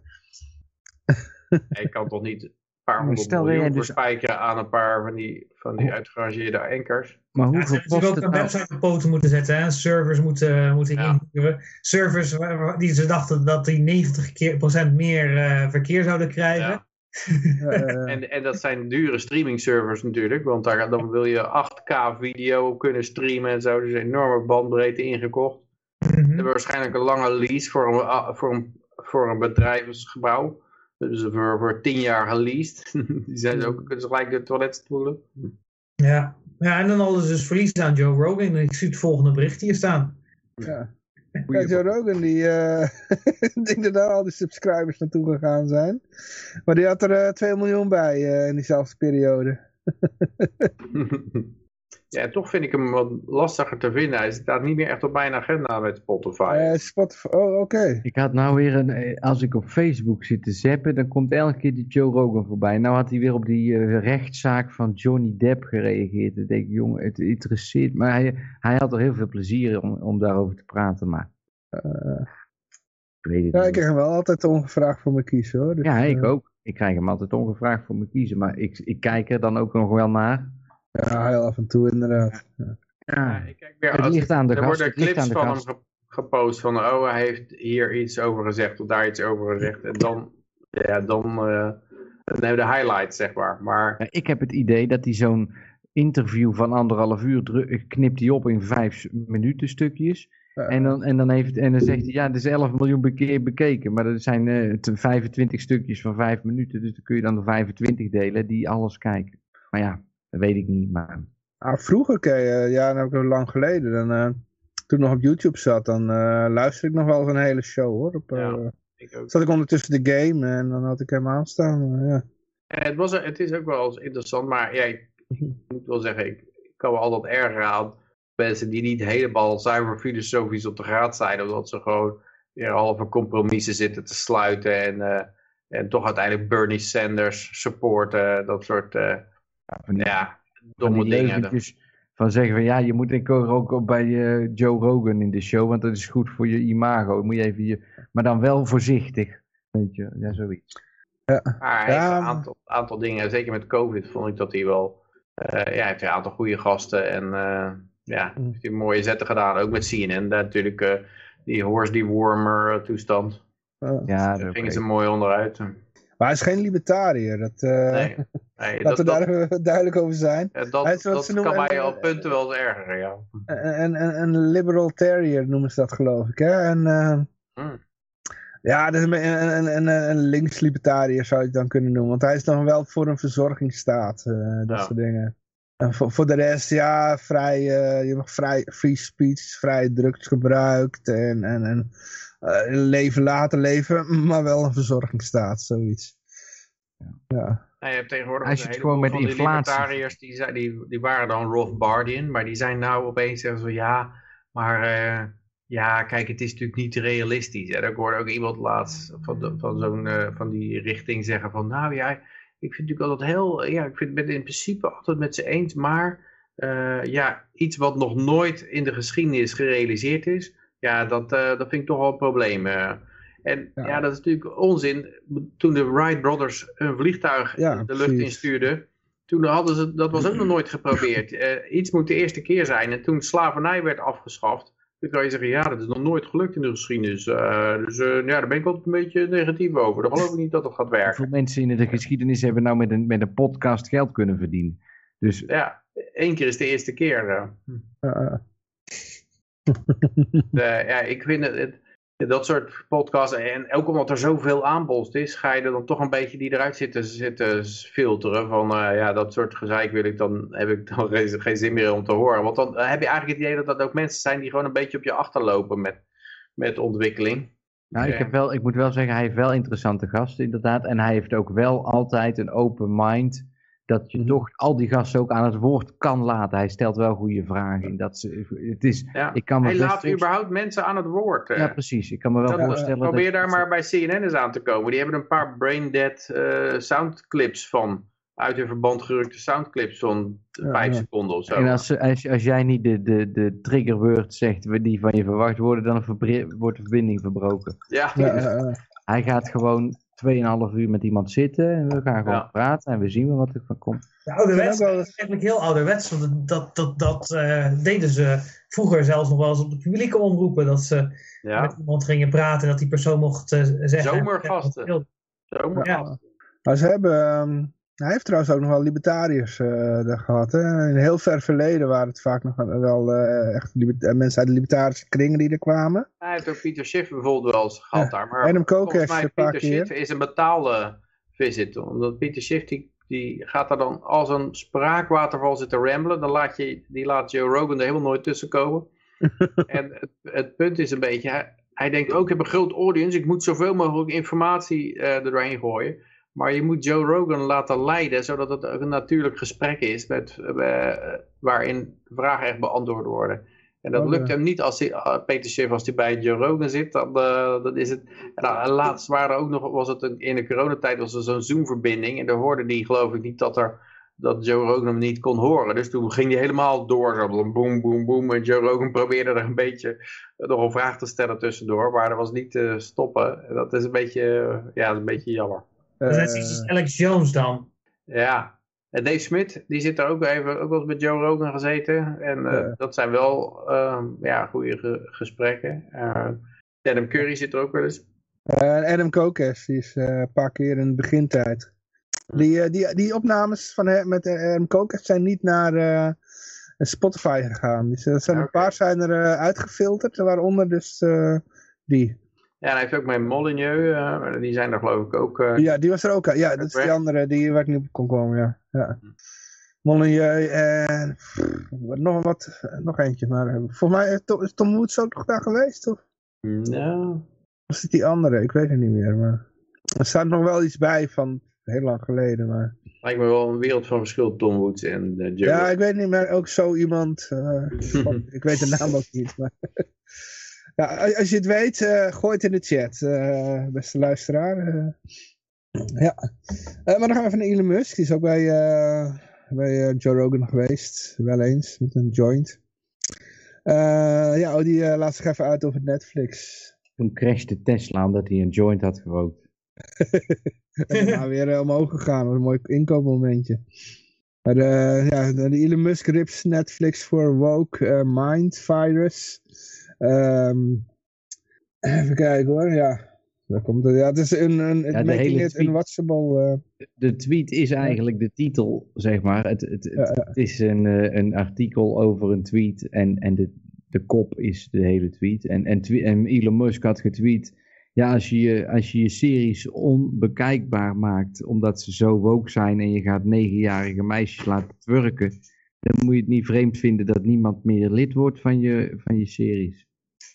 Ik kan toch niet een paar honderd miljoen dus- verspijkeren aan een paar van die, van die uitgerangeerde ankers. Maar Ja, ze hoeveel hebben kost natuurlijk ook het een nou? website op poten moeten zetten. Hè? Servers moeten, moeten Ja. inhuren. Servers waar- die ze dachten dat die 90 keer, procent meer eh, verkeer zouden krijgen. Ja. Eh, En, en dat zijn dure streaming servers natuurlijk, want daar, dan wil je 8K video kunnen streamen en zo. Dus enorme bandbreedte ingekocht. Mhm. We hebben waarschijnlijk een lange lease voor een, ah, voor een, voor een bedrijfsgebouw. Dus voor, voor 10 jaar geleased. Die zijn ook, kunnen ze gelijk de toilet spoelen. Ja. ja, en dan ze dus verlies aan Joe Rogan. Ik zie het volgende bericht hier staan. ja. Ja, Joe Rogan, die, eh ik denk dat daar al die subscribers naartoe gegaan zijn. Maar die had er eh 2 miljoen bij eh, in diezelfde periode. ja, toch vind ik hem wat lastiger te vinden. Hij staat niet meer echt op mijn agenda met Spotify. Eh Spotify, oh oké. Ik had nou weer een, eh, als ik op Facebook zit te zappen, dan komt elke keer die Joe Rogan voorbij. Nou had hij weer op die eh, rechtszaak van Johnny Depp gereageerd. Ik denk, jongen, het interesseert me. Hij, hij had er heel veel plezier in om, om daarover te praten, maar Eh, ik weet het ja, ik niet. krijg hem wel altijd ongevraagd voor me kiezen hoor. Dus, Ja, ik ook. Ik krijg hem altijd ongevraagd voor me kiezen, maar ik, ik kijk er dan ook nog wel naar. Ja, heel af en toe inderdaad. Ja, Ja, ik kijk weer het ligt aan de er gast. worden clips van hem gast. gepost van, oh, hij heeft hier iets over gezegd of daar iets over gezegd. En dan, ja, dan, eh, dan hebben we de highlights, zeg maar. Maar Ja, ik heb het idee dat hij zo'n interview van anderhalf uur knipt hij op in vijf minuten stukjes. Ja. En dan, en, dan heeft, en dan zegt hij, ja, er is 11 miljoen keer bekeken. Maar dat zijn eh, t- 25 stukjes van 5 minuten. Dus dan kun je dan de 25 delen die alles kijken. Maar ja, dat weet ik niet. Maar Ah, vroeger, okay, ja, nou, ook lang geleden, dan, eh, toen ik nog op YouTube zat, dan eh luisterde ik nog wel eens een hele show hoor. Op, eh, Ja. ik ook. Zat ik ondertussen de game en dan had ik hem aanstaan. ja. Het, was, het is ook wel eens interessant, maar ja, ik moet wel zeggen, ik, ik kan me altijd erger aan mensen die niet helemaal zuiver filosofisch op de graad zijn, omdat ze gewoon weer halve compromissen zitten te sluiten en, eh, en toch uiteindelijk Bernie Sanders supporten, dat soort eh, van die, ja, van domme die dingen. van zeggen van, ja, je moet ik ook ook bij eh, Joe Rogan in de show. Want dat is goed voor je imago. Moet je even je, maar dan wel voorzichtig. Weet je, ja, zoiets. Maar hij heeft Ja, een aantal, aantal dingen, zeker met COVID vond ik dat hij wel, eh, ja, hij heeft een aantal goede gasten en eh, ja, Mm. heeft hij mooie zetten gedaan, ook met CNN, daar natuurlijk eh, die horse die warmer toestand. Ja, Daar gingen ze mooi onderuit. Maar hij is geen libertariër. Dat, eh Nee, dat, we dat, daar duidelijk over zijn. eh, dat, hij is wat dat ze kan mij op punten wel ergeren, ja. Een, een, een liberal terrier noemen ze dat geloof ik. Hè? En, eh, Hmm. Ja, dat is een, een, een, links-libertariër zou je het dan kunnen noemen. Want hij is dan wel voor een verzorgingsstaat. eh, dat Ja. soort dingen. En voor, voor de rest, ja, vrij, eh, je mag vrij, free speech, vrij drugs gebruikt. En, en, en eh, leven laten leven, maar wel een verzorgingsstaat, zoiets. Ja. Nou, je hebt tegenwoordig een zit gewoon met van die inflatie. libertariërs, die, zijn- die, die waren dan Rothbardian, maar die zijn nou opeens zeggen zo, ja, maar eh, ja, kijk, het is natuurlijk niet realistisch. En ik hoorde ook iemand laatst van, de- van, zo'n, eh, van die richting zeggen van, nou ja, ik vind natuurlijk altijd heel, ja, ik vind het in principe altijd met ze eens, maar eh, ja, iets wat nog nooit in de geschiedenis gerealiseerd is, ja, dat, eh, dat vind ik toch wel een probleem. eh. En Ja. ja. dat is natuurlijk onzin. Toen de Wright Brothers een vliegtuig Ja, de lucht precies. instuurden, toen hadden ze, dat was ook nog nooit geprobeerd. Eh, iets moet de eerste keer zijn. En toen slavernij werd afgeschaft, dan kan je zeggen, ja, dat is nog nooit gelukt in de geschiedenis. Eh, dus eh, ja, daar ben ik altijd een beetje negatief over. Dan geloof ik niet dat het gaat werken. Hoeveel mensen in de geschiedenis hebben nou met een, met een podcast geld kunnen verdienen? Dus Ja, één keer is de eerste keer. Eh. Eh, Eh, ja, ik vind het, het- dat soort podcasts, en ook omdat er zoveel aanbod is, ga je er dan toch een beetje die eruit zitten, zitten filteren. Van eh, ja, dat soort gezeik wil ik dan, heb ik dan geen, geen zin meer om te horen. Want dan heb je eigenlijk het idee dat dat ook mensen zijn die gewoon een beetje op je achterlopen met, met ontwikkeling. Nou, ik, heb wel, ik moet wel zeggen, hij heeft wel interessante gasten inderdaad. En hij heeft ook wel altijd een open mind. Dat je toch al die gasten ook aan het woord kan laten. Hij stelt wel goede vragen. Dat ze, het is, Ja. ik kan me Hij laat überhaupt mensen aan het woord. eh. Ja, precies. Ik kan me wel Dat- voorstellen Probeer dat... daar maar bij CNN eens aan te komen. Die hebben een paar brain-dead eh, soundclips van. Uit hun verband gerukte soundclips van Ja, vijf ja. seconden of zo. En als, als, als jij niet de, de, de triggerword zegt die van je verwacht worden, dan wordt de verbinding verbroken. Ja, ja, eh, eh. Hij gaat gewoon 2,5 uur met iemand zitten en we gaan gewoon Ja. praten en we zien wat er van komt. Ja, ouderwets, ook wel- eigenlijk heel ouderwets. Want dat, dat, dat eh, deden ze vroeger zelfs nog wel eens op de publieke omroepen. Dat ze ja. met iemand gingen praten en dat die persoon mocht eh, zeggen... Zomergasten. Zomer. Ja. Maar ze hebben, ehm, hij heeft trouwens ook nog wel libertariërs eh, gehad. Hè? In een heel ver verleden waren het vaak nog wel eh, echt eh, mensen uit de libertarische kringen die er kwamen. Hij heeft ook Pieter Schiff bijvoorbeeld wel eens gehad daar. Maar Koch volgens mij Pieter. Schiff is een betaalde visit. Omdat Pieter Schiff die, die gaat daar dan als een spraakwaterval zitten ramblen. Dan laat je, die laat Joe Rogan er helemaal nooit tussen komen. en het, het punt is een beetje, hij, hij denkt ook, ik heb een groot audience. Ik moet zoveel mogelijk informatie eh er doorheen gooien. Maar je moet Joe Rogan laten leiden, zodat het ook een natuurlijk gesprek is met, eh, waarin vragen echt beantwoord worden. En dat Oh, lukt hem niet als hij, ah, Peter Schiff, als hij bij Joe Rogan zit, dan, eh, is het... En dan, en laatst waren er ook nog, was het een, in de coronatijd was er zo'n Zoom-verbinding en daar hoorde hij geloof ik niet dat er dat Joe Rogan hem niet kon horen. Dus toen ging hij helemaal door, zo boem, boem, boem. En Joe Rogan probeerde er een beetje eh, nog een vraag te stellen tussendoor, maar dat was niet te stoppen. En Dat is een beetje, eh, ja, een beetje jammer. Dat is net Eh, als Alex Jones dan. Ja, en Dave Smith, die zit er ook even, ook wel eens met Joe Rogan gezeten. En eh, Ja. dat zijn wel ehm, ja, goede ge- gesprekken. Eh, Adam Curry zit er ook wel eens. eh, Adam Kokes, die is eh, een paar keer in de begintijd. Die, die, die opnames van hem met eh, Adam Kokes zijn niet naar eh, Spotify gegaan. Dus, er zijn een paar zijn er eh, uitgefilterd, waaronder dus eh, die. Ja, en hij heeft ook met Molyneux, eh, die zijn er geloof ik ook. eh, Ja, die was er ook. Ja, dat is die andere die waar ik niet op kon komen, ja. ja. Molyneux en pff, nog wat, nog eentje. Maar eh, volgens mij is Tom, Woods ook nog daar geweest, of Nou, was het die andere? Ik weet het niet meer, maar er staat nog wel iets bij van heel lang geleden, maar... lijkt me wel een wereld van verschil, Tom Woods en eh, Joe. Ja, ik weet niet meer, ook zo iemand, eh, ik weet de naam ook niet, maar... Ja, als je het weet, eh, gooi het in de chat, eh, beste luisteraar. eh. ja, maar dan gaan we even naar Elon Musk. Die is ook bij, bij Joe Rogan geweest, wel eens, met een joint. Ja, oh, die laat zich even uit over Netflix. Toen crashte Tesla omdat hij een joint had gerookt. En daarna weer omhoog gegaan. Dat was een mooi inkoopmomentje. Maar ja, de Elon Musk rips Netflix voor woke mind virus. Ehm, even kijken hoor, ja. Daar komt het, ja, het is een, een Ja, de making it tweet. unwatchable. eh, De tweet is eigenlijk de titel, zeg maar. Het, het, het, Ja, ja. het is een, eh, een artikel over een tweet en, en de, de kop is de hele tweet. En, en, twe- en Elon Musk had getweet, ja, als je, je- als je je series onbekijkbaar maakt omdat ze zo woke zijn en je gaat negenjarige meisjes laten twerken, dan moet je het niet vreemd vinden dat niemand meer lid wordt van je, van je series.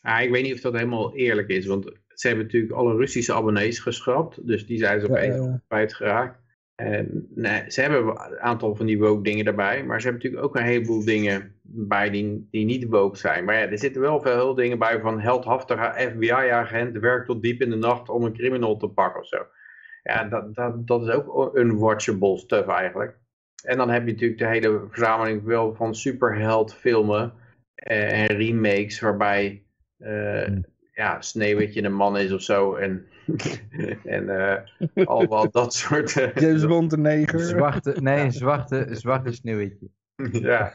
Ah, ik weet niet of dat helemaal eerlijk is, want ze hebben natuurlijk alle Russische abonnees geschrapt, dus die zijn ze opeens ja, ja. kwijtgeraakt. En nee, ze hebben een aantal van die woke dingen erbij, maar ze hebben natuurlijk ook een heleboel dingen bij die, die niet woke zijn. Maar ja, er zitten wel veel dingen bij van heldhaftige FBI-agent werkt tot diep in de nacht om een criminal te pakken of zo. Ja, dat, dat, dat is ook unwatchable stuff eigenlijk. En dan heb je natuurlijk de hele verzameling wel van superheldfilmen eh, en remakes waarbij eh, Hmm. ja, Sneeuwwitje een man is of zo. En, en eh, allemaal dat soort... eh, James Bond de neger. Zwarte, nee, een zwarte, een zwarte sneeuwwitje. ja,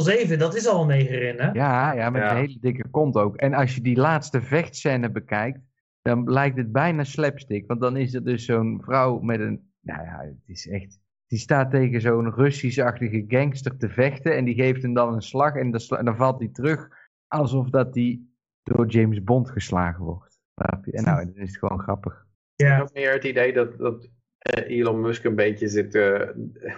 007, dat is al een neger in, hè? Ja, ja, met Ja. een hele dikke kont ook. En als je die laatste vechtscène bekijkt, dan lijkt het bijna slapstick. Want dan is er dus zo'n vrouw met een... Nou ja, het is echt... Die staat tegen zo'n Russisch-achtige gangster te vechten en die geeft hem dan een slag en dan, dan valt hij terug alsof dat hij door James Bond geslagen wordt. En nou, dan is het gewoon grappig. Ik Ja. heb meer het idee dat, dat eh, Elon Musk een beetje zit... eh,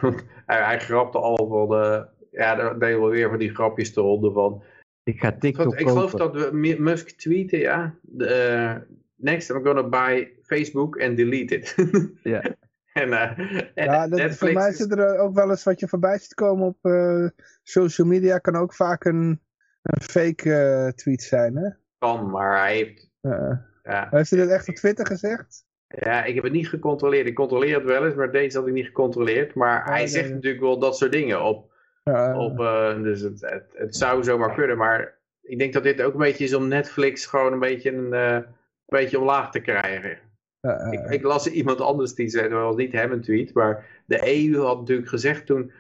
hij, hij grapte al van... de ja, daar deden we weer van die grapjes te ronden van... Ik ga Ik, TikTok ik geloof dat we Musk tweeten, ja. de, eh, next I'm gonna buy Facebook and delete it. Ja. en, eh, en Ja, dat, Netflix voor mij is- zit er ook wel eens wat je voorbij ziet komen op eh, social media. Kan ook vaak een, een fake eh, tweet zijn, hè? kan, maar hij heeft... Ja, heeft hij dat echt op Twitter gezegd? ja, ik heb het niet gecontroleerd. Ik controleer het wel eens, maar deze had ik niet gecontroleerd. Maar hij zegt natuurlijk wel dat soort dingen op. Op eh, dus het, het, het zou zomaar kunnen, maar ik denk dat dit ook een beetje is om Netflix gewoon een beetje, een, eh, een beetje omlaag te krijgen. Ik, ik las iemand anders die zei, dat was niet hem een tweet, maar de EU had natuurlijk gezegd toen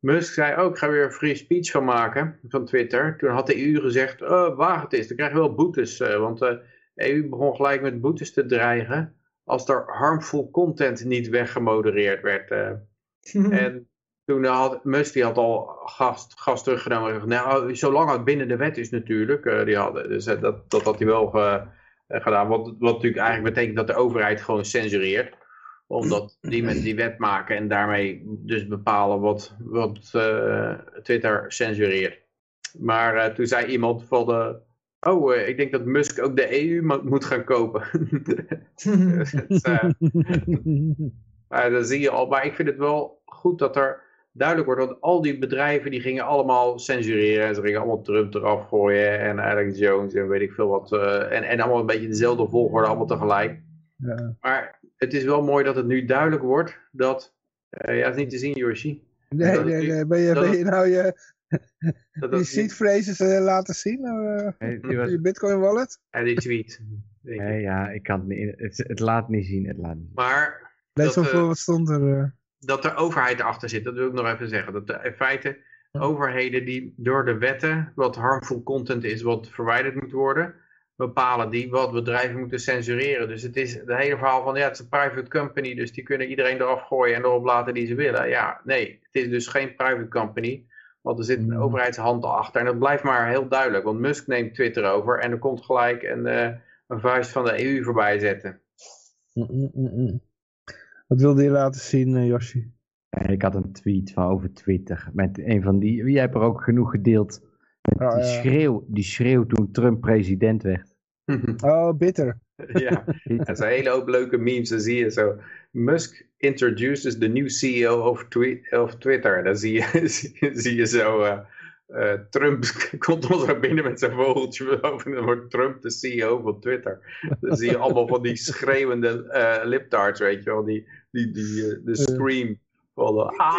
Musk zei, oh ik ga weer een free speech van maken van Twitter. Toen had de EU gezegd, oh, waag het eens, dan krijg je wel boetes. eh, want de EU begon gelijk met boetes te dreigen als er harmful content niet weggemodereerd werd. eh. En toen had Musk die had al gast, gast teruggenomen. en gezegd, Nou, zolang het binnen de wet is natuurlijk. eh, die hadden, dus eh, dat, dat had hij wel ge- eh, gedaan. Wat, wat natuurlijk eigenlijk betekent dat de overheid gewoon censureert. Omdat die met die wet maken en daarmee dus bepalen wat, wat eh, Twitter censureert. Maar eh, toen zei iemand van de... Oh, eh, ik denk dat Musk ook de EU mo- moet gaan kopen. Dus, maar dan zie je al, maar ik vind het wel goed dat er duidelijk wordt, want al die bedrijven die gingen allemaal censureren en ze gingen allemaal Trump eraf gooien en Alex Jones en weet ik veel wat. en, en allemaal een beetje dezelfde volgorde, allemaal tegelijk. ja. Maar het is wel mooi dat het nu duidelijk wordt dat, eh, ja het is niet te zien Yoshi, Nee, dat nee, nee. Ben je, ben je nou je, dat je dat seed phrases eh, laten zien? eh, Nee, die was- je Bitcoin wallet? en die tweet. denk ik. nee, ja, ik kan het niet. Het, het laat niet zien. Het laat niet zien. Maar Lees Dat, voor, wat stond er? dat de overheid erachter zit, dat wil ik nog even zeggen. Dat de, in feite overheden die door de wetten wat harmful content is wat verwijderd moet worden, bepalen die wat bedrijven moeten censureren. Dus het is het hele verhaal van ja, het is een private company, dus die kunnen iedereen eraf gooien en erop laten die ze willen. Ja, nee, het is dus geen private company, want er zit een Hmm. overheidshand achter. En dat blijft maar heel duidelijk, want Musk neemt Twitter over en er komt gelijk een, eh, een vuist van de EU voorbij zetten. Mm, mm, mm, mm. Wat wilde je laten zien, eh, Yoshi? Ja, ik had een tweet van over Twitter. Met een van die. Jij hebt er ook genoeg gedeeld. Met Oh, die, ja. schreeuw, die schreeuw toen Trump president werd. Oh, bitter. ja. Er zijn een hele hoop leuke memes. Dan zie je zo. Musk introduces the new CEO of, twi of Twitter. Dan zie je, zie, je zo. eh, eh, Trump komt ons naar binnen met zijn vogeltje over. En dan wordt Trump de CEO van Twitter. Dan zie je allemaal van die schreeuwende eh liptards, weet je wel. Die, die, die, de scream. "Ah!"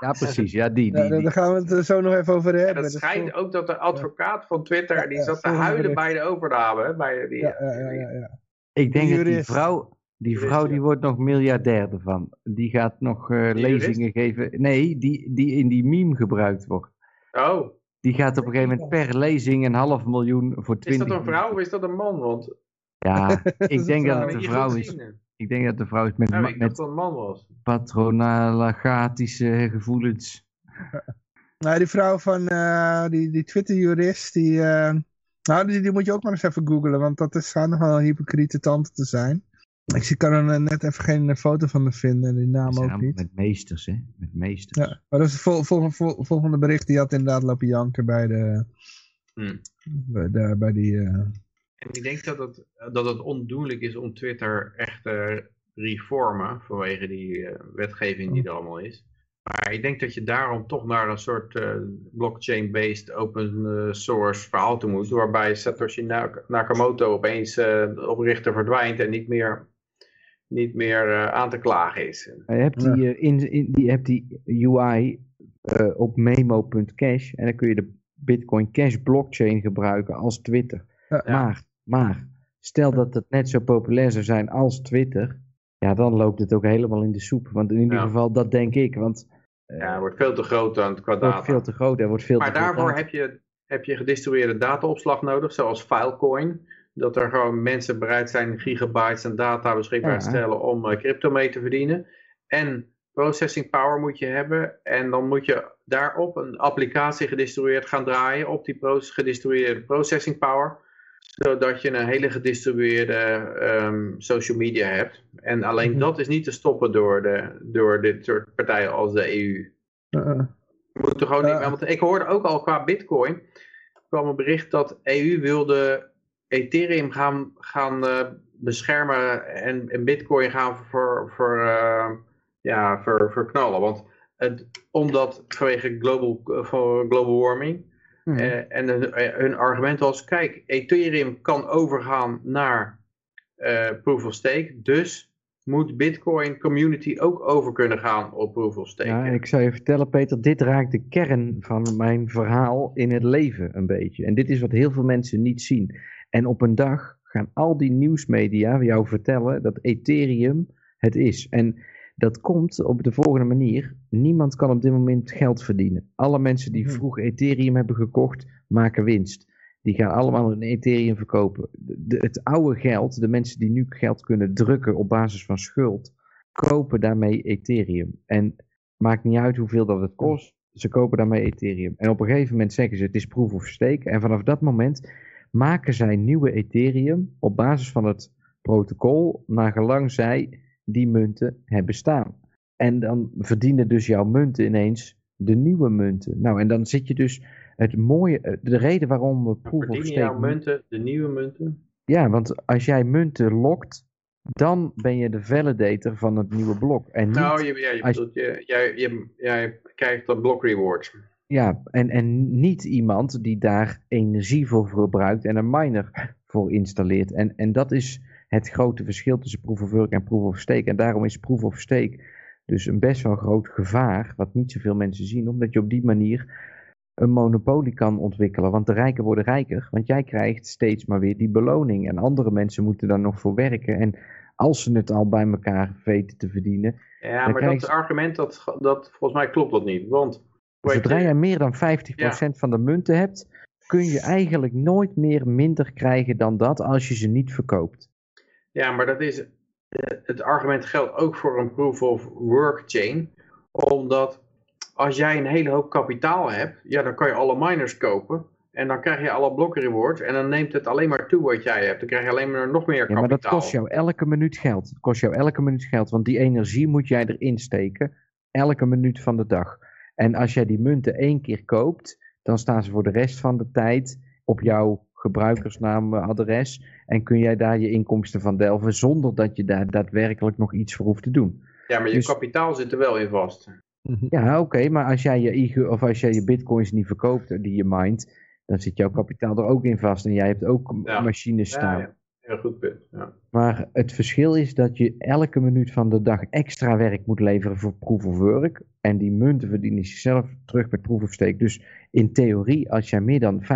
Ja, precies. Ja, die. Die, daar die. daar gaan we het zo nog even over En hebben. het Dat schijnt ook dat de advocaat van Twitter, die ja, zat te huilen bij de overname. hè, Bij die, Ja, ja, ja, ja, ja. Ik denk dat die vrouw. Die Jurist, vrouw ja. die wordt nog miljardair ervan. Die gaat nog eh, lezingen geven. Nee, die, die in die meme gebruikt wordt. Oh, Die gaat op een gegeven moment per lezing een half miljoen voor Is 20 dat een vrouw of is dat een man? Want Ja, is ik denk dat het een vrouw is. Ik denk dat een vrouw is met, ik met dat een man was. patronalatische gevoelens. Nou, die vrouw van uh, die, die Twitter-jurist, die, uh, nou, die, die moet je ook maar eens even googlen, want dat is schijnt nog wel een hypocriete tante te zijn. Ik zie- kan er net even geen foto van me vinden, die Die naam ook niet. Met meesters, hè? Met meesters. Ja, maar dat is het vol, vol, vol- volgende bericht, die had inderdaad lopen janken bij de, Hm. bij, de, bij die, uh, En ik denk dat het, dat het ondoenlijk is om Twitter echt te reformen vanwege die eh, wetgeving die er allemaal is. Maar ik denk dat je daarom toch naar een soort eh, blockchain-based open eh, source verhaal toe moet. Waarbij Satoshi Nak- Nakamoto opeens eh de oprichter verdwijnt en niet meer, niet meer eh, aan te klagen is. Je hebt die, eh, in, in, die, hebt die UI eh, op memo.cash en dan kun je de Bitcoin Cash blockchain gebruiken als Twitter. Ja. Maar, maar, stel dat het net zo populair zou zijn als Twitter, ja, dan loopt het ook helemaal in de soep. Want in ieder Ja. geval, dat denk ik, want eh, Ja, het wordt veel te groot aan het qua het wordt data. veel te groot en wordt veel Maar te daarvoor data. heb je, heb je gedistribueerde dataopslag nodig, zoals Filecoin. Dat er gewoon mensen bereid zijn gigabytes aan data beschikbaar Ja. te stellen om eh, crypto mee te verdienen. En processing power moet je hebben. En dan moet je daarop een applicatie gedistribueerd gaan draaien op die gedistribueerde processing power. Zodat je een hele gedistribueerde ehm, social media hebt. En alleen Mhm. dat is niet te stoppen door, de, door dit soort partijen als de EU. uh, We moeten gewoon niet want ik hoorde ook al qua bitcoin, kwam een bericht dat EU wilde Ethereum gaan, gaan eh, beschermen en, en bitcoin gaan voor, voor, eh, ja, voor, verknallen. Want het, omdat vanwege global, eh, global warming. Mhm. eh, en hun, eh, hun argument was, kijk, Ethereum kan overgaan naar eh, proof of stake. Dus moet bitcoin community ook over kunnen gaan op proof of stake. Ja, ik zou je vertellen, Peter, dit raakt de kern van mijn verhaal in het leven een beetje. En dit is wat heel veel mensen niet zien. En op een dag gaan al die nieuwsmedia jou vertellen dat Ethereum het is. En dat komt op de volgende manier. Niemand kan op dit moment geld verdienen. Alle mensen die Mhm. vroeg Ethereum hebben gekocht, maken winst. Die gaan allemaal een Ethereum verkopen. De- het oude geld, de mensen die nu geld kunnen drukken op basis van schuld, kopen daarmee Ethereum. En maakt niet uit hoeveel dat het kost, ze kopen daarmee Ethereum. En op een gegeven moment zeggen ze het is proof of stake. En vanaf dat moment maken zij nieuwe Ethereum op basis van het protocol, naar gelang zij die munten hebben staan. En dan verdienen dus jouw munten ineens de nieuwe munten. Nou, en dan zit je dus het mooie, eh, de reden waarom we proof of Verdienen stake jouw munten, de nieuwe munten? ja, want als jij munten lokt, dan ben je de validator van het nieuwe blok. En niet, Nou, je, ja, je, als- bedoelt, je, jij, jij krijgt dat block reward. ja, en, en niet iemand die daar energie voor gebruikt en een miner voor installeert. En, en dat is het grote verschil tussen proof of work en proof of stake. En daarom is proof of stake dus een best wel groot gevaar, wat niet zoveel mensen zien, omdat je op die manier een monopolie kan ontwikkelen. Want de rijken worden rijker, want jij krijgt steeds maar weer die beloning. En andere mensen moeten daar nog voor werken. En als ze het al bij elkaar weten te verdienen, Ja, maar dat argument, dat, dat, volgens mij klopt dat niet. Want, zodra je, meer dan 50% van de munten hebt, kun je eigenlijk nooit meer minder krijgen dan dat als je ze niet verkoopt. Ja, maar dat is, eh, het argument geldt ook voor een proof of work chain. Omdat als jij een hele hoop kapitaal hebt, ja, dan kan je alle miners kopen. En dan krijg je alle block rewards. En dan neemt het alleen maar toe wat jij hebt. Dan krijg je alleen maar nog meer Ja, kapitaal. maar dat kost jou elke minuut geld. Het kost jou elke minuut geld, want die energie moet jij erin steken, elke minuut van de dag. En als jij die munten één keer koopt, dan staan ze voor de rest van de tijd op jouw gebruikersnaamadres en kun jij daar je inkomsten van delven zonder dat je daar daadwerkelijk nog iets voor hoeft te doen. Ja, maar je Dus- kapitaal zit er wel in vast. Ja, oké, maar als jij je IGU of als jij je bitcoins niet verkoopt eh, die je mindt, dan zit jouw kapitaal er ook in vast en jij hebt ook Ja. machines staan. Ja, ja. Heel goed punt. Ja. Maar het verschil is dat je elke minuut van de dag extra werk moet leveren voor proof of work. En die munten verdienen zichzelf terug met proof of stake. Dus in theorie, als jij meer dan 50%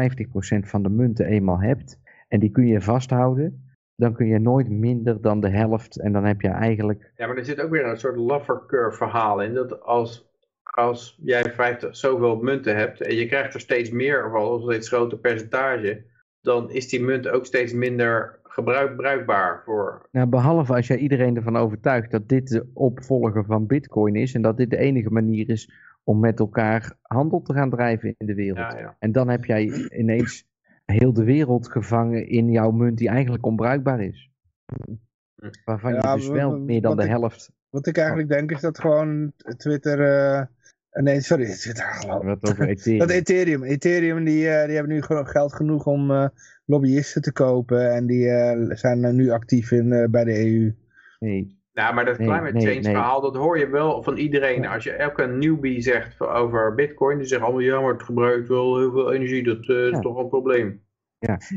van de munten eenmaal hebt en die kun je vasthouden, dan kun je nooit minder dan de helft. En dan heb je eigenlijk. Ja, maar er zit ook weer een soort lover curve verhaal in. Dat als, als jij 50 zoveel munten hebt en je krijgt er steeds meer van, of een steeds groter percentage, dan is die munt ook steeds minder gebruikbaar voor... Nou, behalve als jij iedereen ervan overtuigt dat dit de opvolger van bitcoin is en dat dit de enige manier is om met elkaar handel te gaan drijven in de wereld. Ja, ja. En dan heb jij ineens heel de wereld gevangen in jouw munt die eigenlijk onbruikbaar is. Waarvan Ja, je dus wel meer dan de ik- helft Wat ik eigenlijk denk is dat gewoon Twitter... eh, nee, sorry, Twitter geloof ik. wat over Ethereum. Dat Ethereum. Ethereum die, eh, die hebben nu geld genoeg om eh, lobbyisten te kopen. En die eh, zijn eh, nu actief in, eh, bij de EU. Nee. Ja, maar dat Nee, climate change nee. verhaal, dat hoor je wel van iedereen. Als je elke newbie zegt over bitcoin, die zegt allemaal, ja, maar het gebruikt wel heel veel energie, dat eh, is Ja. toch wel een probleem.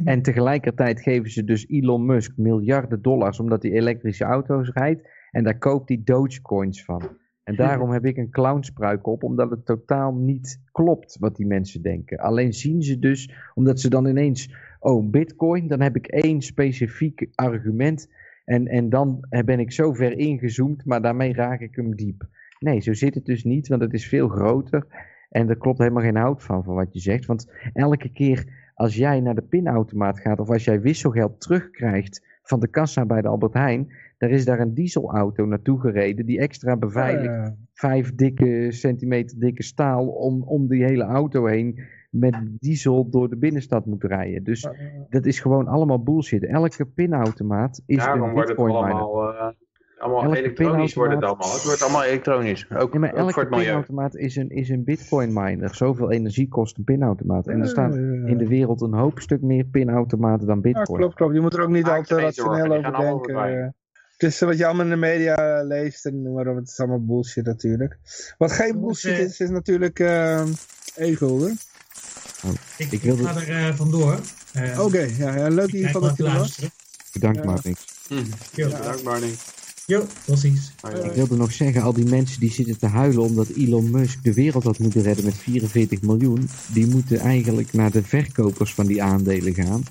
En tegelijkertijd geven ze dus Elon Musk miljarden dollars omdat hij elektrische auto's rijdt. En daar koopt hij Dogecoins van. En daarom heb ik een clownspruik op, omdat het totaal niet klopt wat die mensen denken. Alleen zien ze dus, omdat ze dan ineens, oh, bitcoin, dan heb ik één specifiek argument. En, en dan ben ik zo ver ingezoomd, maar daarmee raak ik hem diep. Nee, zo zit het dus niet, want het is veel groter. En er klopt helemaal geen hout van, van wat je zegt. Want elke keer als jij naar de pinautomaat gaat of als jij wisselgeld terugkrijgt van de kassa bij de Albert Heijn, daar is daar een dieselauto naartoe gereden die extra beveiligd, Eh, vijf dikke centimeter dikke staal om, om die hele auto heen met diesel door de binnenstad moet rijden. Dus dat is gewoon allemaal bullshit. Elke pinautomaat is Daarom een wordt het bitcoin miner. allemaal, eh, allemaal Elke elektronisch wordt het allemaal. Het wordt allemaal elektronisch, ook, Ja, maar ook voor elke het milieu. pinautomaat is een, is een bitcoin miner. Zoveel energie kost een pinautomaat. En er staan in de wereld een hoop stuk meer pinautomaten dan Ja, bitcoin. klopt, klopt. Je moet er ook niet Maak al te je geen zorgen, rationeel over allemaal denken. Het is wat je allemaal in de media eh, leest en noem maar op. Het is allemaal bullshit natuurlijk. Wat geen bullshit is, is natuurlijk eh e-gulden. Ik, Ik wilde- ik ga er eh, vandoor. Eh, Oké, ja, ja, leuk in ieder geval dat je er was. Bedankt niks. Jo, Bedankt Barney. jo, tot ziens. Ja. Ik wilde nog zeggen, al die mensen die zitten te huilen omdat Elon Musk de wereld had moeten redden met 44 miljoen, die moeten eigenlijk naar de verkopers van die aandelen gaan.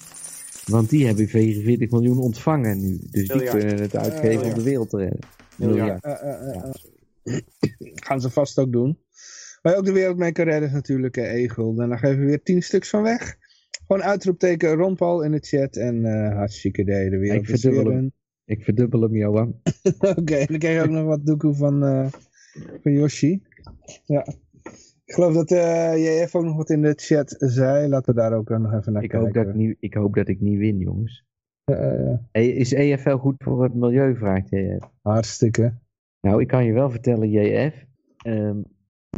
Want die hebben 44 miljoen ontvangen nu. Dus die kunnen het uitgeven om de wereld te redden. Miljard. Miljard. Gaan ze vast ook doen. Waar je ook de wereld mee kan redden is natuurlijk eh, e-gulden. En daar geven we weer 10 stuks van weg. Gewoon uitroepteken Ron Paul in de chat. En eh hartstikke idee. De wereld Ik is verdubbel weer hem. een... Ik verdubbel hem, Johan. Oké, en dan krijg je ook nog wat doekoe van, eh, van Yoshi. Ja. Ik geloof dat JF ook nog wat in de chat zei. Laten we daar ook nog even naar Ik kijken. hoop, dat ik, niet, ik hoop dat ik niet win, jongens. Hey, Is EFL goed voor het milieu, vraagt JF. hartstikke. Nou, ik kan je wel vertellen, JF. ehm,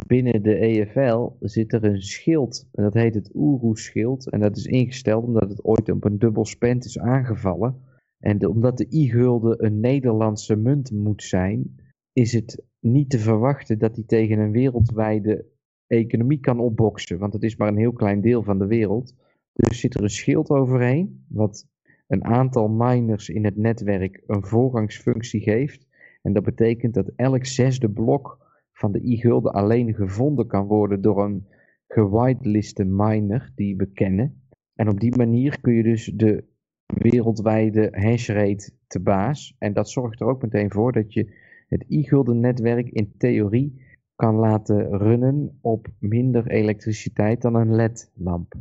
binnen de EFL zit er een schild. En dat heet het Oeroes-schild. En dat is ingesteld omdat het ooit op een dubbel spend is aangevallen. En omdat de i-gulden een Nederlandse munt moet zijn, is het niet te verwachten dat die tegen een wereldwijde economie kan opboksen. Want het is maar een heel klein deel van de wereld. Dus zit er een schild overheen, wat een aantal miners in het netwerk een voorrangsfunctie geeft. En dat betekent dat elk zesde blok van de i-gulden alleen gevonden kan worden door een gewiteliste miner die we kennen. En op die manier kun je dus de wereldwijde hashrate te baas. En dat zorgt er ook meteen voor dat je het i-gulden netwerk in theorie kan laten runnen op minder elektriciteit dan een LED-lamp.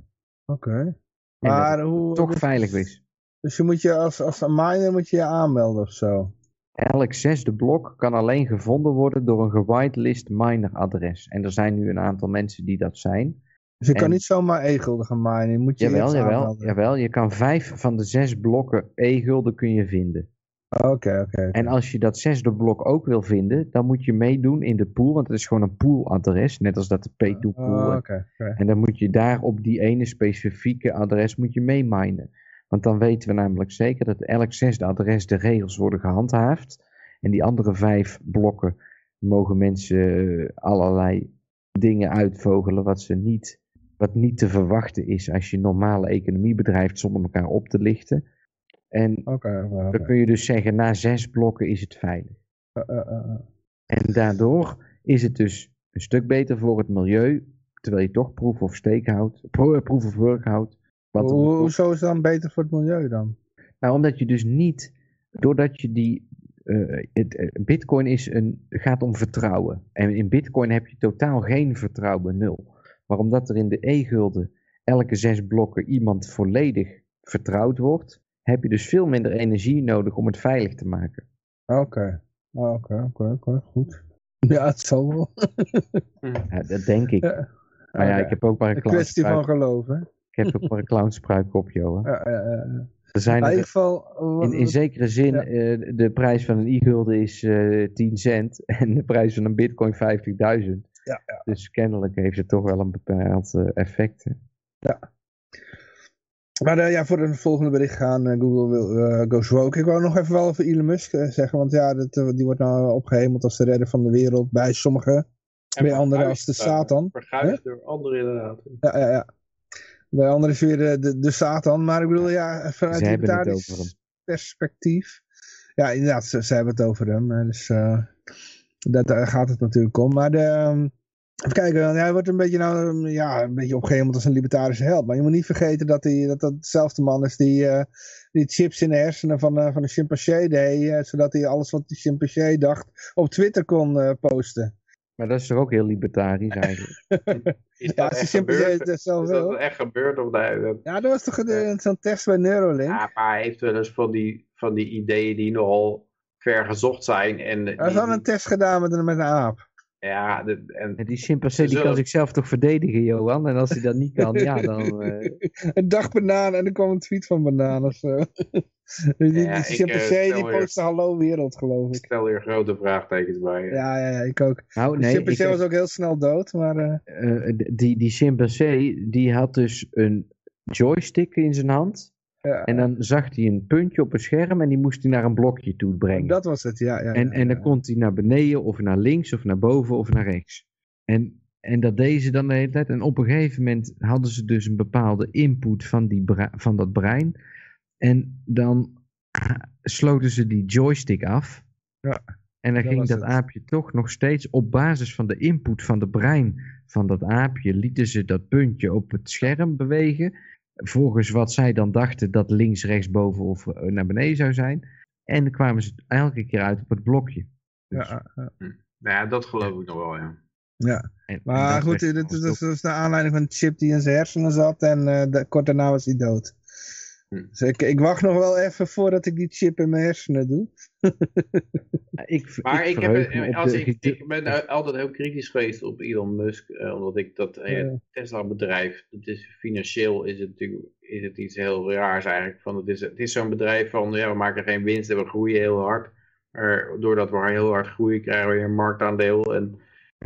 Oké. Maar hoe... toch veilig is. dus je moet je als, als een miner moet je je aanmelden of zo. Elk zesde blok kan alleen gevonden worden door een gewitelist miner adres. En er zijn nu een aantal mensen die dat zijn. Dus je kan niet zomaar e-gulden gaan minen. Moet je Jawel, jawel, jawel. Je kan vijf van de zes blokken e-gulden kun je vinden. Oké, oké. En als je dat zesde blok ook wil vinden, dan moet je meedoen in de pool. Want het is gewoon een pooladres, net als dat de P2 pool. Oh, Oké. En dan moet je daar op die ene specifieke adres moet je mee minen. Want dan weten we namelijk zeker dat elk zesde adres de regels worden gehandhaafd. En die andere vijf blokken mogen mensen eh, allerlei dingen uitvogelen wat, ze niet, wat niet te verwachten is als je normale economie bedrijft zonder elkaar op te lichten. En oké, dan kun je dus zeggen, na zes blokken is het veilig. Eh, eh. En daardoor is het dus een stuk beter voor het milieu, terwijl je toch proof of stake houdt, pro- proof of work houdt. Wat Hoe- nog- Hoezo is het dan beter voor het milieu dan? Nou, omdat je dus niet, doordat je die eh, het, eh, Bitcoin is een, gaat om vertrouwen. En in Bitcoin heb je totaal geen vertrouwen, nul. Maar omdat er in de e-gulden elke zes blokken iemand volledig vertrouwd wordt, heb je dus veel minder energie nodig om het veilig te maken. Oké, oké, oké, oké, goed. Ja, het zal wel. Ja, dat denk ik. Ja. Maar ja, Ja, ik heb ook maar een Een kwestie van geloven. Ik heb ook maar een clownspruik op, Johan. Ja, ja, ja. Er zijn Maar in er ieder geval... In, in zekere zin, Ja. eh, de prijs van een e-gulden is eh 10 cent en de prijs van een bitcoin 50.000. Ja, ja. Dus kennelijk heeft het toch wel een bepaald eh, effect. hè. Maar eh, ja, voor een volgende bericht gaan, eh, Google wil, eh, goes woke. Ik wou nog even wel over Elon Musk eh, zeggen, want ja, dat, eh, die wordt nou opgehemeld als de redder van de wereld bij sommigen. Bij anderen als de Satan. Verguisd door anderen inderdaad. Ja, ja, ja. Bij anderen is weer de, de, de Satan. Maar ik bedoel, ja, vanuit het libertarisch perspectief. Ja, inderdaad, ze, ze hebben het over hem. Dus eh, dat, daar gaat het natuurlijk om. Maar de, ehm, even kijken, hij wordt een beetje, nou, um, ja, een beetje opgehemeld als een libertarische held. Maar je moet niet vergeten dat hij, dat, dat dezelfde man is die, eh, die chips in de hersenen van, eh, van een chimpansee deed. eh, zodat hij alles wat die chimpansee dacht op Twitter kon eh, posten. Maar dat is toch ook heel libertarisch eigenlijk. Is Ja, dat als die echt gebeurd? Is dat echt gebeurd? Of nee, dat- Ja, dat was toch een- zo'n test bij Neuralink. Ja, maar hij heeft wel eens van die, van die ideeën die nogal ver gezocht zijn. En Hij wel een test gedaan met een, met een aap. ja, de, en, En die chimpansee die kan zichzelf toch verdedigen, Johan? En als hij dat niet kan, ja, dan... eh, een dag banaan en er kwam een tweet van banaan of zo. die die, Ja, die eh, die weer- postte hallo wereld geloof ik ik. stel hier grote vraagtekens bij. Ja, ja, ja, ik ook. nou, nee, chimpansee was ook heel snel dood, maar eh, eh, die, die chimpansee, die had dus een joystick in zijn hand. ja, En dan zag hij een puntje op een scherm en die moest hij naar een blokje toe brengen. dat was het, ja. ja, En, ja, en dan ja. kon hij naar beneden of naar links of naar boven of naar rechts. En, en dat deden ze dan de hele tijd. En op een gegeven moment hadden ze dus een bepaalde input van, die van dat brein. En dan sloten ze die joystick af. Ja, en dan dat ging was dat het. aapje toch nog steeds op basis van de input van de brein van dat aapje. lieten ze dat puntje op het scherm bewegen. Volgens wat zij dan dachten dat links, rechts, boven of eh, naar beneden zou zijn. En dan kwamen ze elke keer uit op het blokje. Dus- ja, ja, Nou ja, dat geloof ik nog wel, ja. ja. En- en Maar dat goed, dit is als dus de aanleiding van een chip die in zijn hersenen zat en eh, de- kort daarna was hij dood. Dus ik, ik wacht nog wel even voordat ik die chip in mijn hersenen doe. Ik, Maar ik, heb, als de ik, gede- ik ben altijd heel kritisch geweest op Elon Musk, eh, omdat ik dat eh, Ja. Tesla bedrijf, dat is financieel is het natuurlijk is het iets heel raars eigenlijk. Van het is, het is zo'n bedrijf van ja, we maken geen winst en we groeien heel hard. Maar doordat we heel hard groeien krijgen we weer een marktaandeel. En,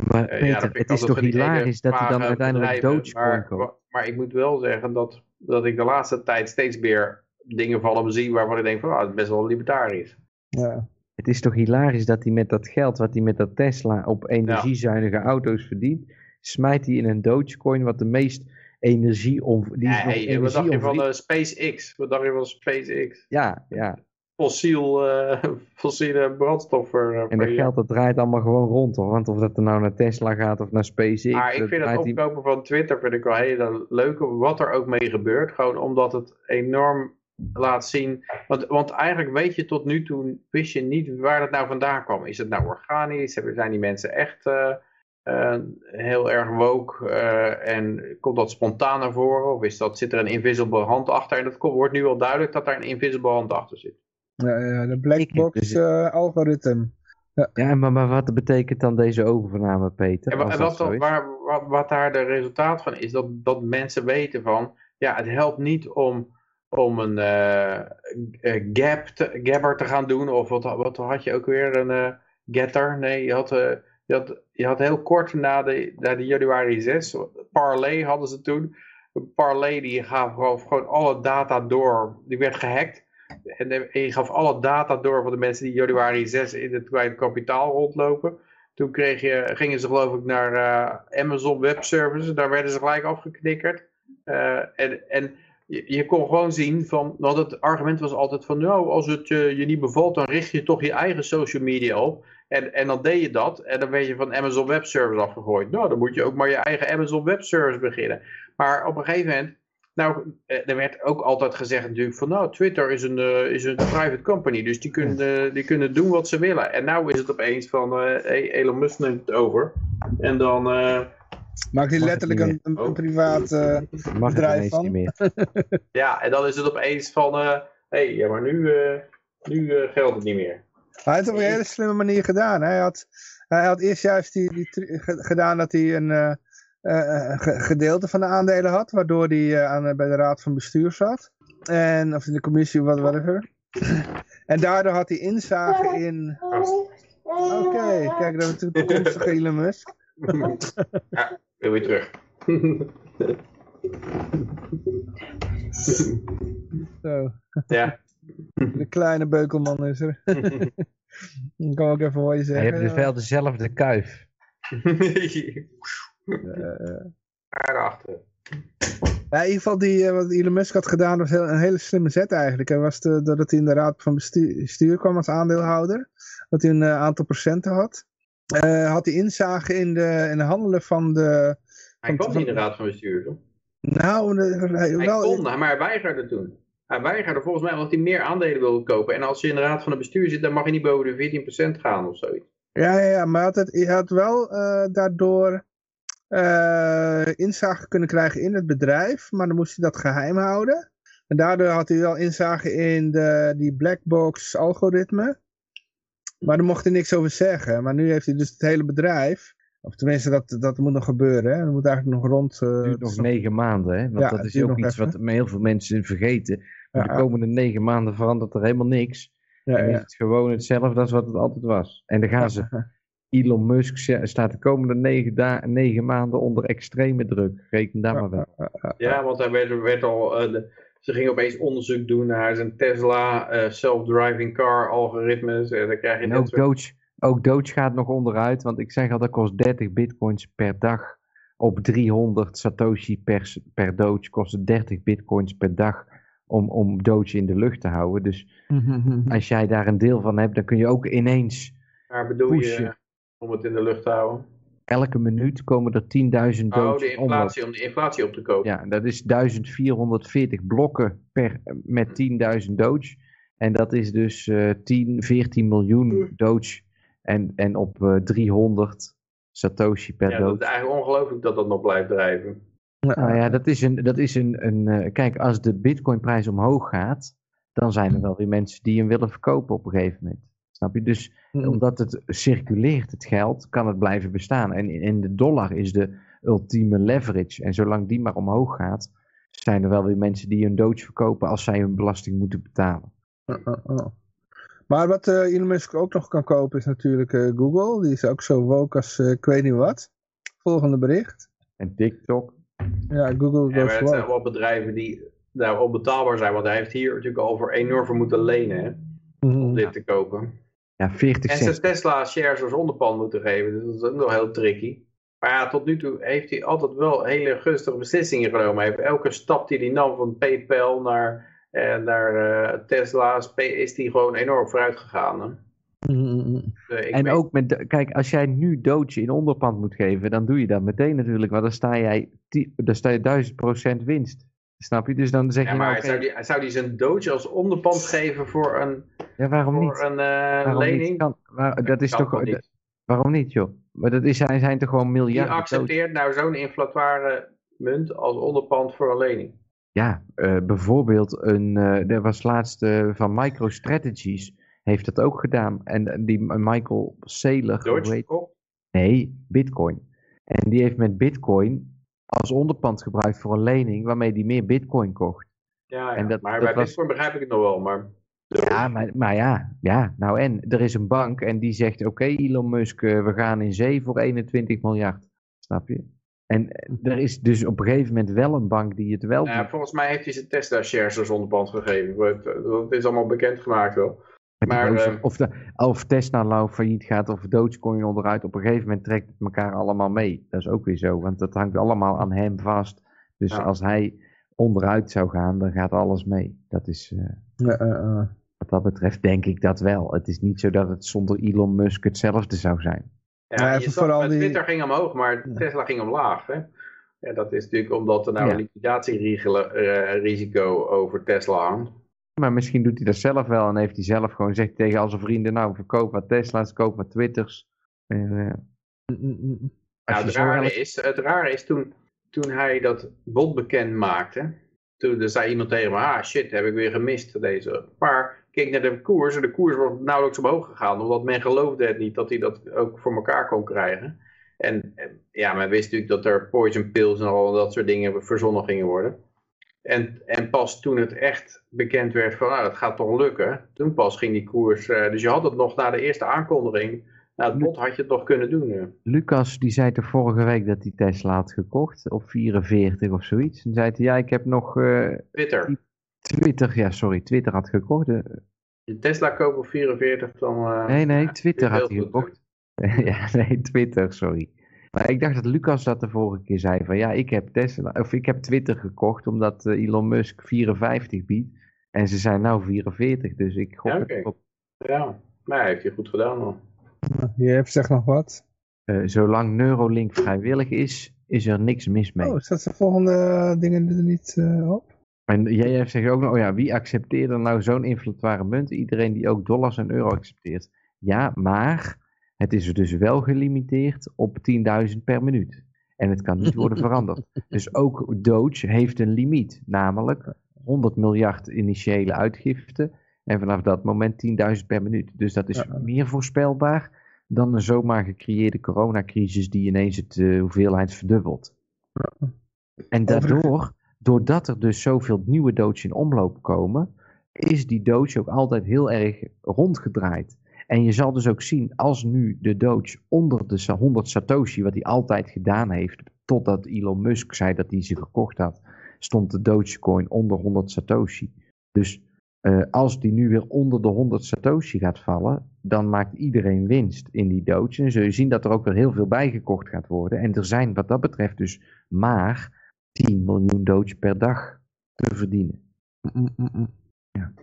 Maar eh, Peter, het is toch hilarisch dat hij dan uiteindelijk maar, maar, maar ik moet wel zeggen dat, dat ik de laatste tijd steeds meer dingen van hem zie waarvan ik denk van ah, het is best wel libertarisch. Ja. Het is toch hilarisch dat hij met dat geld wat hij met dat Tesla op energiezuinige auto's verdient, smijt hij in een Dogecoin wat de meest energie die is Ja, hey, wat dacht je van eh, SpaceX? Wat dacht je van SpaceX? Ja, ja. Fossiel, eh, fossiele brandstoffen. eh, En dat geld dat draait allemaal gewoon rond hoor. Want of dat er nou naar Tesla gaat of naar SpaceX. Maar ik dat vind het opkopen van Twitter vind ik wel heel leuk, wat er ook mee gebeurt. Gewoon omdat het enorm laat zien. Want, want eigenlijk weet je tot nu toe, wist je niet waar het nou vandaan kwam. Is het nou organisch? Zijn die mensen echt eh, heel erg woke? en komt dat spontaan naar voren? Of is dat, zit er een invisible hand achter? En dat komt, wordt nu al duidelijk dat daar een invisible hand achter zit. Ja, ja, de Ik black heb box dus- eh, algoritme. Ja, maar, maar wat betekent dan deze overname, Peter? En, en wat, dan- waar, wat, wat daar de resultaat van is, dat, dat mensen weten van, ja, het helpt niet om, om een eh, eh, gap te, gabber te gaan doen, of wat, wat had je ook weer, een eh, getter? Nee, je had, je, had, je had heel kort na de, na de januari 6, Parlay hadden ze toen, Parlay die gaf gewoon, gewoon alle data door, die werd gehackt. En, eh, en je gaf alle data door van de mensen die januari 6 in het, het kapitaal rondlopen. Toen kreeg je, gingen ze geloof ik naar eh, Amazon Web Services. Daar werden ze gelijk afgeknikkerd. Eh, en en je, je kon gewoon zien van... Want het argument was altijd van... Nou, als het je niet bevalt, dan richt je toch je eigen social media op. En, en dan deed je dat. En dan werd je van Amazon Web Service afgegooid. Nou, dan moet je ook maar je eigen Amazon Web Service beginnen. Maar op een gegeven moment nou, eh, er werd ook altijd gezegd natuurlijk van, nou, Twitter is een, eh, is een private company, dus die kunnen, eh, die kunnen doen wat ze willen. En nou is het opeens van, eh, hey, Elon Musk neemt het over. En dan, eh, Maakt hij letterlijk een, een, een privaat... bedrijf van? niet meer. ja, en dan is het opeens van, hé, hey, ja, maar nu, eh, nu geldt het niet meer. Hij heeft het op een hele slimme manier gedaan. Hij had, hij had eerst juist die, die gedaan dat hij een eh, eh, gedeelte van de aandelen had, waardoor hij eh, aan, bij de raad van bestuur zat. En, of in de commissie, wat whatever. En daardoor had hij inzage in... Oké, kijk, dat is de toekomstige Elon Musk. ja, wil weer terug. Zo, ja. de kleine beukelman is er. Ik kan ook even voor je Hij zeggen. heeft dus wel dezelfde kuif. Eh, Daarachter. Ja, in ieder geval, die, eh, wat Elon Musk had gedaan, was een hele slimme zet eigenlijk. Hij was de, doordat hij in de raad van bestuur, kwam als aandeelhouder, dat hij een eh, aantal procenten had, eh, had hij inzage in de, in de handelen van de... Hij kwam niet in de raad van bestuur, toch? Nou, de, hij, Hij wel, kon, maar hij weigerde toen. Hij weigerde volgens mij omdat hij meer aandelen wilde kopen. En als je in de raad van het bestuur zit, dan mag je niet boven de 14% gaan of zoiets. ja, ja, ja, maar hij had, het, hij had wel eh, daardoor eh, inzage kunnen krijgen in het bedrijf, maar dan moest hij dat geheim houden. En daardoor had hij wel inzage in de, die blackbox algoritme. Maar daar mocht hij niks over zeggen. Maar nu heeft hij dus het hele bedrijf. Of tenminste, dat, dat moet nog gebeuren. Hè. Dat moet eigenlijk nog rond... eh, Het duurt nog negen maanden, hè? Want Ja, dat is ook iets even. wat heel veel mensen vergeten. Maar Ja, de komende negen maanden verandert er helemaal niks. Ja, en is het gewoon hetzelfde als wat het altijd was. En dan gaan ze, Elon Musk staat de komende negen, da- negen maanden onder extreme druk. Reken daar maar wel. Ja, want hij werd, werd al, eh, de- ze gingen opeens onderzoek doen naar zijn Tesla eh, self-driving car algoritmes. En dan krijg je En ook zo- Doge, ook Doge gaat nog onderuit, want ik zeg al, dat kost 30 bitcoins per dag. Op 300 Satoshi per, per Doge kost het 30 bitcoins per dag om, om Doge in de lucht te houden. Dus als jij daar een deel van hebt, dan kun je ook ineens, Maar bedoel je pushen. eh, om het in de lucht te houden? elke minuut komen er 10.000 Oh, Doge de inflatie, om de inflatie op te kopen. Ja, dat is 1440 blokken per, met 10.000 Doge. En dat is dus eh 10, 14 miljoen Doge. En, en op eh 300 Satoshi per Ja, dat Doge. is eigenlijk ongelooflijk dat dat nog blijft drijven. Nou ja, dat is een, dat is een, een eh, kijk, als de bitcoinprijs omhoog gaat, dan zijn er wel weer mensen die hem willen verkopen op een gegeven moment. Snap je? Dus omdat het circuleert, het geld, kan het blijven bestaan. En in de dollar is de ultieme leverage. En zolang die maar omhoog gaat, zijn er wel weer mensen die hun Doge verkopen als zij hun belasting moeten betalen. Uh, uh, uh. Maar wat eh, Elon Musk ook nog kan kopen is natuurlijk eh, Google. Die is ook zo woke als eh, ik weet niet wat. Volgende bericht. En TikTok. Ja, Google Ja, goes het zijn woke. wel bedrijven die daar onbetaalbaar zijn. Want hij heeft hier natuurlijk al voor enorm voor moeten lenen hè, Mhm. om dit te kopen. Ja, 40 En zijn cent. Tesla shares als onderpand moeten geven. Dus dat is ook nog heel tricky. Maar ja, tot nu toe heeft hij altijd wel hele gunstige beslissingen genomen. Hij heeft elke stap die hij nam van PayPal naar, eh, naar eh, Tesla's, is hij gewoon enorm vooruit gegaan. Hè? Mhm. Dus, ik En weet- ook met, kijk, als jij nu Doge in onderpand moet geven, dan doe je dat meteen natuurlijk. Want dan sta, jij, dan sta je 1000% winst. Snap je? Dus dan zeg ja, je maar nou, hij zou, die, hij zou die zijn Doge als onderpand geven voor een, ja, waarom niet? voor een eh, Waarom lening? niet? Kan, waar- dat is toch, niet. waarom niet joh? Maar dat is, zijn, zijn toch gewoon miljarden Doge? accepteert nou zo'n inflatoire munt als onderpand voor een lening? Ja, eh, bijvoorbeeld, een, eh er was laatst van MicroStrategies, heeft dat ook gedaan. En die Michael Saylor, hoe Doge? nee, Bitcoin. En die heeft met Bitcoin als onderpand gebruikt voor een lening, waarmee die meer Bitcoin kocht. ja, ja. En dat- maar dat bij was- Bitcoin begrijp ik het nog wel. Maar Ja, maar, maar ja, ja, nou en, er is een bank en die zegt, oké Elon Musk, eh, we gaan in zee voor 21 miljard. Snap je? En eh, er is dus op een gegeven moment wel een bank die het wel Ja, volgens mij heeft hij zijn Tesla shares als onderpand gegeven. Het, het is allemaal bekendgemaakt wel. Maar, ook zo- eh, of, de, of Tesla nou failliet gaat of Dogecoin onderuit, op een gegeven moment trekt het elkaar allemaal mee. Dat is ook weer zo, want dat hangt allemaal aan hem vast. Dus Ja. als hij onderuit zou gaan, dan gaat alles mee. Dat is, eh, Ja, eh, eh. wat dat betreft denk ik dat wel. Het is niet zo dat het zonder Elon Musk hetzelfde zou zijn. Ja, je zag, die- Twitter ging omhoog, maar Tesla ging omlaag. Hè? Ja, dat is natuurlijk omdat er nou Ja. een liquidatierisico over Tesla hangt. Maar misschien doet hij dat zelf wel en heeft hij zelf gewoon zegt tegen al zijn vrienden, nou verkoop wat Tesla's, koop wat Twitters. En, eh, Nou, het, rare is, het rare is toen, toen hij dat bod bekend maakte, toen er zei iemand tegen me, ah shit, heb ik weer gemist deze. Maar keek naar de koers en de koers was nauwelijks omhoog gegaan, omdat men geloofde het niet dat hij dat ook voor elkaar kon krijgen. En, en ja, men wist natuurlijk dat er poison pills en al dat soort dingen verzonnen gingen worden. En, en pas toen het echt bekend werd van, nou, dat gaat toch lukken, toen pas ging die koers. eh, dus je had het nog na de eerste aankondiging, na het bod had je het nog kunnen doen. eh. Lucas die zei toch vorige week dat hij Tesla had gekocht op 44 of zoiets. En zei hij, ja ik heb nog eh, Twitter. Twitter, ja sorry, Twitter had gekocht. De Tesla kopen op 44, dan... nee, nee, Twitter had hij gekocht. ja, nee, Twitter, sorry. Maar ik dacht dat Lucas dat de vorige keer zei van ja, ik heb Tesla, of ik heb Twitter gekocht omdat eh, Elon Musk 54 biedt. En ze zijn nou 44, dus ik gok Ja, het oké. op. Ja, maar hij heeft hij goed gedaan dan. Je hebt zegt nog wat. Eh, zolang Neuralink vrijwillig is, is er niks mis mee. Oh, staat de volgende eh, dingen er niet eh, op? En jij zegt ook nog, oh ja, wie accepteert er nou zo'n inflatoire munt? Iedereen die ook dollars en euro accepteert. Ja, maar het is dus wel gelimiteerd op 10.000 per minuut. En het kan niet worden veranderd. Dus ook Doge heeft een limiet, namelijk 100 miljard initiële uitgifte. En vanaf dat moment 10.000 per minuut. Dus dat is Ja. meer voorspelbaar dan een zomaar gecreëerde coronacrisis die ineens het eh, hoeveelheid verdubbelt. En daardoor, doordat er dus zoveel nieuwe Doge in omloop komen, is die Doge ook altijd heel erg rondgedraaid. En je zal dus ook zien, als nu de Doge onder de sa- 100 Satoshi, wat hij altijd gedaan heeft, totdat Elon Musk zei dat hij ze verkocht had, stond de Dogecoin onder 100 Satoshi. Dus eh, als die nu weer onder de 100 Satoshi gaat vallen, dan maakt iedereen winst in die Doge. En zul je zien dat er ook weer heel veel bijgekocht gaat worden. En er zijn wat dat betreft dus maar 10 miljoen Doge per dag te verdienen. Ja,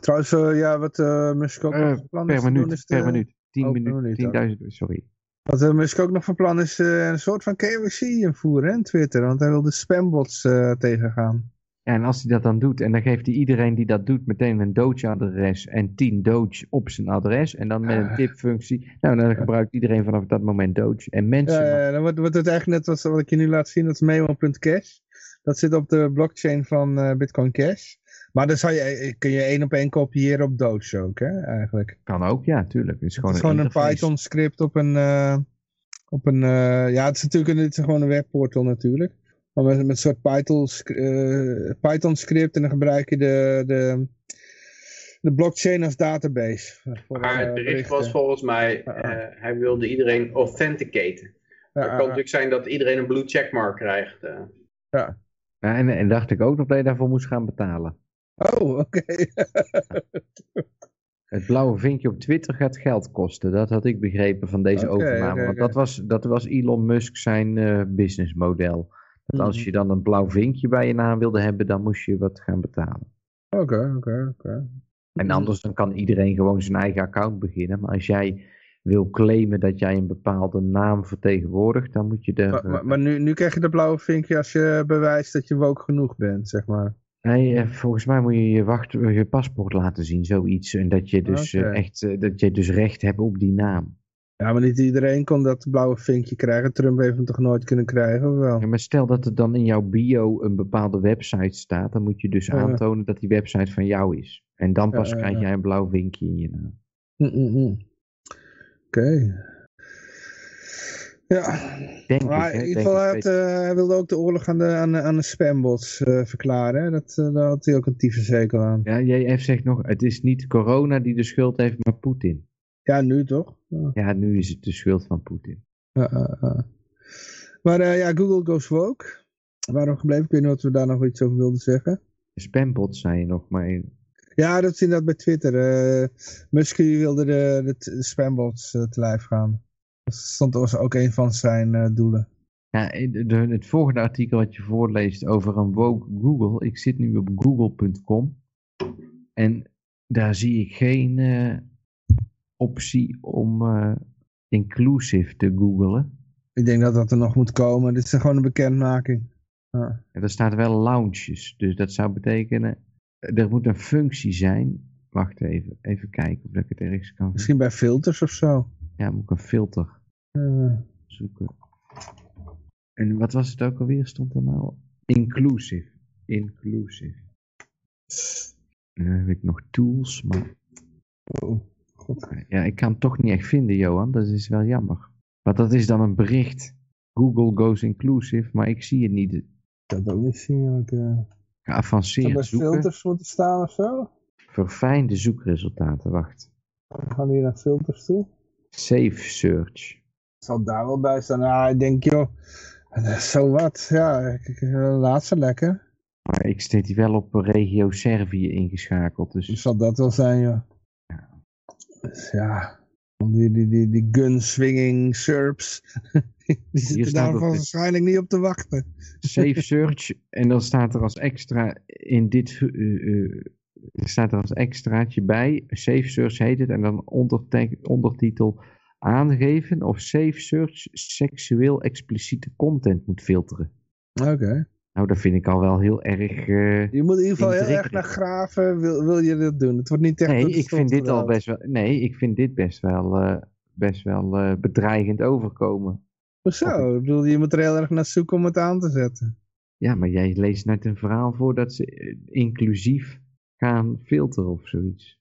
trouwens, eh, ja, wat eh Musk ook Eh, nog van plan is Per doen minuut, is per minuut. 10 oh, per minuten, minuut, 10.000, sorry. Wat eh, Musk ook nog van plan is een soort van KYC invoeren in Twitter. Want hij wil de spambots tegengaan. Ja, en als hij dat dan doet, en dan geeft hij iedereen die dat doet meteen een Doge-adres en 10 Doge op zijn adres. En dan met een Ah. tipfunctie. Nou, dan gebruikt iedereen vanaf dat moment Doge. En mensen. Ja, ja, dan wordt, wordt het eigenlijk net als wat ik je nu laat zien, dat is Memo.cash. Dat zit op de blockchain van Bitcoin Cash. Maar dan zou je, eh, kun je één op één kopiëren op Doge ook, hè, eigenlijk. Kan ook, ja, tuurlijk. Het is Het gewoon is gewoon een. Python script op een, eh, op een eh, ja, het is natuurlijk een, het is gewoon een webportal natuurlijk. Maar met, met een soort Python, eh, Python script en dan gebruik je de, de, de blockchain als database. voor, Maar eh, het bericht was volgens mij, Ja. eh, hij wilde iedereen authenticaten. Ja, het kan ja, natuurlijk zijn dat iedereen een blue checkmark krijgt. eh. Ja, en, en dacht ik ook dat je daarvoor moest gaan betalen. Oh, oké. Het blauwe vinkje op Twitter gaat geld kosten. Dat had ik begrepen van deze overname. Want dat was, dat was Elon Musk zijn eh, businessmodel. Dat als Mhm. je dan een blauw vinkje bij je naam wilde hebben, dan moest je wat gaan betalen. Oké, oké, oké. En anders dan kan iedereen gewoon zijn eigen account beginnen. Maar als jij wil claimen dat jij een bepaalde naam vertegenwoordigt, dan moet je er... Maar, maar, maar nu, nu krijg je dat blauwe vinkje als je bewijst dat je woke genoeg bent, zeg maar. Nee, eh, volgens mij moet je je, wacht, je paspoort laten zien, zoiets. En dat je dus eh, echt, eh, dat je dus recht hebt op die naam. Ja, maar niet iedereen kon dat blauwe vinkje krijgen. Trump heeft hem toch nooit kunnen krijgen, of wel? Ja, maar stel dat er dan in jouw bio een bepaalde website staat, dan moet je dus Ja. aantonen dat die website van jou is. En dan pas Ja, krijg jij een blauw vinkje in je naam. Mm, mm, mm. Oké. Ja, Denk maar ik, hè, in ieder geval, had, eh, hij wilde ook de oorlog aan de, aan de, aan de spambots eh, verklaren. Hè? Dat, eh, daar had hij ook een tyfuszekel aan. Ja, jij heeft zegt nog, het is niet corona die de schuld heeft, maar Poetin. Ja, nu toch? Ja. Ja, nu is het de schuld van Poetin. Maar ja, Google goes woke. Waarom gebleven? Ik weet niet wat we daar nog iets over wilden zeggen. Spambot zei je nog, maar Ja, dat is inderdaad bij Twitter. Musk wilde de, de, de spambots te lijf gaan. Dat stond was ook een van zijn eh, doelen. Ja, de, het volgende artikel wat je voorleest over een woke Google. Ik zit nu op google.com. En daar zie ik geen eh, optie om eh, inclusive te googlen. Ik denk dat dat er nog moet komen. Dit is gewoon een bekendmaking. Ja. En er staat wel lounges. Dus dat zou betekenen, er moet een functie zijn. Wacht even, even kijken of ik het ergens kan. Misschien bij filters of zo. Ja, moet ik een filter Eh, zoeken. En wat was het ook alweer? Stond er nou? Inclusive. Inclusive. En dan heb ik nog tools, maar oh, god. ja, ik kan het toch niet echt vinden, Johan. Dat is wel jammer. Want dat is dan een bericht. Google goes inclusive, maar ik zie het niet. Ik kan het ook niet zien. Eh. Zou Geavanceerd bij zoeken. filters moeten staan of zo? Verfijnde zoekresultaten. Wacht. We gaan hier naar filters toe. Safe search. Zal daar wel bij staan. Ja, ik denk joh. eh, Zo wat. Ja, eh, laat ze lekker. Maar ik steed die wel op regio Servië ingeschakeld. Dus zal dat wel zijn, joh. Dus ja. Die, die, die, die gun swinging SERPs. die zitten daar waarschijnlijk niet op te wachten. safe search. en dan staat er als extra in dit... er staat er als extraatje bij. Safe search heet het. En dan ondertitel aangeven of safe search seksueel expliciete content moet filteren. Oké. Nou, dat vind ik al wel heel erg... eh, Je moet in ieder geval heel erg naar graven. Wil, wil je dat doen? Het wordt niet echt... Nee, ik vind dit al best wel. Nee, ik vind dit best wel, eh, best wel eh, bedreigend overkomen. Hoezo? Ik bedoel, je moet er heel erg naar zoeken om het aan te zetten. Ja, maar jij leest net een verhaal voor dat ze inclusief gaan filteren of zoiets.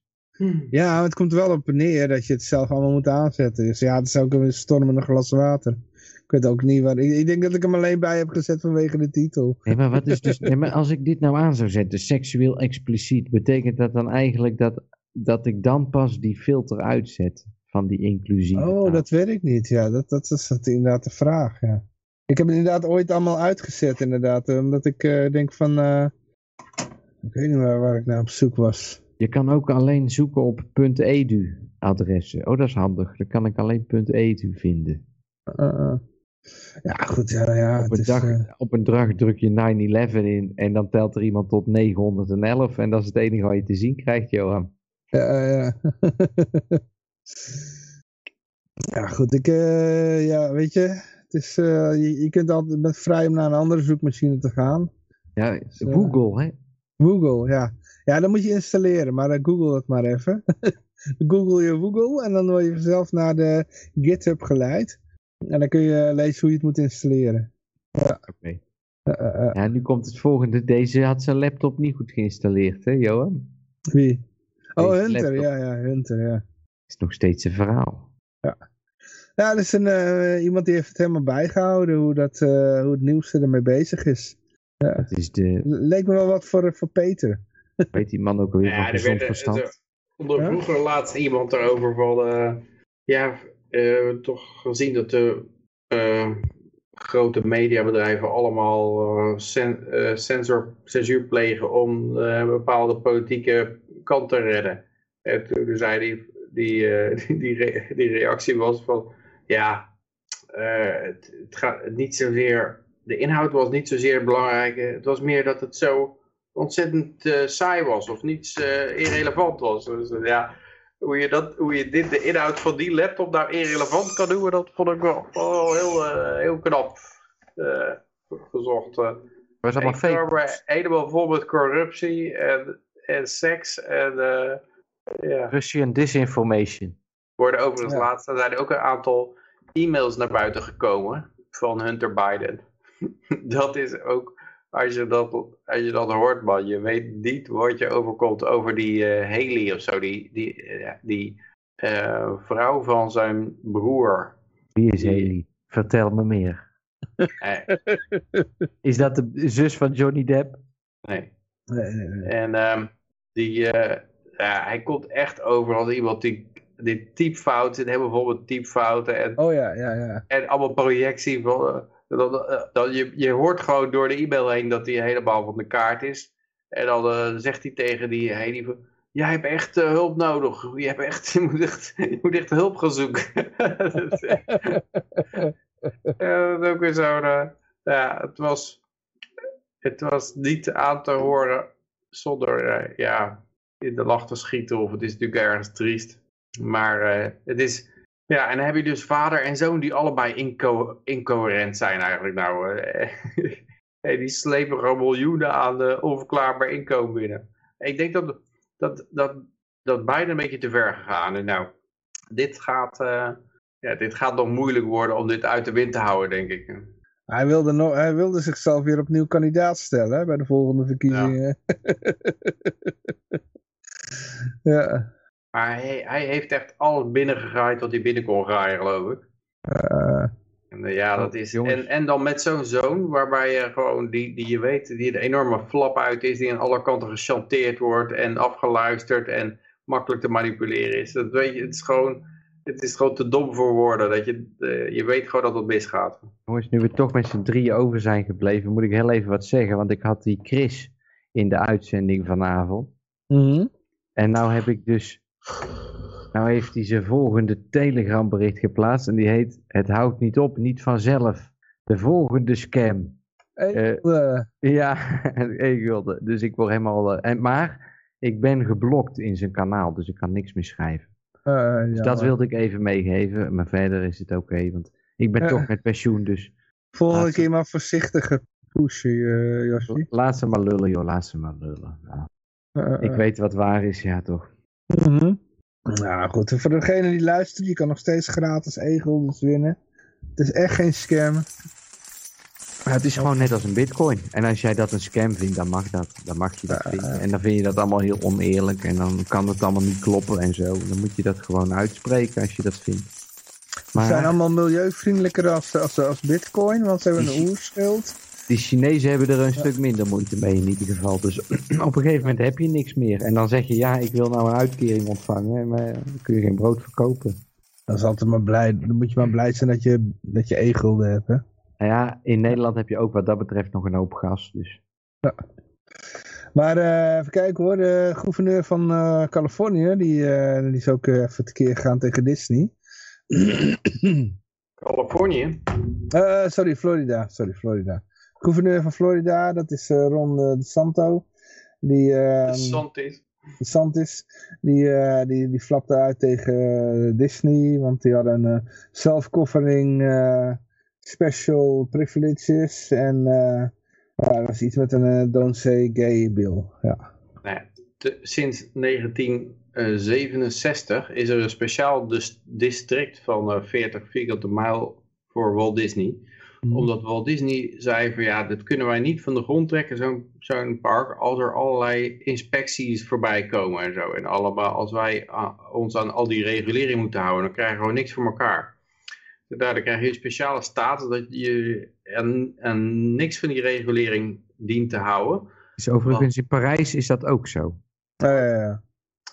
Ja, maar het komt wel op neer dat je het zelf allemaal moet aanzetten. Dus ja, het is ook een stormende glas water. Ik weet ook niet waar. Ik, ik denk dat ik hem alleen bij heb gezet vanwege de titel. Nee, maar wat is dus. Nee, maar als ik dit nou aan zou zetten, seksueel expliciet, betekent dat dan eigenlijk dat, dat ik dan pas die filter uitzet van die inclusieve Oh, taal? dat weet ik niet. Ja, dat, dat is dat inderdaad de vraag. Ja. Ik heb het inderdaad ooit allemaal uitgezet, inderdaad. Omdat ik eh, denk van. eh, ik weet niet meer waar ik naar op zoek was. Je kan ook alleen zoeken op .edu adressen. Oh, dat is handig. Dan kan ik alleen .edu vinden. Eh, ja, goed. Ja, ja, op, een is, dag, eh, op een dag druk je 9-11 in en dan telt er iemand tot 911 en dat is het enige wat je te zien krijgt, Johan. Ja, ja. ja, goed. Ik, eh, ja, weet je, het is, je, je kunt altijd met vrij om naar een andere zoekmachine te gaan. Ja, eh, Google, hè? Google, ja. Ja, dan moet je installeren, maar eh, Google het maar even. Google je Google en dan word je vanzelf naar de GitHub geleid. En dan kun je lezen hoe je het moet installeren. Oké. Eh, eh, eh, Ja, nu komt het volgende. Deze had zijn laptop niet goed geïnstalleerd, hè, Johan? wie? Oh, Deze Hunter, laptop. ja, ja, Hunter, ja. Is nog steeds een verhaal. Ja, er is een, eh, iemand die heeft het helemaal bijgehouden, hoe, dat, eh, hoe het nieuwste ermee bezig is. Het is de, Leek me wel wat voor, voor Peter. Weet die man ook alweer Ja, van er gezond werd, verstand? er onder Ja? vroeger laatst iemand erover van, eh, ja, eh, toch gezien dat de eh, grote mediabedrijven allemaal eh, eh, censuur plegen om eh, een bepaalde politieke kant te redden. En toen zei die, die, eh, die, die, re- die reactie was van, ja, eh, het, het gaat niet zozeer, de inhoud was niet zozeer belangrijk, eh, het was meer dat het zo ontzettend eh, saai was of niets eh, irrelevant was. Dus eh, ja, hoe je, dat, hoe je dit, de inhoud van die laptop nou irrelevant kan doen, dat vond ik wel, wel heel, eh, heel knap eh, gezocht. eh. Dat is allemaal fake. helemaal vol met corruptie en, en seks en eh, ja. Russian disinformation. worden overigens Ja. laatst, er zijn ook een aantal e-mails naar buiten gekomen van Hunter Biden. dat is ook, als je dat, als je dat hoort man, je weet niet wat je overkomt over die eh, Haley of zo, die, die, eh, die eh, vrouw van zijn broer. Wie is Die- Haley? Vertel me meer. Is dat de zus van Johnny Depp? nee. En ehm, die, ja, hij komt echt over als iemand die, die typfouten, vol met typfouten en Oh ja, ja, ja. En allemaal projectie van. Dat, eh, dat je, je hoort gewoon door de e-mail heen dat hij helemaal van de kaart is. En dan eh, zegt hij tegen die Haley van. Jij hebt echt eh, hulp nodig. Je, hebt echt, je, moet echt, je moet echt hulp gaan zoeken. Dat Ja, dat is ook weer zo'n. eh, ja, het was, het was niet aan te horen zonder ja, in de lach te schieten. Of het is natuurlijk ergens triest. Maar het is Ja, en dan heb je dus vader en zoon die allebei inco incoherent zijn eigenlijk nou. Hey, die slepen gewoon miljoenen aan uh, onverklaarbaar inkomen binnen. Ik denk dat, dat, dat, dat beide een beetje te ver gegaan. En nou, dit gaat, eh, ja, dit gaat nog moeilijk worden om dit uit de wind te houden, denk ik. Hij wilde, nog, hij wilde zichzelf weer opnieuw kandidaat stellen hè, bij de volgende verkiezingen. Ja. Maar hij, hij heeft echt alles binnengegaaid wat hij binnen kon graaien, geloof ik. Eh, En, eh, ja, dat is, jongens. en, en dan met zo'n zoon, waarbij je gewoon, die, die je weet, die een enorme flap uit is, die aan alle kanten gechanteerd wordt en afgeluisterd en makkelijk te manipuleren is. Dat weet je, het is gewoon, het is gewoon te dom voor woorden. Dat je, eh, je weet gewoon dat het misgaat. Jongens, nu we toch met z'n drieën over zijn gebleven, moet ik heel even wat zeggen. Want ik had die Chris in de uitzending vanavond. mhm. En nou heb ik dus. Nou heeft hij zijn volgende Telegram bericht geplaatst. En die heet Het houdt niet op, niet vanzelf. De volgende scam. Hey, eh, Ja, gulden. Dus ik word helemaal. eh, en, maar ik ben geblokt in zijn kanaal, dus ik kan niks meer schrijven. Dus ja, dat wilde ik even meegeven. Maar verder is het oké, want ik ben toch met pensioen, dus Volgende laatste- keer maar voorzichtig pushen, uh, Josje. laat ze maar lullen, joh, laat ze maar lullen. Ja. Ik weet wat waar is, ja toch. Mhm. Nou goed, voor degene die luistert, je kan nog steeds gratis e-guldens winnen. Het is echt geen scam. Maar het is gewoon net als een bitcoin. En als jij dat een scam vindt, dan mag dat. Dan mag je dat Ja, vinden. En dan vind je dat allemaal heel oneerlijk. En dan kan het allemaal niet kloppen en zo. Dan moet je dat gewoon uitspreken als je dat vindt. Ze Maar zijn allemaal milieuvriendelijker als, als, als bitcoin, want ze hebben een oerschild. Die Chinezen hebben er een stuk minder moeite mee in ieder geval. Dus op een gegeven moment heb je niks meer. En dan zeg je, ja, ik wil nou een uitkering ontvangen. Maar dan kun je geen brood verkopen. Dan, is altijd maar blij, dan moet je maar blij zijn dat je, dat je e-gulden hebt. Hè? Nou ja, in Nederland heb je ook wat dat betreft nog een hoop gas. Dus Maar eh, even kijken hoor, de gouverneur van eh, Californië, die, eh, die is ook even tekeer gegaan tegen Disney. Californië. Eh, sorry, Florida. Sorry, Florida. Gouverneur van Florida, dat is eh, Ron eh, DeSanto. Die, eh, Santis. DeSantis, die, eh, die, die flapte uit tegen Disney, want die hadden een eh, self-covering special privileges en ja, er was iets met een don't say gay bill. Ja. Nou ja, te- sinds 1967 is er een speciaal dis- district van eh, 40 vierkante mijl voor Walt Disney. Omdat Walt Disney zei van ja, dat kunnen wij niet van de grond trekken, zo'n zo'n park, als er allerlei inspecties voorbij komen en zo. En allemaal, als wij ons aan al die regulering moeten houden, dan krijgen we niks voor elkaar. Dus Daardoor krijg je een speciale status dat je aan, aan niks van die regulering dient te houden. is overigens in Parijs is dat ook zo. Eh,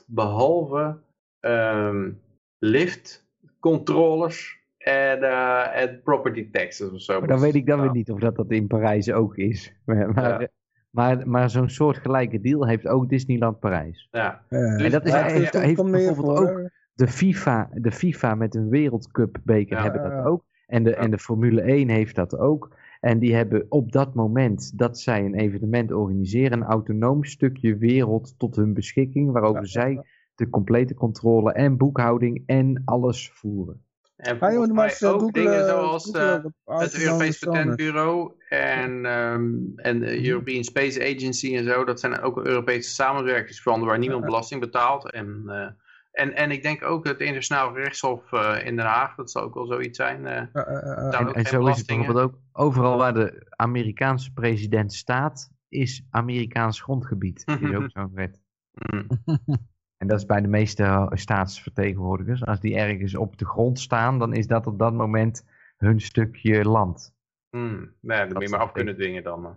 behalve ehm liftcontrollers en, eh, en property taxes of zo. Maar dan weet ik dan Ja. weer niet of dat, dat in Parijs ook is. Maar, maar, Ja. maar, maar zo'n soortgelijke deal heeft ook Disneyland Parijs. Ja. eh, En dat is het heeft bijvoorbeeld voor, ook- hè. De FIFA, de FIFA met een wereldcup beker Ja. hebben dat Ja. ook. En de, Ja. en de Formule 1 heeft dat ook. En die hebben op dat moment dat zij een evenement organiseren, een autonoom stukje wereld tot hun beschikking, waarover Ja. zij de complete controle en boekhouding en alles voeren. En volgens mij eh, ook googlen- dingen zoals googlen eh, het Europees. Patentbureau en, ehm, en de European Space Agency en zo. Dat zijn ook Europese samenwerkingsverbanden waar niemand belasting betaalt. En, eh, en, en ik denk ook het internationaal gerechtshof eh, in Den Haag, dat zal ook wel zoiets zijn. eh, Eh, eh, eh, En, en zo is het bijvoorbeeld ook overal waar de Amerikaanse president staat, is Amerikaans grondgebied. is ook zo'n wet. mm, En dat is bij de meeste eh, staatsvertegenwoordigers. Als die ergens op de grond staan, dan is dat op dat moment hun stukje land. mm, nee, dat moet je maar af kunnen dwingen dan. eh.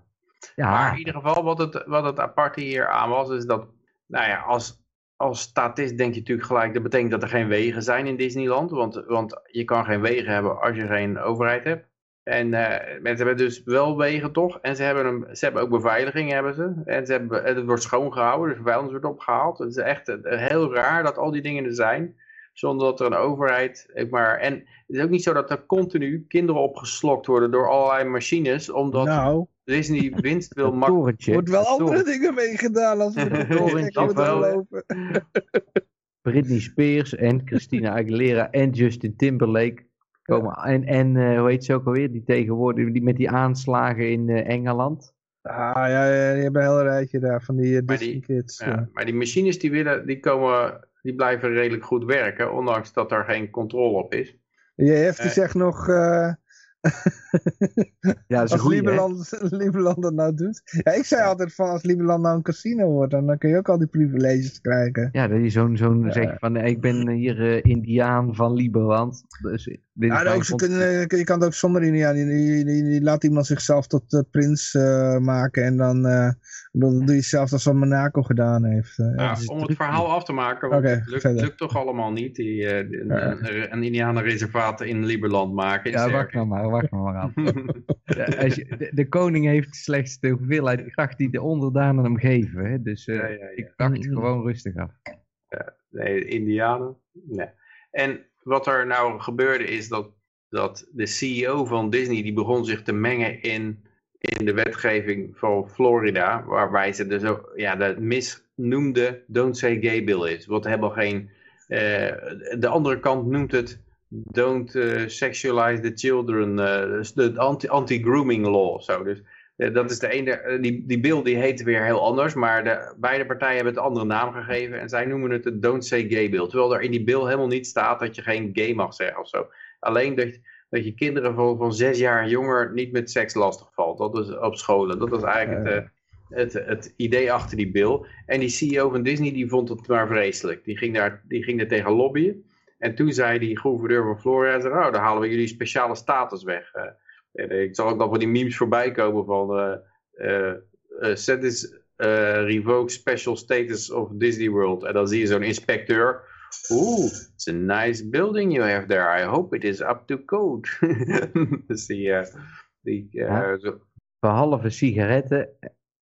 Ja, Maar in ieder geval, wat het, wat het aparte hier aan was, is dat, nou ja, als, als statist denk je natuurlijk gelijk, dat betekent dat er geen wegen zijn in Disneyland. Want, want je kan geen wegen hebben als je geen overheid hebt. En eh, mensen hebben dus wel wegen toch. En ze hebben, een, ze hebben ook beveiliging hebben ze. En ze hebben, het wordt schoongehouden, dus vervuilings wordt opgehaald. Het is echt eh, heel raar dat al die dingen er zijn. Zonder dat er een overheid, ik maar... En het is ook niet zo dat er continu kinderen opgeslokt worden door allerlei machines. Omdat Nou, Disney winst wil maken. er wordt wel andere dingen mee gedaan als we het torentje geloven. Britney Spears en Christina Aguilera en Justin Timberlake komen. En, en eh, hoe heet ze ook alweer? Die tegenwoordig, die met die aanslagen in eh, Engeland. Ah ja, ja, je hebt een heel rijtje daar van die Disney die- Kids. Ja, maar die machines die, willen, die, komen, die blijven redelijk goed werken, ondanks dat er geen controle op is. JF die zegt nog, eh, Ja, dat is een als goeie, hè? Lieberland, Lieberland dat nou doet. Ja, ik zei altijd van als Lieberland nou een casino wordt, dan, dan kun je ook al die privileges krijgen. Ja, dat je zo'n zo'n Ja. zegt van, ik ben hier eh, Indiaan van Lieberland. Dus, Ja, ook, ze kunnen, je kan het ook zonder die, die laat iemand zichzelf tot eh, prins eh, maken en dan, eh, dan doe je hetzelfde als wat Monaco gedaan heeft. eh. Is om het verhaal af te maken, want het lukt, lukt toch allemaal niet, die, eh, een, een, Indianenreservaat in Lieberland maken. Ja, wacht nou maar, wacht nou maar aan. Ja, als je, de, de koning heeft slechts de hoeveelheid kracht die de onderdanen hem geven. Hè? Dus eh, Ja, ja, ja. ik wacht gewoon rustig af. Nee, Indianen. Nee. En wat er nou gebeurde is dat, dat de CEO van Disney die begon zich te mengen in, in de wetgeving van Florida, waarbij ze dus ja, de misnoemde Don't Say Gay Bill is. Wat helemaal geen. eh, de andere kant noemt het Don't eh, Sexualize the Children, eh, dus de anti- anti-grooming law zo. Dus dat is de ene, eh, die, die bill die heet weer heel anders, maar de, beide partijen hebben het andere naam gegeven en zij noemen het de Don't Say Gay Bill. Terwijl er in die bill helemaal niet staat dat je geen gay mag zeggen of zo. Alleen dat, dat je kinderen van, van zes jaar en jonger niet met seks lastig valt. Dat is op scholen. Dat was eigenlijk het, eh, het, het idee achter die bill. En die CEO van Disney die vond het maar vreselijk. Die ging daar, die ging er tegen lobbyen. En toen zei die gouverneur van Florida, oh, dan halen we jullie speciale status weg. Eh, en ik zal ook nog van die memes voorbij komen van eh eh set eh, revoke special status of Disney World. En dan zie je zo'n inspecteur. Oeh, it's a nice building you have there. I hope it is up to code. dus die, die Ja. zo- Behalve sigaretten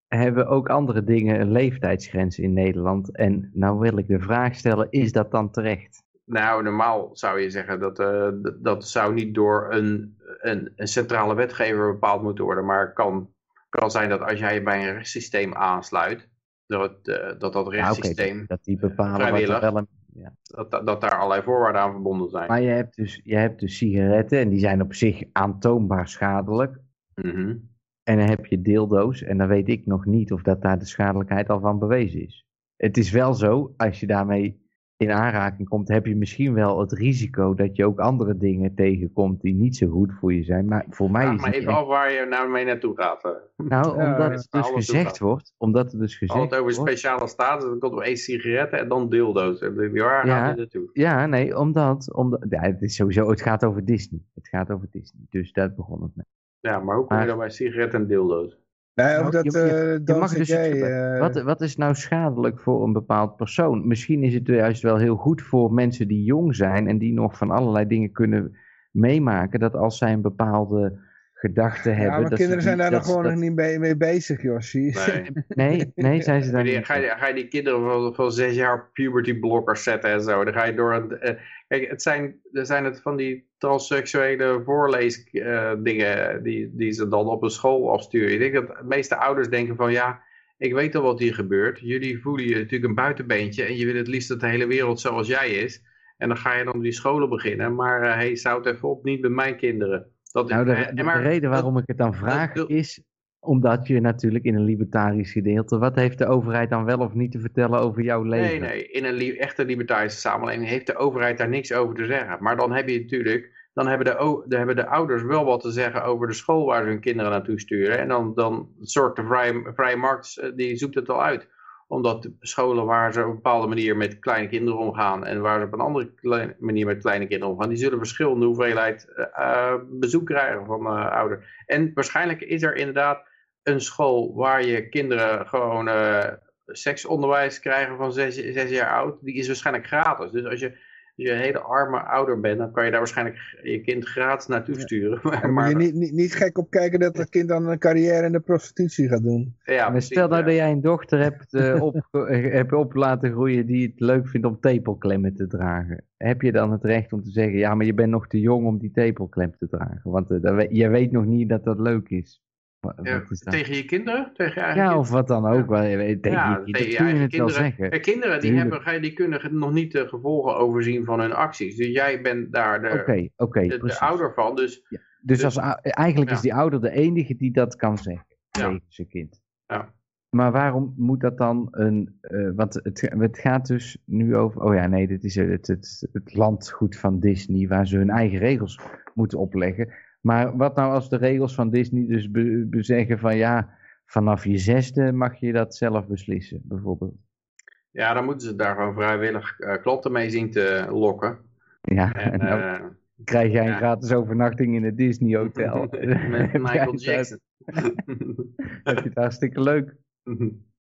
hebben ook andere dingen een leeftijdsgrens in Nederland. En nou wil ik de vraag stellen, is dat dan terecht? Nou, normaal zou je zeggen dat eh, dat- zou niet door een, een, een centrale wetgever bepaald moeten worden. Maar het kan, kan zijn dat als jij je bij een rechtssysteem aansluit, dat eh, dat, dat Ja, rechtssysteem, dat, die bepalen wat er wel een... Ja. dat, dat, daar allerlei voorwaarden aan verbonden zijn. Maar je hebt, dus, je hebt dus sigaretten en die zijn op zich aantoonbaar schadelijk. Mhm. En dan heb je dildo's en dan weet ik nog niet of dat daar de schadelijkheid al van bewezen is. Het is wel zo, als je daarmee in aanraking komt, heb je misschien wel het risico dat je ook andere dingen tegenkomt die niet zo goed voor je zijn. Maar voor mij Vraag is maar het even echt- af waar je nou mee naartoe gaat. eh. Nou, Ja, omdat ja, het dus gezegd wordt, omdat het dus gezegd Altijd over wordt. speciale status, dan komt er eerst sigaretten en dan dildo's. En Waar Ja. gaat dit naartoe? Ja, nee, omdat, omdat ja, het is sowieso, het gaat over Disney. Het gaat over Disney, dus daar begon het mee. Ja, maar hoe kom je Maar- dan bij sigaretten en dildo's? Nee, Nou, ook dat je- je- eh Je mag dus, eh, wat, wat is nou schadelijk voor een bepaald persoon? Misschien is het juist wel heel goed voor mensen die jong zijn en die nog van allerlei dingen kunnen meemaken, dat als zij een bepaalde gedachte hebben. ja, maar dat kinderen zijn daar nog dat gewoon nog niet mee, mee bezig, Yoshi. Nee. Nee, nee, zijn ze daar Die- niet. Ga je, ga je die kinderen van, van zes jaar puberty blockers zetten en zo. Dan ga je door een... eh, kijk, het zijn, er zijn het van die transseksuele voorleesdingen dingen die, die ze dan op een school afsturen. Ik denk dat de meeste ouders denken van ja, ik weet al wat hier gebeurt. Jullie voelen je natuurlijk een buitenbeentje en je wil het liefst dat de hele wereld zoals jij is. En dan ga je dan die scholen beginnen. Maar hé, hey, zout even op, niet bij mijn kinderen. Dat, Nou, de, eh, de, maar de reden dat- waarom ik het dan vraag dat- is omdat je natuurlijk in een libertarisch gedeelte, wat heeft de overheid dan wel of niet te vertellen over jouw leven? Nee, nee. In een li- echte libertarische samenleving heeft de overheid daar niks over te zeggen. Maar dan heb je natuurlijk, dan hebben de, hebben de ouders wel wat te zeggen over de school waar ze hun kinderen naartoe sturen. En dan, dan zorgt de vrije, vrije markt, eh, die zoekt het al uit. Omdat de scholen waar ze op een bepaalde manier met kleine kinderen omgaan en waar ze op een andere manier met kleine kinderen omgaan, die zullen verschillende hoeveelheid eh, eh, bezoek krijgen van eh ouders. En waarschijnlijk is er inderdaad een school waar je kinderen gewoon eh, seksonderwijs krijgen van zes, zes jaar oud, die is waarschijnlijk gratis. Dus als je, als je een hele arme ouder bent, dan kan je daar waarschijnlijk je kind gratis naartoe sturen. Maar, je niet, niet, niet gek op kijken dat dat kind dan een carrière in de prostitutie gaat doen. ja, maar precies, stel nou ja. dat jij een dochter hebt, eh, op, eh, hebt op laten groeien die het leuk vindt om tepelklemmen te dragen. Heb je dan het recht om te zeggen, ja, maar je bent nog te jong om die tepelklem te dragen? Want eh, dan we- je weet nog niet dat dat leuk is. Ja, wat tegen je kinderen? Tegen je eigen Ja, kinderen? of wat dan ook. Tegen Ja, je tegen je eigen kinderen. zeggen. Ja, kinderen die, Tuurlijk. hebben, die kunnen nog niet de gevolgen overzien van hun acties. Dus jij bent daar de, Oké, oké, de, de ouder van. Dus Dus dus- als, eigenlijk is die ouder de enige die dat kan zeggen Ja. tegen zijn kind. Ja. Maar waarom moet dat dan een... eh, want het, het gaat dus nu over... Oh ja, nee, dit is het, het, het landgoed van Disney... waar ze hun eigen regels moeten opleggen. Maar wat nou als de regels van Disney dus be- zeggen van... ja, vanaf je zesde mag je dat zelf beslissen, bijvoorbeeld. ja, dan moeten ze daar gewoon vrijwillig eh, klanten mee zien te lokken. Ja, En, en dan eh, krijg jij een ja. gratis overnachting in het Disney Hotel. met Michael Jackson. heb je het hartstikke leuk.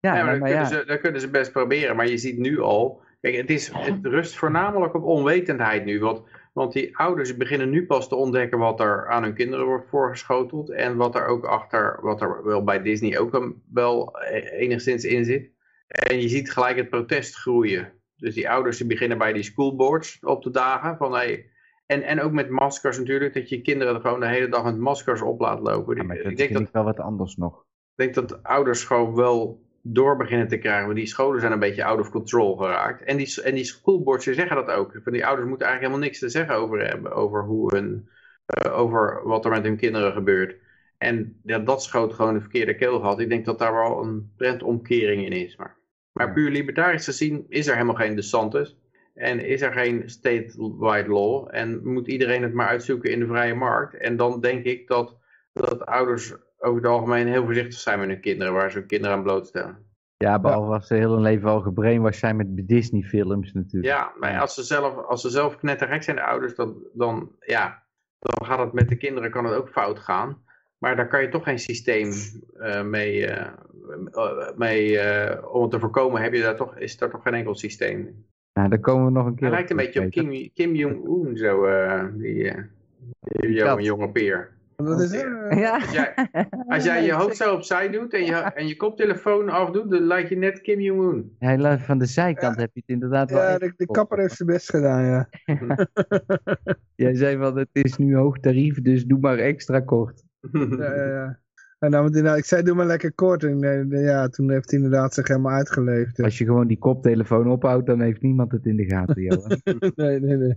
Ja, Ja, maar nou, dat, maar kunnen ja. Ze, dat kunnen ze best proberen. Maar je ziet nu al. Kijk, het, is, het rust voornamelijk op onwetendheid nu. Want, want die ouders beginnen nu pas te ontdekken wat er aan hun kinderen wordt voorgeschoteld. En wat er ook achter, wat er wel bij Disney ook een, wel eh, enigszins in zit. En je ziet gelijk het protest groeien. Dus die ouders die beginnen bij die schoolboards op te dagen. Van, hey, en, en ook met maskers natuurlijk. Dat je kinderen er gewoon de hele dag met maskers op laat lopen. Ja, maar dat ik denk dat wel wat anders nog. ik denk dat ouders gewoon wel door beginnen te krijgen. Want die scholen zijn een beetje out of control geraakt. En die, en die schoolboards zeggen dat ook. Van die ouders moeten eigenlijk helemaal niks te zeggen over hebben. Over, hoe hun, eh, over wat er met hun kinderen gebeurt. En ja, dat schoot gewoon de verkeerde keel gehad. Ik denk dat daar wel een trendomkering in is. Maar, maar puur libertarisch gezien is er helemaal geen DeSantis. En is er geen statewide law. En moet iedereen het maar uitzoeken in de vrije markt. En dan denk ik dat, dat ouders over het algemeen heel voorzichtig zijn met hun kinderen. Waar ze hun kinderen aan blootstellen. Ja, behalve als ze heel hun leven al gebrainwashed zijn met Disney films natuurlijk. Ja, maar als ze zelf, als ze zelf knettergek zijn, de ouders, dan, dan, ja, dan gaat het met de kinderen kan het ook fout gaan. Maar daar kan je toch geen systeem eh, mee, eh, mee eh, om het te voorkomen, heb je daar toch, is daar toch geen enkel systeem. Nou, daar komen we nog een keer Hij lijkt een beetje op Kim, Kim Jong-un, zo, die, die jonge, jonge peer. Wat is er? Peter. Ja. Als jij, als jij je hoofd zo opzij doet en je, en je koptelefoon afdoet, dan lijkt je net Kim Jong-un. Heel van de zijkant heb je het inderdaad wel Ja, de, de kapper heeft zijn best gedaan, ja. Jij zei van het is nu hoog tarief, dus doe maar extra kort. ja, ja, ja. En dan, inderdaad, ik zei doe maar lekker kort. En eh, ja, toen heeft hij inderdaad zich helemaal uitgeleefd. Als je gewoon die koptelefoon ophoudt, dan heeft niemand het in de gaten, Johan. Nee, nee, nee.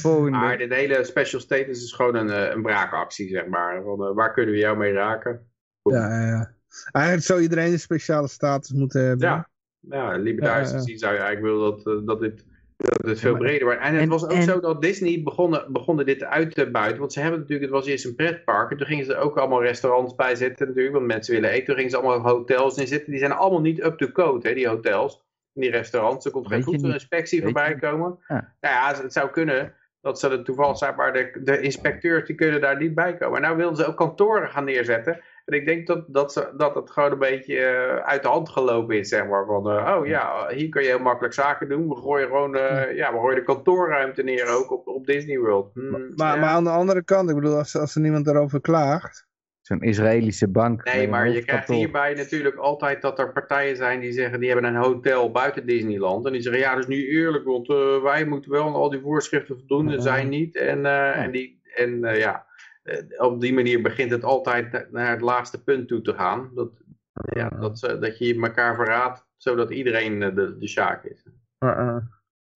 Volgende. Maar dit hele special status is gewoon een, eh, een braakactie, zeg maar. Van, eh, waar kunnen we jou mee raken? Ja, ja, ja. Eigenlijk zou iedereen een speciale status moeten hebben. Ja, ja libertarisch Ja, gezien zou je eigenlijk willen dat, eh, dat, dit, dat dit veel breder wordt. En het en- was ook en- zo dat Disney begonnen, begonnen dit uit te buiten. Want ze hebben natuurlijk, het was eerst een pretpark. En toen gingen ze er ook allemaal restaurants bij zetten natuurlijk. Want mensen willen eten. Toen gingen ze allemaal hotels neerzetten. Die zijn allemaal niet up to code, hè, die hotels. Die restaurants. Er komt geen voedselinspectie voorbij je komen. Ja. Nou ja, het zou kunnen dat ze er toevallig zijn. Maar de, de inspecteurs die kunnen daar niet bij komen. En nou wilden ze ook kantoren gaan neerzetten. En ik denk dat, dat, ze, dat het gewoon een beetje eh, uit de hand gelopen is, zeg maar. Van, eh, oh ja, hier kun je heel makkelijk zaken doen. We gooien gewoon, eh, ja, we gooien de kantoorruimte neer ook op, op Disney World. Hmm, Maar, ja. maar aan de andere kant, ik bedoel, als, als er niemand daarover klaagt. Zo'n Israëlische bank. Nee, maar je krijgt hierbij natuurlijk altijd dat er partijen zijn die zeggen, die hebben een hotel buiten Disneyland. En die zeggen, ja, dat is niet eerlijk, want eh, wij moeten wel al die voorschriften voldoen en zij niet. En, eh, en, die, en eh, ja, op die manier begint het altijd na- naar het laagste punt toe te gaan. Dat, ja, dat, dat je elkaar verraadt, zodat iedereen de, de sjaak is.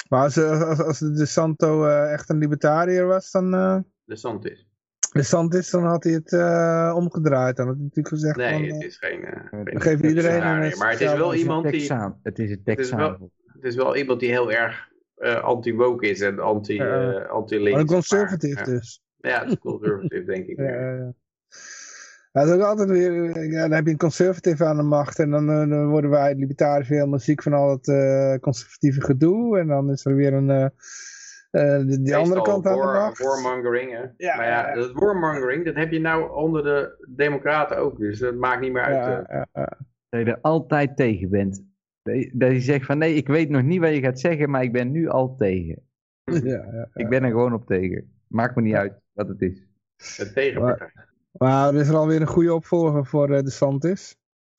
Maar als, als, als de Santo echt een libertariër was, dan... De zand is. De Santis, dan had hij het eh, omgedraaid. Dan had hij natuurlijk gezegd Nee, van... het eh, is geen... eh, geen we geven iedereen een. Maar het is wel iemand die... Het is een Het is wel- Texaan. Het is wel iemand die heel erg eh, anti-woke is en eh, anti-links. maar een conservative maar, dus. Ja, ja, het is conservative, denk ik. Ja, ja, dat is ook altijd weer, ja, dan heb je een conservative aan de macht en dan, eh, dan worden wij libertariërs weer helemaal ziek van al het eh, conservatieve gedoe en dan is er weer een, eh, eh, die, die andere kant aan de macht. Warmongering, hè? Ja, maar ja, dat warmongering, dat heb je nou onder de democraten ook, dus dat maakt niet meer uit. Ja, eh. ja, ja. Dat je er altijd tegen bent. Dat je- zegt van nee, ik weet nog niet wat je gaat zeggen, maar ik ben nu al tegen. Ja, ja. Ik ben er gewoon op tegen. Maakt me niet uit wat het is. de tegenpartij. Maar er is er alweer een goede opvolger voor eh, de Santis.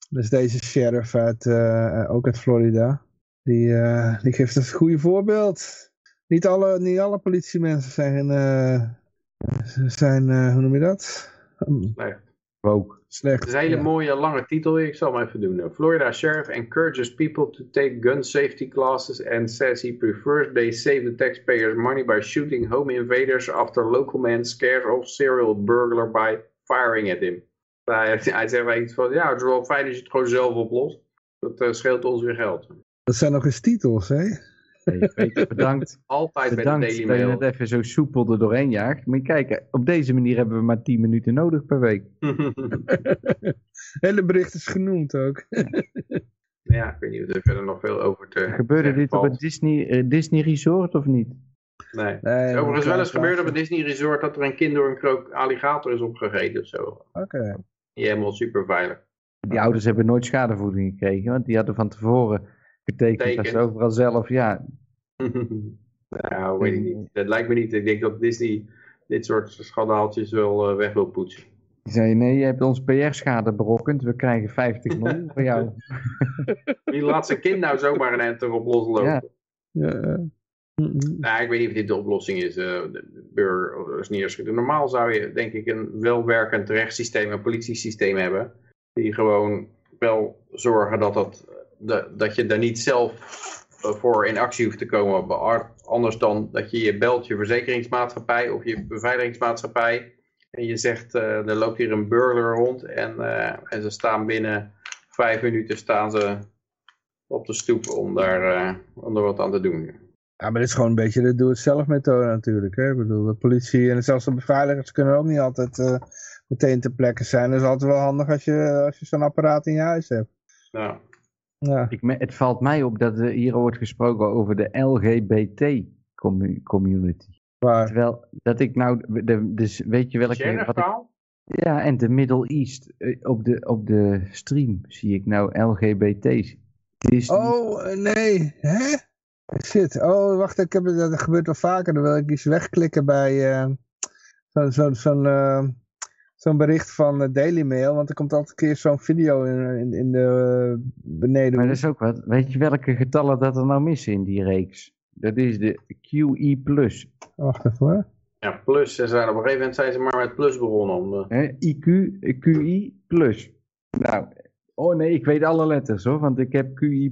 Dus deze sheriff uit, eh, ook uit Florida. Die, eh, die geeft een goede voorbeeld. Niet alle, niet alle politiemensen zijn, eh, zijn eh, hoe noem je dat? Hm, Slecht. Ook. Slecht. Het is een hele ja. mooie lange titel. Ik zal hem even doen. Florida sheriff encourages people to take gun safety classes and says he prefers they save the taxpayers money by shooting home invaders after local man scares off serial burglar by firing at him. Hij, hij zegt wel iets van, ja, het is wel fijn als je het gewoon zelf oplost. Dat eh, scheelt ons weer geld. Dat zijn nog eens titels, hè? Hey, Peter, bedankt. Altijd bij de Bedankt Daily dat je Mail. het even zo soepel er doorheen jaagt. Moet je kijken, op deze manier hebben we maar 10 minuten nodig per week. Hele bericht is genoemd ook. ja, ik weet niet of er verder nog veel over te Gebeurde dit op het Disney, eh, Disney Resort of niet? Nee. Nee, Het is overigens wel eens gebeurd op een Disney Resort dat er een kind door een krook alligator is opgegeten of zo. Oké. Niet helemaal super veilig. Die ouders hebben nooit schadevoeding gekregen, want die hadden van tevoren getekend dat ze overal zelf, ja, nou, weet ik niet. Dat lijkt me niet. Ik denk dat Disney dit soort schandaaltjes wel eh, weg wil poetsen. die zei nee, je hebt ons PR-schade berokkend, we krijgen 50 miljoen voor jou. Wie laat zijn kind nou zomaar een end erop loslopen? Ja. Ja, eh. Nou, ik weet niet of dit de oplossing is. eh de Normaal zou je denk ik een welwerkend rechtssysteem, een politiesysteem hebben. Die gewoon wel zorgen dat, dat, dat, je daar niet zelf voor in actie hoeft te komen. Anders dan dat je je belt je verzekeringsmaatschappij of je beveiligingsmaatschappij. En je zegt, eh, er loopt hier een burger rond en, eh, en ze staan binnen vijf minuten staan ze op de stoep om daar, eh, om er wat aan te doen. Ja, maar dit is gewoon een beetje de doe-het-zelf methode natuurlijk. Hè? Ik bedoel, de politie en zelfs de beveiligers kunnen ook niet altijd meteen ter plekke zijn. Dat is altijd wel handig als je, als je zo'n apparaat in je huis hebt. Nou, Ja. Ik, me- het valt mij op dat er hier wordt gesproken over de LGBT-community. Maar, Terwijl, dat ik nou, de, dus weet je welke... Wat ik, ja, en de Middle East. eh, Op de, op de stream zie ik nou LGBT's. Disney. oh, nee. Hè? Shit. Oh, wacht. Ik heb, het- dat gebeurt wel vaker. Dan wil ik iets wegklikken bij eh, zo'n zo, eh, zo'n bericht van de Daily Mail. Want er komt altijd een keer zo'n video in, in, in de eh, beneden. Maar dat is ook wat. Weet je welke getallen dat er nou missen in die reeks? Dat is de QE+. Wacht even hoor. Ja, plus. Ze zijn op een gegeven moment zijn ze maar met plus begonnen. Om, de- Hè? IQ, eh, QI+. Nou, oh nee, ik weet alle letters hoor, want ik heb QI+.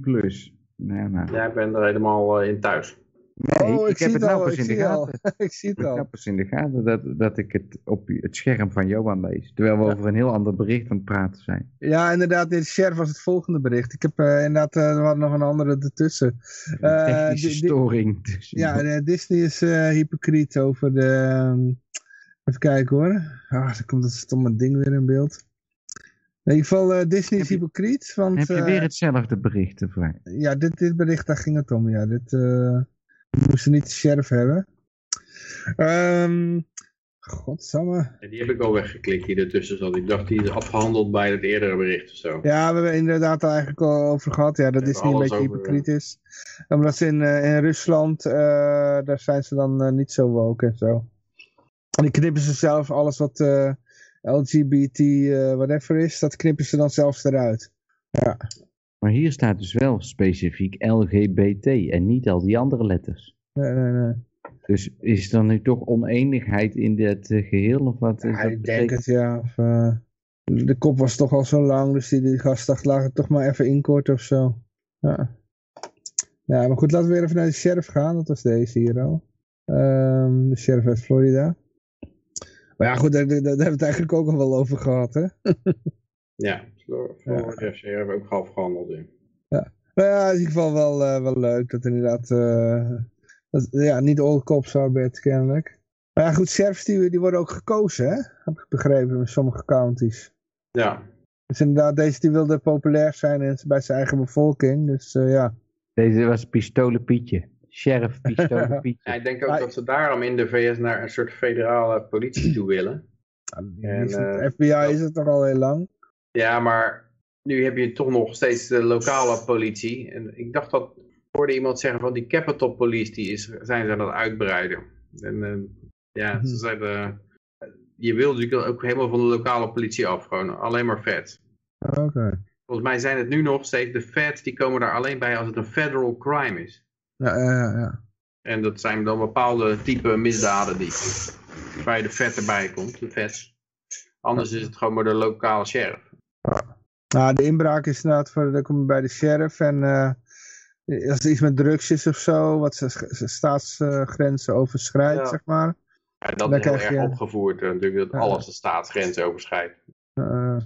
Nou, nou. ja, ik ben er helemaal eh, in thuis. Nee, oh, ik, ik, heb het nou al. pas Ik in de gaten. ik zie het Ik al. heb pas in de gaten dat, dat ik het op het scherm van Johan lees. Terwijl we Ja. over een heel ander bericht aan het praten zijn. Ja, inderdaad. Dit sheriff was het volgende bericht. Ik heb eh, inderdaad was nog een andere ertussen. Een Eh, technische storing. Dus, Ja, Disney is hypocriet over de... ehm, even kijken hoor. Ah, er komt dat stomme ding weer in beeld. In ieder geval, Disney is hypocriet. Want, heb je weer hetzelfde bericht ervoor? Ja, dit, dit bericht, daar ging het om. Ja, dit moesten niet de sheriff hebben. Ehm godsamme. Die heb ik al weggeklikt die ertussen zat. Ik dacht die is afgehandeld bij het eerdere bericht of zo. Ja, we hebben inderdaad al eigenlijk al over gehad. Ja, dat Disney hebben een beetje over, hypocriet is. Omdat ze in, eh, in Rusland, eh, daar zijn ze dan eh, niet zo woke en zo. En die knippen ze zelf alles wat LGBT whatever is, dat knippen ze dan zelfs eruit. Ja, Maar hier staat dus wel specifiek LGBT en niet al die andere letters. nee, nee, nee. Dus is er nu toch oneenigheid in dit eh, geheel? Of wat Ja, ik denk het, ja. Of, eh, de kop was toch al zo lang, dus die, die gast dacht, laat het toch maar even inkorten of zo. Ja. ja, maar goed, laten we weer even naar de sheriff gaan. Dat was deze hier al. Ehm, de sheriff uit Florida. Maar ja, goed, daar, daar, daar hebben we het eigenlijk ook al wel over gehad, hè. Ja, Ja. FCR hebben we ook afgehandeld. In. Maar ja, in ieder geval wel, eh, wel leuk dat inderdaad, eh, dat, ja, niet all cops are bad, kennelijk. Maar ja, goed, sheriffs die, die worden ook gekozen, hè. Heb ik begrepen, in sommige counties. Ja, Dus inderdaad, deze die wilde populair zijn in- bij zijn eigen bevolking. Dus eh, ja. Deze was Pistolen Pietje. Sheriff Pistolen Ja, Pietje. ik denk ook Maar- dat ze daarom in de VS naar een soort federale politie toe willen. En, is het, FBI is het toch al heel lang. Ja, maar nu heb je toch nog steeds de lokale politie. En ik dacht dat, ik hoorde iemand zeggen van die Capitol Police, die is, zijn ze aan het uitbreiden. En eh, ja, ze zijn de, je wil natuurlijk ook helemaal van de lokale politie af, gewoon alleen maar vet. Oké. Volgens mij zijn het nu nog steeds de feds, die komen daar alleen bij als het een federal crime is. Ja, ja, ja, ja. En dat zijn dan bepaalde type misdaden die, waar je de vet erbij komt, de vets. Anders is het gewoon maar de lokale sheriff. Nou, de inbraak is inderdaad voor, dan kom je bij de sheriff en eh, als er iets met drugs is of zo, wat zijn staatsgrenzen overschrijdt, Ja. zeg maar. Ja, dat Dan is heel erg je- opgevoerd eh, natuurlijk, dat Ja. alles de staatsgrenzen overschrijdt. Eh,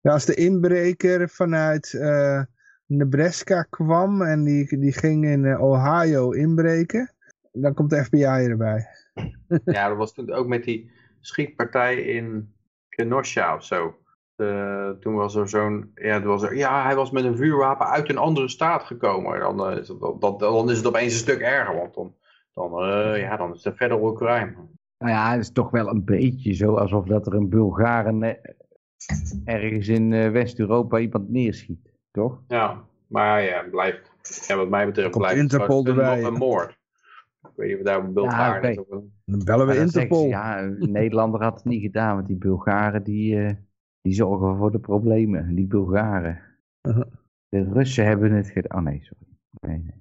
ja, als de inbreker vanuit eh, Nebraska kwam en die, die ging in Ohio inbreken, dan komt de FBI erbij. Ja, dat was toen ook met die schietpartij in Kenosha of zo. Eh, toen was er zo'n, ja, was er, ja, hij was met een vuurwapen uit een andere staat gekomen. En Dan, eh, is het, dat, dan is het opeens een stuk erger, want dan, dan, eh, ja, dan is het federal crime. Nou ja, het is toch wel een beetje zo alsof dat er een Bulgaren ergens in West-Europa iemand neerschiet, toch? Ja, maar ja, het blijft, ja, wat mij betreft Komt blijft het Interpol een, erbij, een moord. Ik weet niet of daar een Bulgaar oké. is of een- Dan bellen we ze, Interpol. ja, een Nederlander had het niet gedaan, want die Bulgaren die, eh, die zorgen voor de problemen. Die Bulgaren. Uh-huh. De Russen hebben het gedaan. Oh nee, sorry. Nee, nee.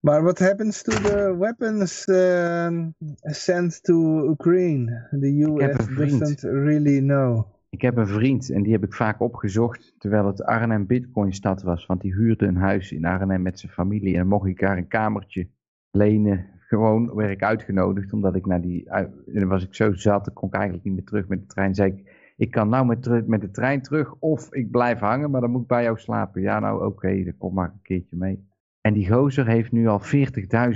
Maar what happens to the weapons uh, sent to Ukraine? The US doesn't really know. Ik heb een vriend en die heb ik vaak opgezocht terwijl het Arnhem Bitcoin stad was. Want die huurde een huis in Arnhem met zijn familie en dan mocht ik daar een kamertje lenen. Gewoon werd ik uitgenodigd omdat ik naar die... En dan was ik zo zat, dan kon ik eigenlijk niet meer terug met de trein. Zei ik, ik kan nou met, met de trein terug of ik blijf hangen, maar dan moet ik bij jou slapen. Ja nou oké, dan kom maar een keertje mee. En die gozer heeft nu al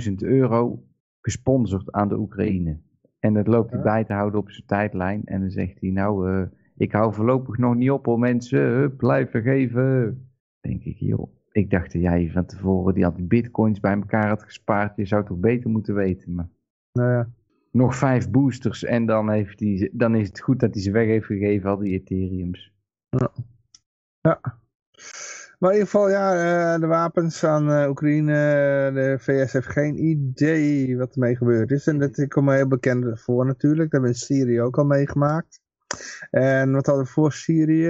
40.000 euro gesponsord aan de Oekraïne. En dat loopt hij bij te houden op zijn tijdlijn. En dan zegt hij, nou, eh, ik hou voorlopig nog niet op hoor mensen, hup, blijven geven. Denk ik, joh. Ik dacht dat jij van tevoren die al die bitcoins bij elkaar had gespaard. Je zou het toch beter moeten weten. Maar Nou ja. nog vijf boosters en dan, heeft hij, dan is het goed dat hij ze weg heeft gegeven, al die Ethereums. ja. Maar in ieder geval, ja, eh, de wapens aan eh, Oekraïne, eh, de VS heeft geen idee wat ermee gebeurd is. En dat komt me heel bekend voor natuurlijk. Dat hebben we in Syrië ook al meegemaakt. En wat hadden we voor Syrië?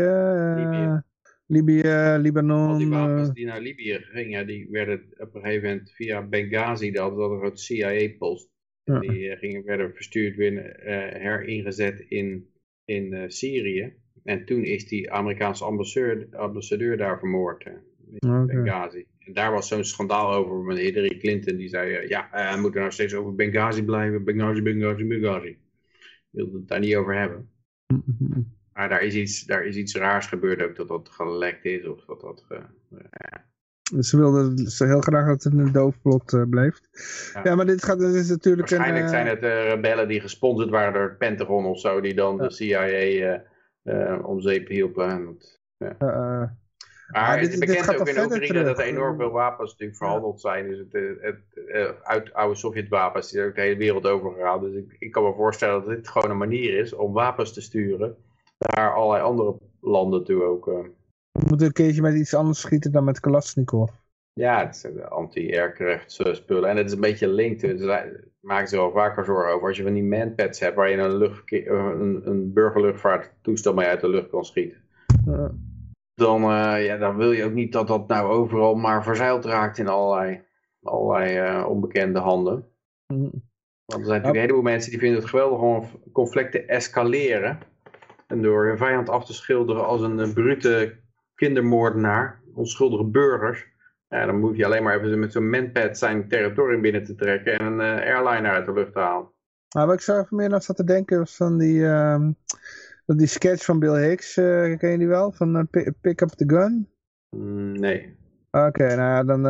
Libië. Libië, Libanon. Al die wapens eh, die naar Libië gingen, die werden op een gegeven moment via Benghazi, dat een grote CIA-post. Ja. Die eh, gingen, werden verstuurd, weer eh, heringezet in, in eh, Syrië. En toen is die Amerikaanse ambassadeur, ambassadeur daar vermoord. eh, in. Benghazi. En daar was zo'n schandaal over met Hillary Clinton. Die zei, eh, ja, eh, we moeten nou steeds over Benghazi blijven. Benghazi, Benghazi, Benghazi. Ik wilde het daar niet over hebben. Maar daar is iets, daar is iets raars gebeurd ook, dat dat gelekt is. Of dat dat... Dus Ze wilden ze heel graag dat het een doofplot eh, bleef. Ja. Ja. maar dit, gaat, dit is natuurlijk Waarschijnlijk een... eh, zijn het eh, rebellen die gesponsord waren door het Pentagon of zo, die dan Ja. de CIA om zeep hielpen. Eh, Maar dit- het dit bekend ook in Oekraïne dat er enorm veel wapens natuurlijk verhandeld zijn. Dus het, het, eh, uit oude Sovjetwapens die zijn ook de hele wereld over gegaan. Dus ik, ik kan me voorstellen dat dit gewoon een manier is om wapens te sturen naar allerlei andere landen toe ook. eh. we moeten een keertje met iets anders schieten dan met Kalashnikov. Ja, het zijn anti-aircraft eh, spullen. En het is een beetje linked. Dus daar maken ze wel vaker zorgen over. Als je van die manpads hebt waar je een, eh, een, een burgerluchtvaarttoestel mee uit de lucht kan schieten. Eh, Dan, eh, ja, dan wil je ook niet dat dat nou overal maar verzeild raakt in allerlei, allerlei eh, onbekende handen. mm. Want er zijn natuurlijk een heleboel mensen die vinden het geweldig om conflicten te escaleren. En door hun vijand af te schilderen als een eh, brute kindermoordenaar, onschuldige burgers. Ja, dan moet je alleen maar even met zo'n manpad zijn territorium binnen te trekken en een eh, airliner uit de lucht te halen. Maar wat ik zo even meer aan zat te denken was van die, ehm, die sketch van Bill Hicks, eh, ken je die wel? Van Pi- Pick Up The Gun? Mm, nee. Oké, nou ja, dan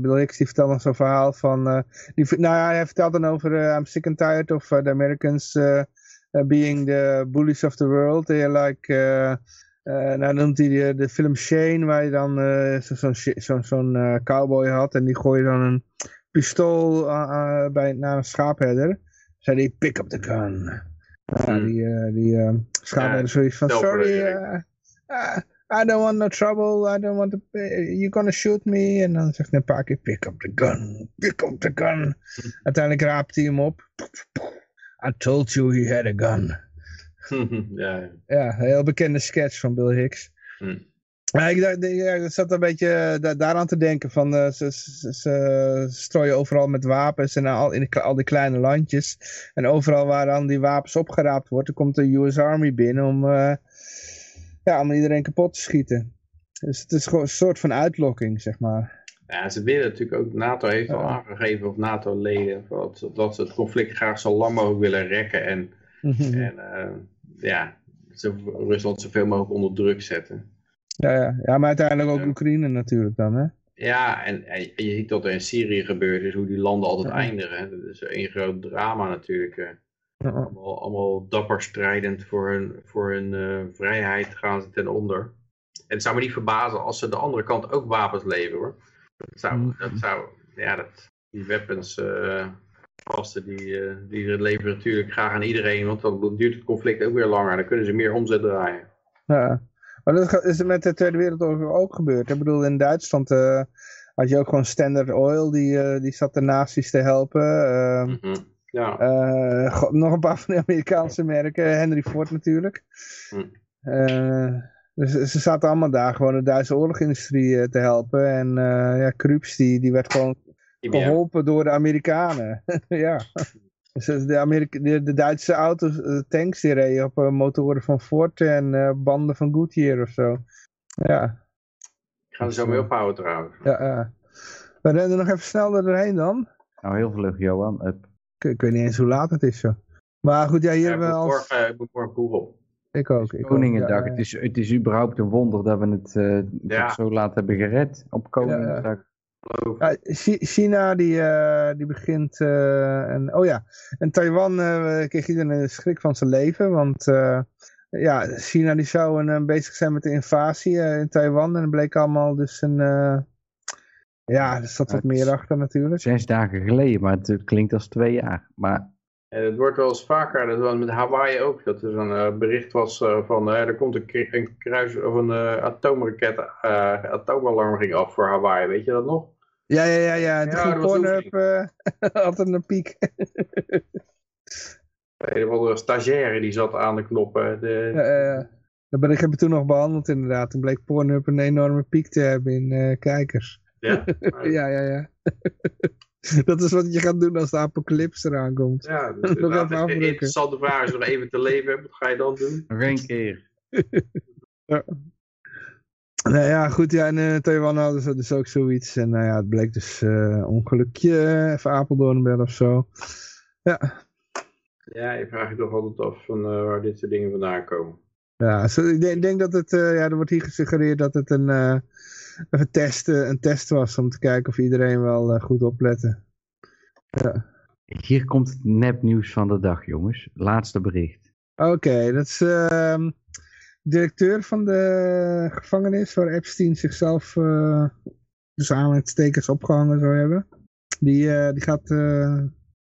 Bill Hicks die vertelt nog zo'n verhaal van, die, nou ja, hij vertelt dan over I'm sick and tired of the Americans being the bullies of the world. They are like, eh, eh, nou noemt hij de, de film Shane, waar je dan eh, zo- zo'n zo'n zo'n eh, cowboy had en die gooide dan een pistool eh, eh, bij, naar een schaapherder. Zei hij, pick up the gun. Ja, Hmm. die, eh, die eh, schaapherder Ja, zoiets van, sorry, eh, eh, I don't want no trouble. I don't want to. You're gonna shoot me. En dan zegt een paar keer: pick up the gun. Pick up the gun. Uiteindelijk raapt hij hem op. I told you he had a gun. ja, ja. Heel bekende sketch van Bill Hicks. Hm. Ja, ik, dacht- ja, ik zat een beetje eh, da- daaraan te denken van eh, ze, ze, ze strooien overal met wapens en al, in de al die kleine landjes. En overal waar dan die wapens opgeraapt wordt, dan komt de US Army binnen om, eh, ja, om iedereen kapot te schieten. Dus het is gewoon een soort van uitlokking, zeg maar. Ja, ze willen natuurlijk ook, NATO heeft al aangegeven, of NATO-leden, dat, ze- dat ze het conflict graag zo lang mogelijk willen rekken. En, en eh, ja, ze, Rusland zoveel mogelijk onder druk zetten. ja, ja. ja, maar uiteindelijk ook Ja. Oekraïne natuurlijk dan, hè? Ja, en, en je ziet wat er in Syrië gebeurt, is hoe die landen altijd Ja. eindigen. hè. Dat is één groot drama natuurlijk. eh. Allemaal, allemaal dapper strijdend voor hun, voor hun eh, vrijheid gaan ze ten onder. En het zou me niet verbazen als ze de andere kant ook wapens leveren hoor. Dat zou, Mm. dat zou ja, dat, die weapons eh gasten die, eh, die leveren natuurlijk graag aan iedereen, want dan duurt het conflict ook weer langer. Dan kunnen ze meer omzet draaien. Ja. Maar dat is met de Tweede Wereldoorlog ook gebeurd. Ik bedoel, in Duitsland eh, had je ook gewoon Standard Oil, die, eh, die zat de nazi's te helpen. Ehm, Mhm. Ja, eh, nog een paar van de Amerikaanse merken, Henry Ford natuurlijk. Hm. Eh, dus ze zaten allemaal daar gewoon de Duitse oorlogindustrie eh, te helpen. En eh ja, Krups die, die werd gewoon geholpen door de Amerikanen. ja. Dus de, Amerika de, de Duitse auto's, eh, tanks, die reden op eh, motoren van Ford en eh, banden van Goodyear of zo. Ja, Ik ga er zo mee ophouden trouwens. ja, ja. We rennen nog even snel er doorheen dan. Nou, heel vlug, Johan. Up. Ik, ik weet niet eens hoe laat het is zo. Maar goed, ja, hier Ja, ik, hebben we als... ik moet morgen vroeg op. Ik ook. Ik ook, Koningendag. ja, Het, is, het is überhaupt een wonder dat we het eh, Ja. zo laat hebben gered op Koningendag. Ja, Chi- China die, eh, die begint, eh, en, oh ja, en Taiwan eh, kreeg iedereen een schrik van zijn leven, want eh, ja, China die zou een, bezig zijn met de invasie in Taiwan en er bleek allemaal dus een, eh, ja, er zat wat meer achter natuurlijk. Zes dagen geleden, maar het klinkt als twee jaar. Maar En het wordt wel eens vaker, dat was met Hawaii ook, dat er zo'n eh, bericht was eh, van eh, er komt een, kru- een kruis of een atoomraket, atoomalarm ging af voor Hawaii, weet je dat nog? Ja, ja, ja, ja, de Pornhub eh, altijd een piek. Een of andere stagiaire die zat aan de knoppen. De, Ja, ja, ja. dat ben ik heb het toen nog behandeld inderdaad. Toen bleek Pornhub een enorme piek te hebben in kijkers. ja, Ja, ja, ja. dat is wat je gaat doen als de apocalypse eraan komt. ja, dus Nog even afdrukken. interessante vraag is nog even te leven hebt, wat ga je dan doen? nog één keer. Nou ja, goed, ja, in eh, Taiwan hadden ze dus ook zoiets. En nou ja, het bleek dus eh ongelukje, eh, even Apeldoorn bellen of zo. Ja, Ja, je vraagt je toch altijd af van eh, waar dit soort dingen vandaan komen. ja ik denk, ik denk dat het, eh, ja, er wordt hier gesuggereerd dat het een, eh, een, test, eh, een test was om te kijken of iedereen wel eh, goed oplette. Ja. Hier komt het nepnieuws van de dag, jongens. Laatste bericht. Oké, dat is ehm directeur van de gevangenis waar Epstein zichzelf eh dus aanhalingstekens opgehangen zou hebben. Die, eh, die gaat,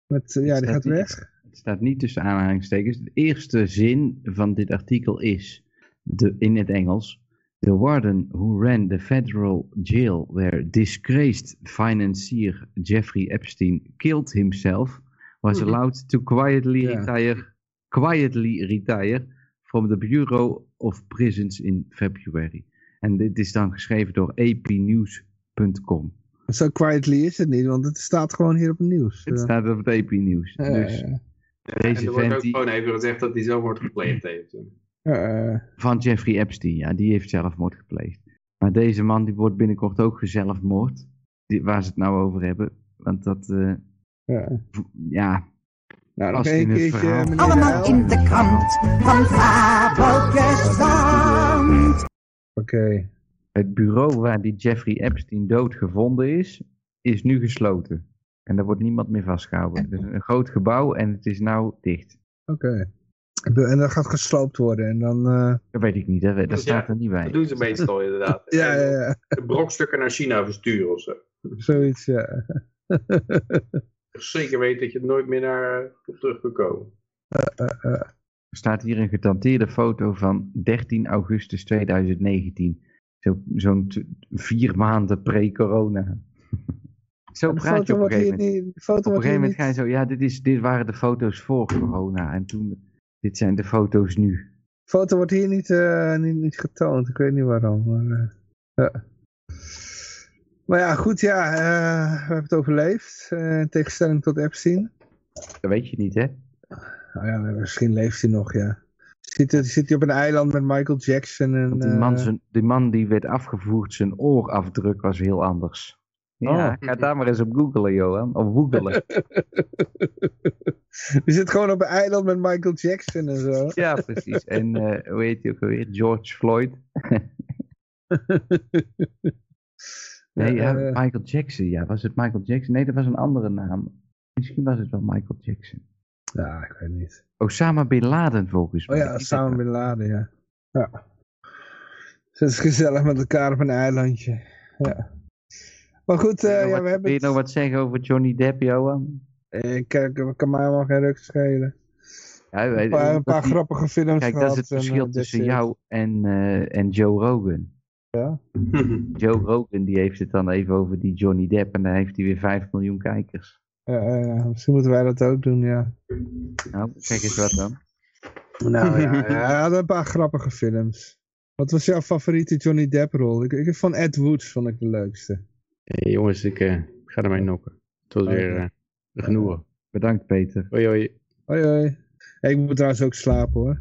met, ja, die gaat niet- weg. Het staat niet tussen aanhalingstekens. De eerste zin van dit artikel is, de, in het Engels... The warden who ran the federal jail where disgraced financier Jeffrey Epstein killed himself was allowed to quietly Ja. retire quietly retire from the Bureau of Prisons in February. En dit is dan geschreven door apnews.com. Zo quietly is het niet, want het staat gewoon hier op het nieuws. Het staat op het AP Nieuws. eh, dus en deze er wordt ook die- gewoon even gezegd dat hij zelfmoord gepleegd heeft. Eh, van Jeffrey Epstein, ja, die heeft zelfmoord gepleegd. Maar deze man die wordt binnenkort ook gezelfmoord. Die, waar ze het nou over hebben. Want dat, eh, ja. ja, Nou, nog één keertje, Allemaal in de krant van Fabeltjesland. Oké. het bureau waar die Jeffrey Epstein dood gevonden is, is nu gesloten. En daar wordt niemand meer vastgehouden. Het is een groot gebouw en het is nou dicht. Oké. En dat gaat gesloopt worden en dan... eh, Dat weet ik niet, dat, dat Ja, staat er niet bij. Dat doen ze meestal inderdaad. ja, ja, ja. De brokstukken naar China versturen of zo. Zoiets, ja. Zeker weten dat je er nooit meer naar op terug kunt komen. Er staat hier een getanteerde foto van 13 augustus 2019. Zo- Zo'n vier maanden pre-corona. Zo praat je op een gegeven moment. niet... Op een gegeven moment ga je zo, ja, dit, is, dit waren de foto's voor corona. En toen, dit zijn de foto's nu. foto wordt hier niet, eh, niet, niet getoond. Ik weet niet waarom. Maar, eh, ja. maar ja, goed, ja. eh, we hebben het overleefd. in tegenstelling tot Epstein. Dat weet je niet, hè? Nou ja, misschien leeft hij nog, ja. Zit, hij- zit hij op een eiland met Michael Jackson en... Die man, zijn, die man die werd afgevoerd, zijn oorafdruk was heel anders. Ja, Oh. ga daar maar eens op googelen, Johan. Of googelen. Die zit gewoon op een eiland met Michael Jackson en zo. ja, precies. En eh, hoe heet hij ook alweer? George Floyd. Nee, ja, Eh, Michael Jackson. Ja, was het Michael Jackson? Nee, dat was een andere naam. Misschien was het wel Michael Jackson. ja, ik weet niet. Osama Bin Laden volgens Oh mij. ja, Die samen werd- Bin Laden, ja. Ja. Dus het is gezellig met elkaar op een eilandje. Ja. Maar goed, eh, ja, wat- we hebben Wil je nog wat zeggen over Johnny Depp, Johan? Ik kijk, kan mij helemaal geen ruk schelen. Ja, Een paar, een dat paar die- grappige films Kijk, dat is het en, verschil eh, that's tussen jou en, eh, en Joe Rogan. Ja? Joe Rogan die heeft het dan even over die Johnny Depp en dan heeft hij weer 5 miljoen kijkers. Ja, eh, misschien moeten wij dat ook doen, ja. Nou, zeg eens wat dan. Nou ja, ja, hij had een paar grappige films. Wat was jouw favoriete Johnny Depp rol? Ik, ik vond Ed Woods vond ik de leukste. Hey, jongens, ik eh, ga ermee nokken. Het was Oké. weer eh, een genoegen. Bedankt Peter. Hoi hoi. Hoi hoi. Hey, ik moet trouwens ook slapen hoor.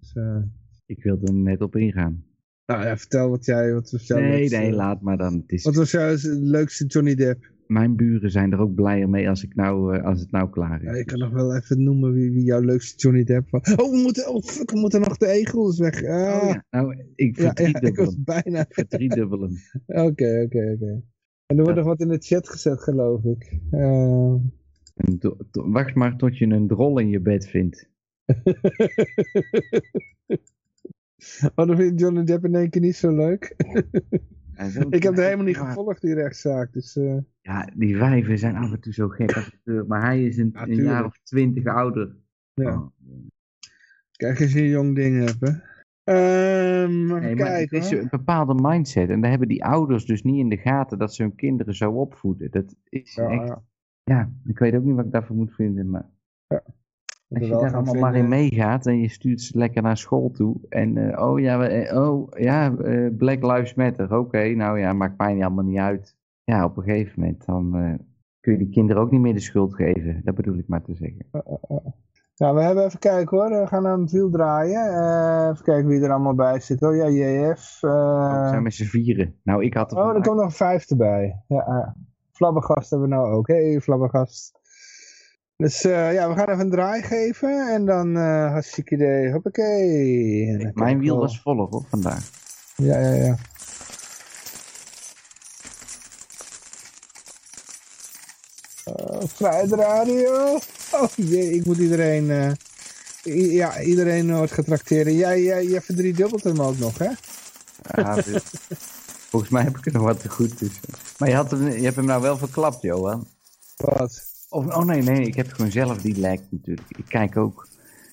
Dus, eh, Ik wilde er net op ingaan. nou ja, vertel wat jij, wat was jouw Nee, leukste- nee, laat maar dan. Het is, Wat was jouw leukste Johnny Depp? Mijn buren zijn er ook blijer mee als, ik nou, eh, als het nou klaar is. Ja, ik kan nog wel even noemen wie, wie jouw leukste Johnny Depp was. Oh, we moeten, oh fuck, we moeten nog de egels weg. Ah, Oh, ja. Nou, ik ja, ja, ik verdriedubbel was bijna. Ik verdriedubbel hem. Oké, oké, oké. En er wordt Ja. nog wat in de chat gezet, geloof ik. Eh, En wacht maar tot je een drol in je bed vindt. Oh, dan vind Johnny Depp in één keer niet zo leuk. Ik heb het helemaal niet gevolgd, die rechtszaak. Dus, eh, Ja, die wijven zijn af en toe zo gek als het. Maar hij is een, Ja, een tuurlijk. jaar of twintig ouder. ja. Oh. Kijk eens je een jong ding hebt, hè. Ehm even Nee, maar het is een bepaalde mindset. En daar hebben die ouders dus niet in de gaten dat ze hun kinderen zo opvoeden. Dat is Ja, echt... ja. Ja, ik weet ook niet wat ik daarvoor moet vinden. Maar Moet als je daar allemaal maar in meegaat en je stuurt ze lekker naar school toe. En eh, oh ja, we- eh, oh, ja eh, Black Lives Matter. Oké, nou ja, maakt mij allemaal niet uit. Ja, op een gegeven moment dan kun je die kinderen ook niet meer de schuld geven. Dat bedoel ik maar te zeggen. Nou, we hebben even kijken hoor. We gaan aan het wiel draaien. Eh, even kijken wie er allemaal bij zit. Oh ja, JF. eh, Oh, we zijn met z'n vieren. Nou, ik had er Oh, er komt nog vijf erbij. Ja, ja. Flabbergast hebben we nou ook. Hey, Flabbergast. Dus eh, ja, we gaan even een draai geven. En dan eh hartstikke idee. Hoppakee. Mijn wiel was voller hoor, vandaag. Ja, ja, ja. Uh, Vrijheid Radio. Oh jee, ik moet iedereen... eh, ja, iedereen wordt getrakteerd. Jij, jij, jij verdriedubbelt hem ook nog, hè? Ja, volgens mij heb ik er nog wat te goed tussen. Maar je, had hem, je hebt hem nou wel verklapt, Johan. Wat? Of, oh nee, nee, ik heb gewoon zelf die lijk natuurlijk. Ik kijk ook.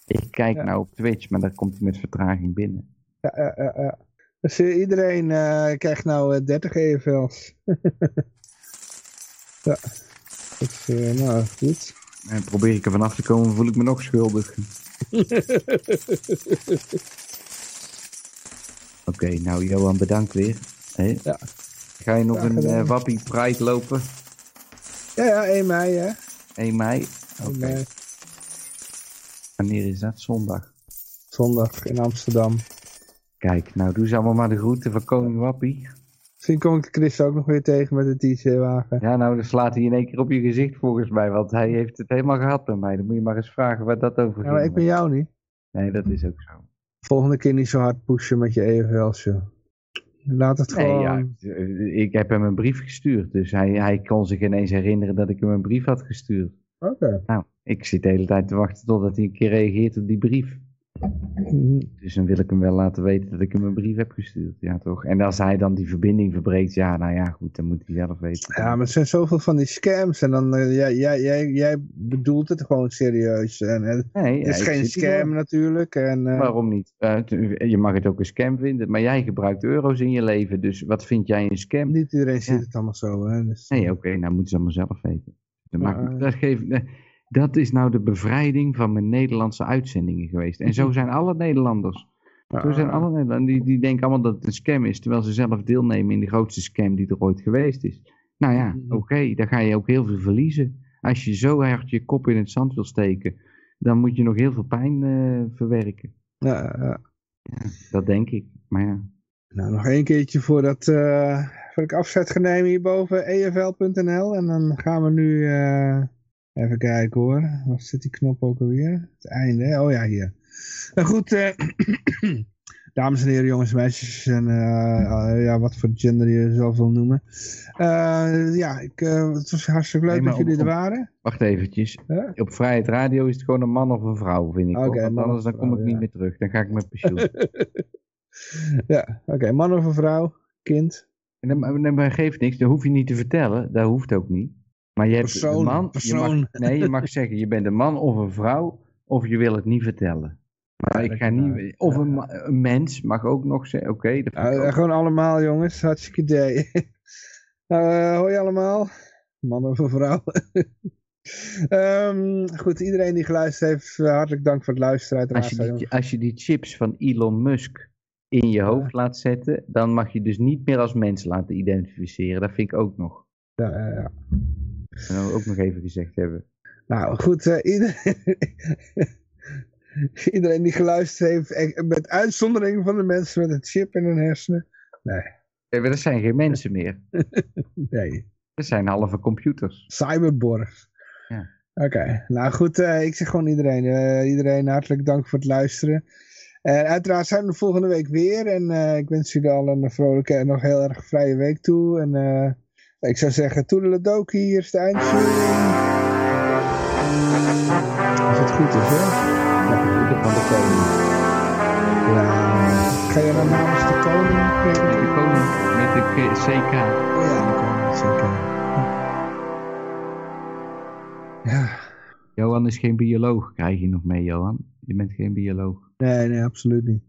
Ik kijk Ja. nou op Twitch, maar daar komt hij met vertraging binnen. Ja, ja, ja, ja. Dus eh, iedereen eh, krijgt nou eh, 30 EFL's. ja. Dus, nou, goed. En probeer ik er vanaf te komen, voel ik me nog schuldig. Oké, nou Johan, bedankt weer. Ja. Ga je nog een eh, Wappie Pride lopen? Ja, ja, 1 mei, hè. 1 mei? 1 Oké. Wanneer is dat? Zondag. Zondag in Amsterdam. Kijk, nou doe ze allemaal maar de groeten van koning Wappie. Misschien kom ik Chris ook nog weer tegen met de DJ-wagen. Ja, nou, dan slaat hij in één keer op je gezicht volgens mij, want hij heeft het helemaal gehad bij mij. Dan moet je maar eens vragen waar dat over Ja, ging. maar ik ben jou niet. Nee, dat is ook zo. Volgende keer niet zo hard pushen met je EFL's, joh. Laat het Nee, gewoon... ja, eh, ik heb hem een brief gestuurd, dus hij, hij kon zich ineens herinneren dat ik hem een brief had gestuurd. Oké. Nou, ik zit de hele tijd te wachten totdat hij een keer reageert op die brief. Dus dan wil ik hem wel laten weten dat ik hem een brief heb gestuurd. Ja, toch? En als hij dan die verbinding verbreekt, ja, nou ja, goed, dan moet hij zelf weten. Ja, maar er zijn zoveel van die scams. En dan, eh, jij, jij, jij, jij bedoelt het gewoon serieus. En, nee, het is ja, ik geen scam natuurlijk. En, eh, Waarom niet? Eh, je mag het ook een scam vinden, maar jij gebruikt euro's in je leven, dus wat vind jij een scam? Niet iedereen ziet Ja. het allemaal zo. Hè? Dus, Nee, oké, nou moeten ze allemaal zelf weten. Dat, maakt- eh. dat, geeft, eh, dat is nou de bevrijding van mijn Nederlandse uitzendingen geweest. En zo zijn alle Nederlanders. Zo zijn alle Nederlanders, die, die denken allemaal dat het een scam is, terwijl ze zelf deelnemen in de grootste scam die er ooit geweest is. Nou ja, Mhm. oké, dan ga je ook heel veel verliezen. Als je zo hard je kop in het zand wil steken, dan moet je nog heel veel pijn eh, verwerken. Ja, ja. Dat denk ik, maar ja. Nou, nog één keertje voordat, eh voor ik afzet ga nemen hierboven, efl.nl. En dan gaan we nu, eh, even kijken hoor, waar zit die knop ook alweer? Het einde, hè? oh ja, hier. Nou goed, eh, dames en heren, jongens en meisjes, en eh, ja, wat voor gender je zelf wil noemen. Eh, ja, ik, het was hartstikke leuk Nee, dat jullie er waren. Wacht eventjes. Huh? Op Vrijheid Radio is het gewoon een man of een vrouw, vind ik. Want anders dan kom vrouw, ik niet ja. meer terug. Dan ga ik met pensioen. ja, oké, man of een vrouw, kind. En dan, maar geeft niks, dat hoef je niet te vertellen. Dat hoeft ook niet. Maar je hebt Persoon, een man. Je mag, nee, je mag zeggen, je bent een man of een vrouw, of je wil het niet vertellen. Maar Ja, ik ga niet. Of een, mens mag ook nog zeggen, oké. eh, gewoon allemaal jongens, hartstikke idee. eh, hoi allemaal. Man of een vrouw. Ehm, goed, iedereen die geluisterd heeft, eh, hartelijk dank voor het luisteren uiteraard. als, je die, als je die chips van Elon Musk in je hoofd laat zetten, dan mag je dus niet meer als mens laten identificeren. Dat vind ik ook nog. Ja, ja, ja. Ik ook nog even gezegd hebben. Nou goed, eh, iedereen, iedereen die geluisterd heeft, eh, met uitzondering van de mensen met een chip in hun hersenen. Nee, Dat zijn geen mensen meer. nee. Dat zijn halve computers. Cyberborg. Ja. Oké, nou goed, eh, ik zeg gewoon iedereen, iedereen hartelijk dank voor het luisteren. En uiteraard zijn we de volgende week weer. En ik wens jullie al een vrolijke en nog heel erg vrije week toe. En ik zou zeggen, toedeledokie, hier is de. Als het goed is, hè? Ja, goed, van de koning. Ja, ga je dan namens de koning? Met de koning, met de CK. Ja, de koning, zeker. Ja, Johan is geen bioloog, krijg je nog mee, Johan. Je bent geen bioloog. nee, nee, absoluut niet.